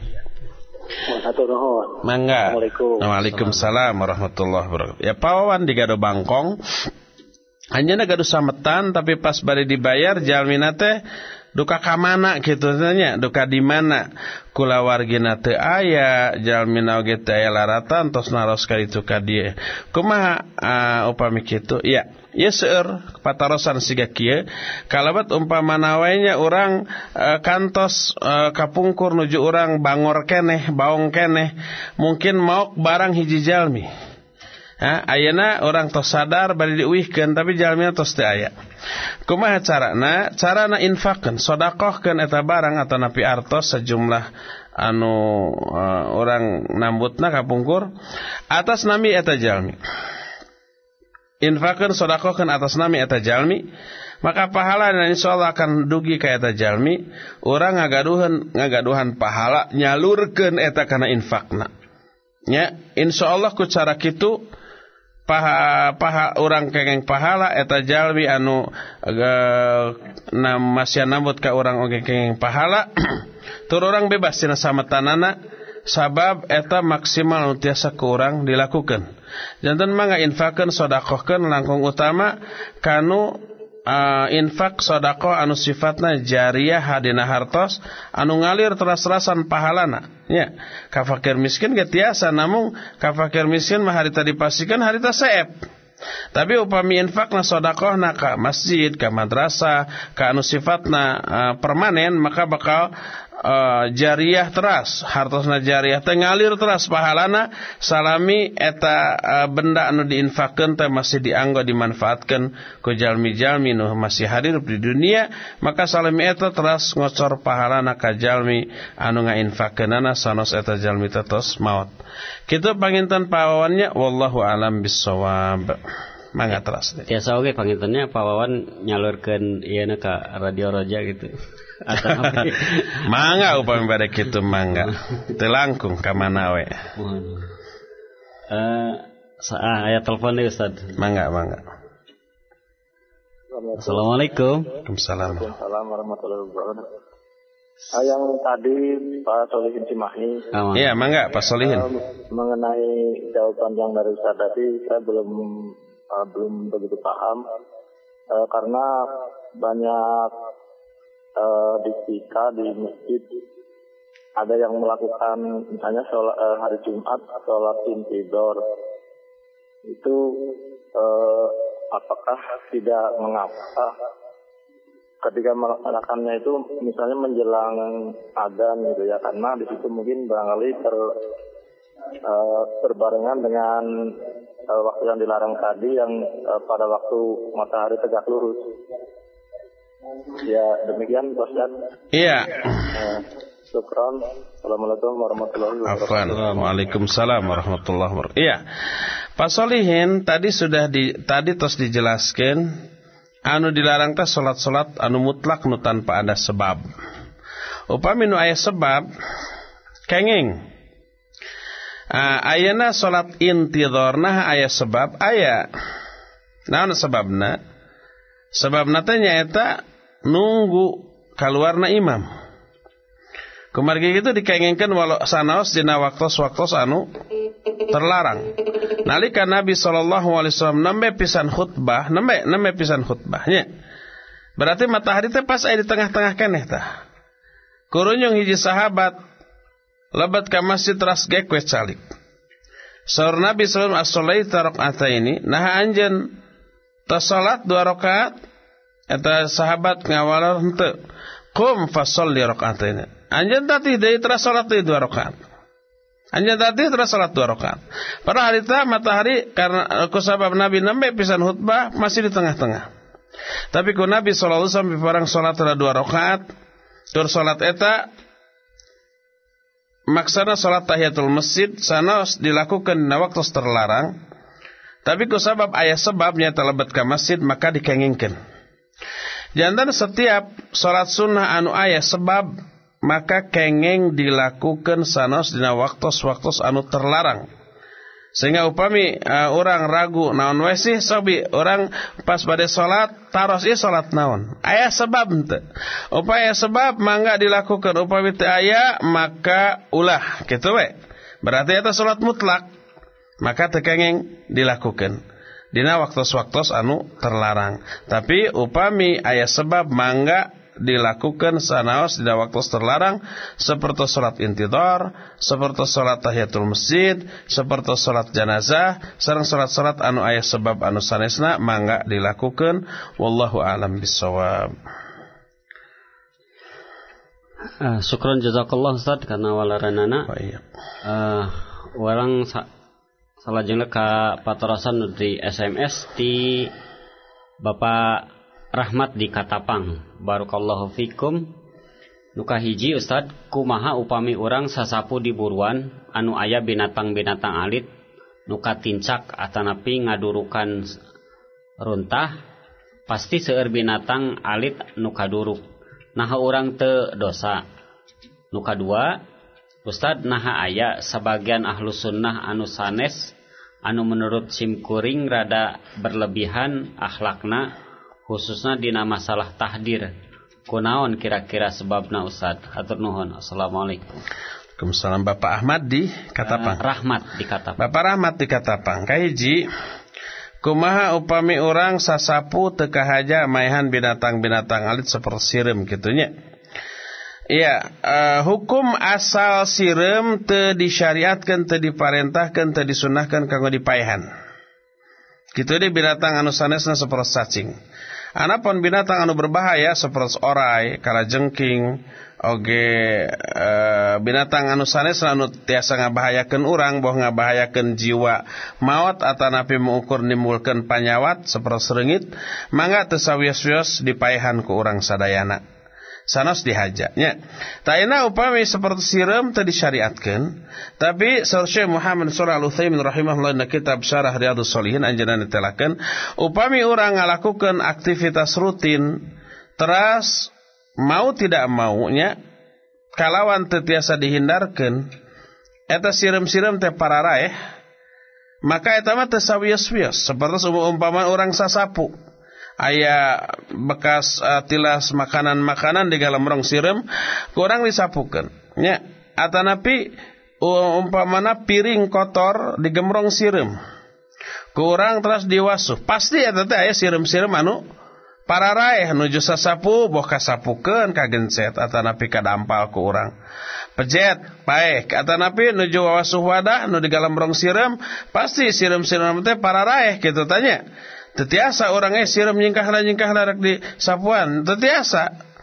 Mangga. Assalamualaikum. Waalaikumsalam warahmatullahi wabarakatuh. Ya pawawan di Gado Bangkong. Hanya gado sametan tapi pas bari dibayar jalmina teh duka kamana gitu tanya. Duka di mana? Kula wargina teu aya jalmina oge teu aya laratan tos naros ka itu ka dieu. Kumaha uh, upami kitu? Ya ya seueur patarosan siga kieu. Kalabat umpamana wae urang uh, kantos uh, kapungkur nuju urang bangor keneh baong keneh mungkin maok barang hiji jalmi ayana orang tos sadar bari diuihkeun tapi jalmina tos teu aya. Kumaha carana? Carana infakkeun, sedekahkeun eta barang atau napi artos sejumlah anu uh, orang nambutna kapungkur atas nami eta jalmi. Infakkeun sedekahkeun atas nami eta jalmi, maka pahala dan insyaallah akan dugi ka eta jalmi, urang ngagaduhan ngagaduhan pahala nyalurkeun eta kana infakna. Ya, insyaallah ku cara kitu paha paha orang kengeng pahala eta jalmi anu uh, na masih nambut ka orang oge kengeng pahala. [clears throat] Tur orang bebas tina samatanana sabab eta maksimal nu tiasa ku urang dilakukan janten mangga infakeun sedekahkeun langkung utama kanu uh, infak sodako anu sifatna jariah hadina hartos anu ngalir teras-terasan pahalana. Ya ka fakir miskin ge tiasa namun ka fakir miskin mah harita dipastikan harita seep. Tapi upami infakna na ka masjid, ka madrasah, ka anu sifatna uh, permanen maka bakal uh, jariah teras hartosna jariah teh ngalir teras pahalana salami eta uh, benda anu diinfakkeun teh masih dianggo dimanfaatkeun ku jalmi-jalmi nu masih hadir di dunia maka salami eta teras ngocor pahalana ka jalmi anu ngainfakkeunana sanos eta jalmi teh tos maot. Kitu panginten pawawannya wallahu alam bissawab mangga teras Tiasa oge pangintennya Pak Wawan nyalurkeun ieu ka radio Roja gitu. [laughs] Mangga upami bade kitu mangga teu langkung ka mana we Mohon. Eh, sa- aya telepon deh Ustaz. mangga mangga Assalamualaikum. Waalaikumsalam Waalaikumsalam warahmatullahi wabarakatuh. Ah, yang tadi Pak Solihin Cimahi. Iya, mangga Pak Solihin. eh, mengenai jawaban yang dari Ustaz tadi saya belum eh, belum begitu paham. Eh, karena banyak eh, di Sika di masjid ada yang melakukan misalnya sholat, eh, hari Jumat sholat tidur. Itu eh, apakah tidak mengapa ketika melaksanakannya itu misalnya menjelang adzan gitu ya? Karena di situ mungkin barangkali ter eh, berbarengan dengan eh, waktu yang dilarang tadi yang eh, pada waktu matahari tegak lurus. Ya demikian Pak. Iya. Syukran. Assalamualaikum warahmatullahi wabarakatuh. Afwan. Waalaikumsalam warahmatullahi wabarakatuh. Iya. Pak Solihin tadi sudah di tadi tos dijelaskan anu dilarang teh salat-salat anu mutlak nu tanpa ada sebab. Upami nu aya sebab kenging. Ah, ayeuna salat intidharna aya sebab aya. Naon sebabna? Sebabna teh nyaeta nunggu kaluarna imam. Kumargi itu dikengengkan walau sanaos dina waktos-waktos anu terlarang. Nalika Nabi wasallam nembe pisan khutbah, nembe nembe pisan khutbahnya. Berarti matahari teh pas di tengah-tengah keneh tah. Kurunyung hiji sahabat lebat ka masjid teras gekwe calik. Saur Nabi sallallahu alaihi wasallam ini nah anjeun tas salat dua rakaat eta sahabat ngawal henteu. Qum fasalli raka'ataini. Anjan tadi dari teras salat di dua rakaat. Anjan tadi teras salat dua rakaat. Pada hari itu matahari karena kusabab Nabi nembe pisan khutbah masih di tengah-tengah. Tapi ku Nabi sallallahu alaihi wasallam parang salat dua rakaat, tur salat eta maksana salat tahiyatul masjid sanos dilakukan di waktu terlarang. Tapi ku sabab ayah sebabnya terlebat ke masjid maka dikengingkan. Jantan setiap salat sunnah anu ayah sebab maka kengeng dilakukan sanos dina waktu-waktu anu terlarang. Sehingga upami uh, orang ragu naon we sih sobi orang pas pada salat taros ieu salat naon. Aya sebab henteu. Upaya sebab mangga dilakukan upami teu aya maka ulah kitu we. Berarti eta salat mutlak. Maka teu kengeng dilakukan. Dina waktu-waktu anu terlarang. Tapi upami aya sebab mangga dilakukan sanaos di waktu terlarang seperti salat intidhar, seperti salat tahiyatul masjid, seperti salat janazah, sareng salat-salat anu aya sebab anu sanesna mangga dilakukan wallahu alam bisawab. Uh, syukron jazakallah Ustaz karena walaranana. Oh, iya. Uh, orang sa salajengna ka patorosan di SMS di Bapak rahmat di Katapang. Barakallahu fikum. Nuka hiji Ustad kumaha upami urang sasapu di buruan anu aya binatang-binatang alit nuka tincak atanapi ngadurukan runtah pasti seueur binatang alit nuka duruk naha urang te dosa. Nuka dua Ustad naha aya sebagian ahlu sunnah anu sanes anu menurut simkuring rada berlebihan akhlakna khususnya dina masalah tahdir kunaon kira-kira sebabna Ustaz atur nuhun assalamualaikum Waalaikumsalam Bapak Ahmad di Katapang. Uh, Rahmat di Katapang. Bapak Rahmat di Katapang. Kahiji kumaha upami orang sasapu teka haja maihan binatang-binatang alit seperti sirem gitunya. Iya, uh, hukum asal sirem te disyariatkan, te diparentahkan, te disunahkan kanggo dipaihan. Gitu deh binatang anu sanesna seperti cacing. Anapun binatang anu berbahaya seperti orai, kalajengking, oge e, binatang anu sanes anu tiasa ngabahayakeun urang, boh ngabahayakeun jiwa. Maut atanapi mengukur nimbulkeun panyawat seperti serengit, mangga teu sawios-wios dipaehan ku urang sadayana sanos dihajaknya. Taina upami seperti siram tadi syariatkan. Tapi Syekh Muhammad Surah Al-Utsaimin rahimahullah na kitab Syarah Riyadhus Shalihin anjeunna ditelakeun upami orang ngalakukan aktivitas rutin teras mau tidak maunya kalawan tetiasa dihindarkan eta siram-siram teh pararaeh maka eta mah teu seperti umpama orang sasapu ayah bekas uh, tilas makanan-makanan di dalam rong sirem kurang disapukan nya atanapi umpamana piring kotor di gemrong sirem. Kurang terus diwasuh. Pasti ya teh aya sirem-sirem anu para raih nuju sasapu boh kasapukeun kagencet. Atanapi kadampal ku urang. Pejet baik. Atanapi nuju wasuh wadah nu rong sirem pasti sirem-sirem teh para raih gitu tanya Tetiasa orang eh siram nyingkah rek di sapuan. Tetiasa.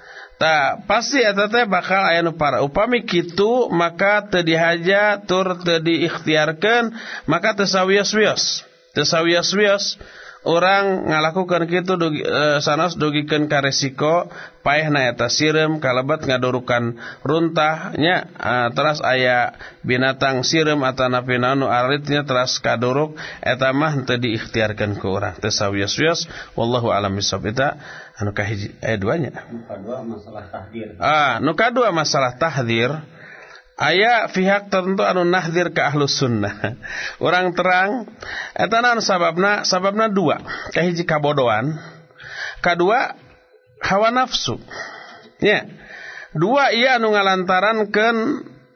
Tak pasti eta teh bakal aya upami kitu maka teu dihaja tur teu diikhtiarkeun maka teu sawios-wios. Teu sawios-wios orang ngalakukan kitu dugi, e, sanos dugikeun ka resiko paehna eta sireum kalebat ngadurukan runtahnya e, teras aya binatang sireum atanapi naon aritnya teras kaduruk eta mah teu diikhtiarkeun ku urang. Teu sawios-wios wallahu alam bisawab eta anu kahiji aya duanya? Nu kadua masalah tahdir. Ah nu kadua masalah tahdir Aya pihak tertentu anu nahdir ke ahlu sunnah. [laughs] Orang terang, etanan sababna, sababna dua. Kahiji kabodoan. Kedua, hawa nafsu. Ya. dua ia anu ngalantarankeun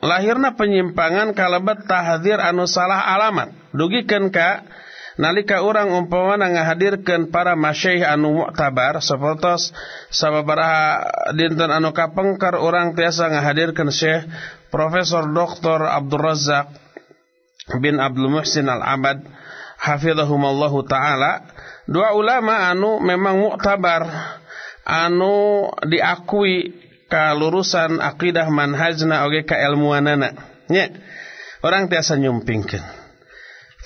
lahirna penyimpangan kalebet tahdir anu salah alamat dugikeun ka nalika orang umpamana ngahadirkeun para masyaikh anu mu'tabar sapertos sababaraha dinten anu kapengker orang tiasa ngahadirkeun Syekh Profesor Dr. Abdul Razak bin Abdul Muhsin Al-Abad hafizahumallahu taala dua ulama anu memang mu'tabar anu diakui kalurusan akidah manhajna oge kailmuanana nya orang tiasa nyumpingkeun.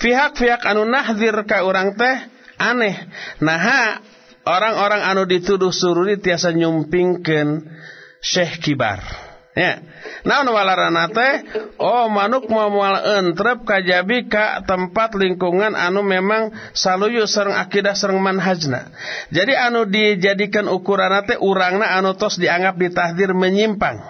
Pihak-pihak anu nahdir ka urang teh aneh. Naha orang-orang anu dituduh sururi tiasa nyumpingkeun syekh kibar Ya. Naon walarana teh oh manuk mau moal entrep kajabi ka tempat lingkungan anu memang saluyu sareng akidah sareng manhajna. Jadi anu dijadikan ukuran teh urangna anu tos dianggap ditahdir menyimpang.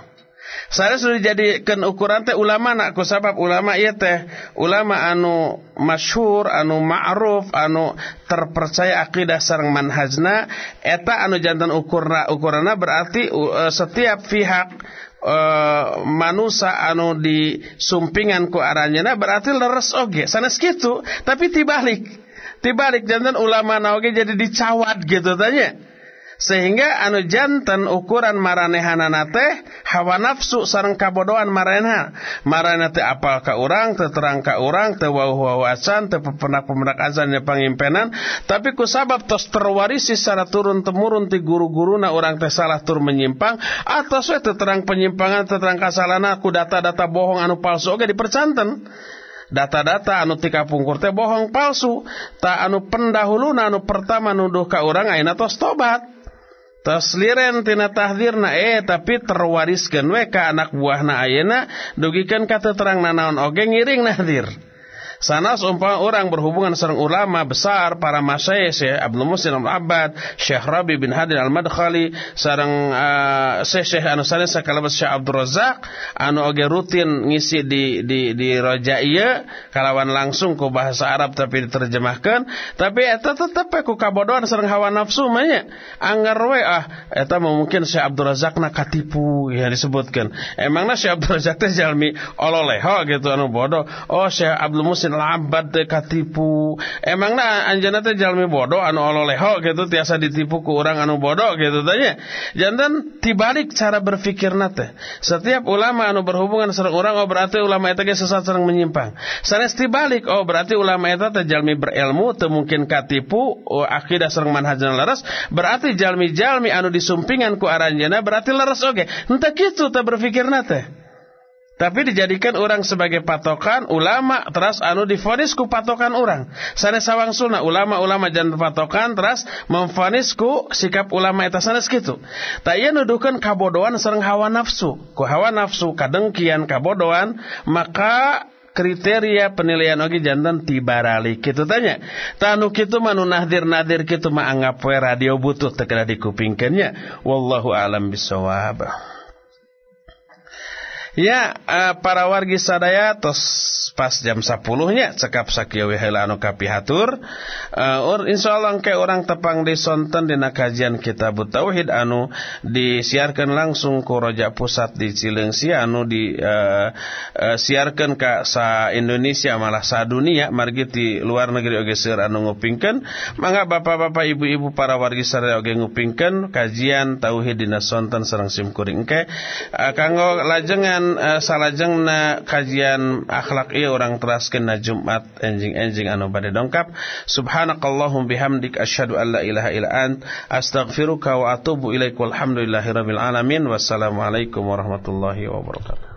Saya sudah dijadikan ukuran teh ulama nak ku sabab ulama ieu teh ulama anu masyhur anu ma'ruf anu terpercaya akidah sareng manhajna eta anu jantan ukurna ukurana berarti uh, setiap pihak Uh, manusia anu disumpingan ku aranyana berarti leres oge sanes gitu tapi tibalik. Tibalik jantan ulama oge jadi dicawat gitu tanya sehingga anu jantan ukuran maranehanana teh hawa nafsu sareng kabodohan maranehna maranehna teh apal ka urang terang ka urang teu wauh-wauhasan teu pepenak-pepenak azannya pangimpenan. Tapi ku sabab tos terwarisi secara turun temurun ti guru-guruna urang teh salah tur menyimpang atau we terang penyimpangan teu terang kasalana ku data-data bohong anu palsu oge dipercanten. Data-data anu tika pungkur teh bohong palsu. Tak anu pendahuluna anu pertama nuduh ka urang ayeuna tos tobat tasliren tina tahdirna eh tapi terwariskan weka anak buahna ayena dugikan kata terang nanaon oge ngiring nahdir. Sanas umpama orang berhubungan sareng ulama besar para masyayikh Syekh Abdul Musin Al-Abbad, Syekh Rabi bin Hadin Al-Madkhali, sareng uh, Syekh Syekh anu sanes sakalabat Syekh Abdul Razak anu oge rutin ngisi di di di roja ieu kalawan langsung ku bahasa Arab tapi diterjemahkan, tapi eta tetep ku kabodohan sareng hawa nafsu mah. Anggar we ah eta mungkin Syekh Abdul Razak na katipu ya disebutkan. Emangna Syekh Abdul Razak teh jalmi ololeho gitu anu bodoh. Oh Syekh Abdul Musin labad teh katipu. Anjeunna teh jalmi bodoh anu ololeho gitu tiasa ditipu ku urang anu bodoh gitu tanya jantan tibalik cara berfikirna teh. Setiap ulama anu berhubungan sareng urang oh berarti ulama eta ge sesat sareng menyimpang. Sanes tibalik oh berarti ulama teh jalmi berilmu teu mungkin katipu oh, akidah sareng manhajna leres berarti jalmi-jalmi anu disumpingan ku aranjeunna berarti leres oge. Henteu kitu teh berfikirna teh tapi dijadikan orang sebagai patokan ulama terus anu difonisku patokan orang. Sanes sawangsulna ulama-ulama jangan patokan terus memfonisku sikap ulama eta sanes kitu. Tak ieu nuduhkeun kabodohan sareng hawa nafsu. Ku hawa nafsu kadengkian kabodohan maka kriteria penilaian oge jantan tibaralik kitu tanya. Tanu kitu manu nahdir-nahdir kitu mah anggap we radio butut teu dikupingkeunnya. Wallahu alam bisawab. Ya uh, para wargi sadaya tos pas jam 10 nya cekap sakieu heula anu kapihatur. Uh, insyaallah ke orang tepang disonten dina kajian kitab tauhid anu disiarkan langsung ku Roja Pusat di Cileungsi anu di uh, uh, ka sa Indonesia malah sa dunia margi di luar negeri oge seur anu ngupingkeun. Mangga bapak-bapak ibu-ibu para wargi sadaya oge ngupingkeun kajian tauhid dina sonten sareng simkuring engke. Uh, kanggo lajengan uh, salajengna kajian akhlak ieu orang teraskeun na Jumat enjing-enjing anu bade dongkap. Subhanakallahum bihamdik asyhadu an la ilaha illa ant astaghfiruka wa atubu ilaik walhamdulillahirabbil alamin. Wassalamualaikum warahmatullahi wabarakatuh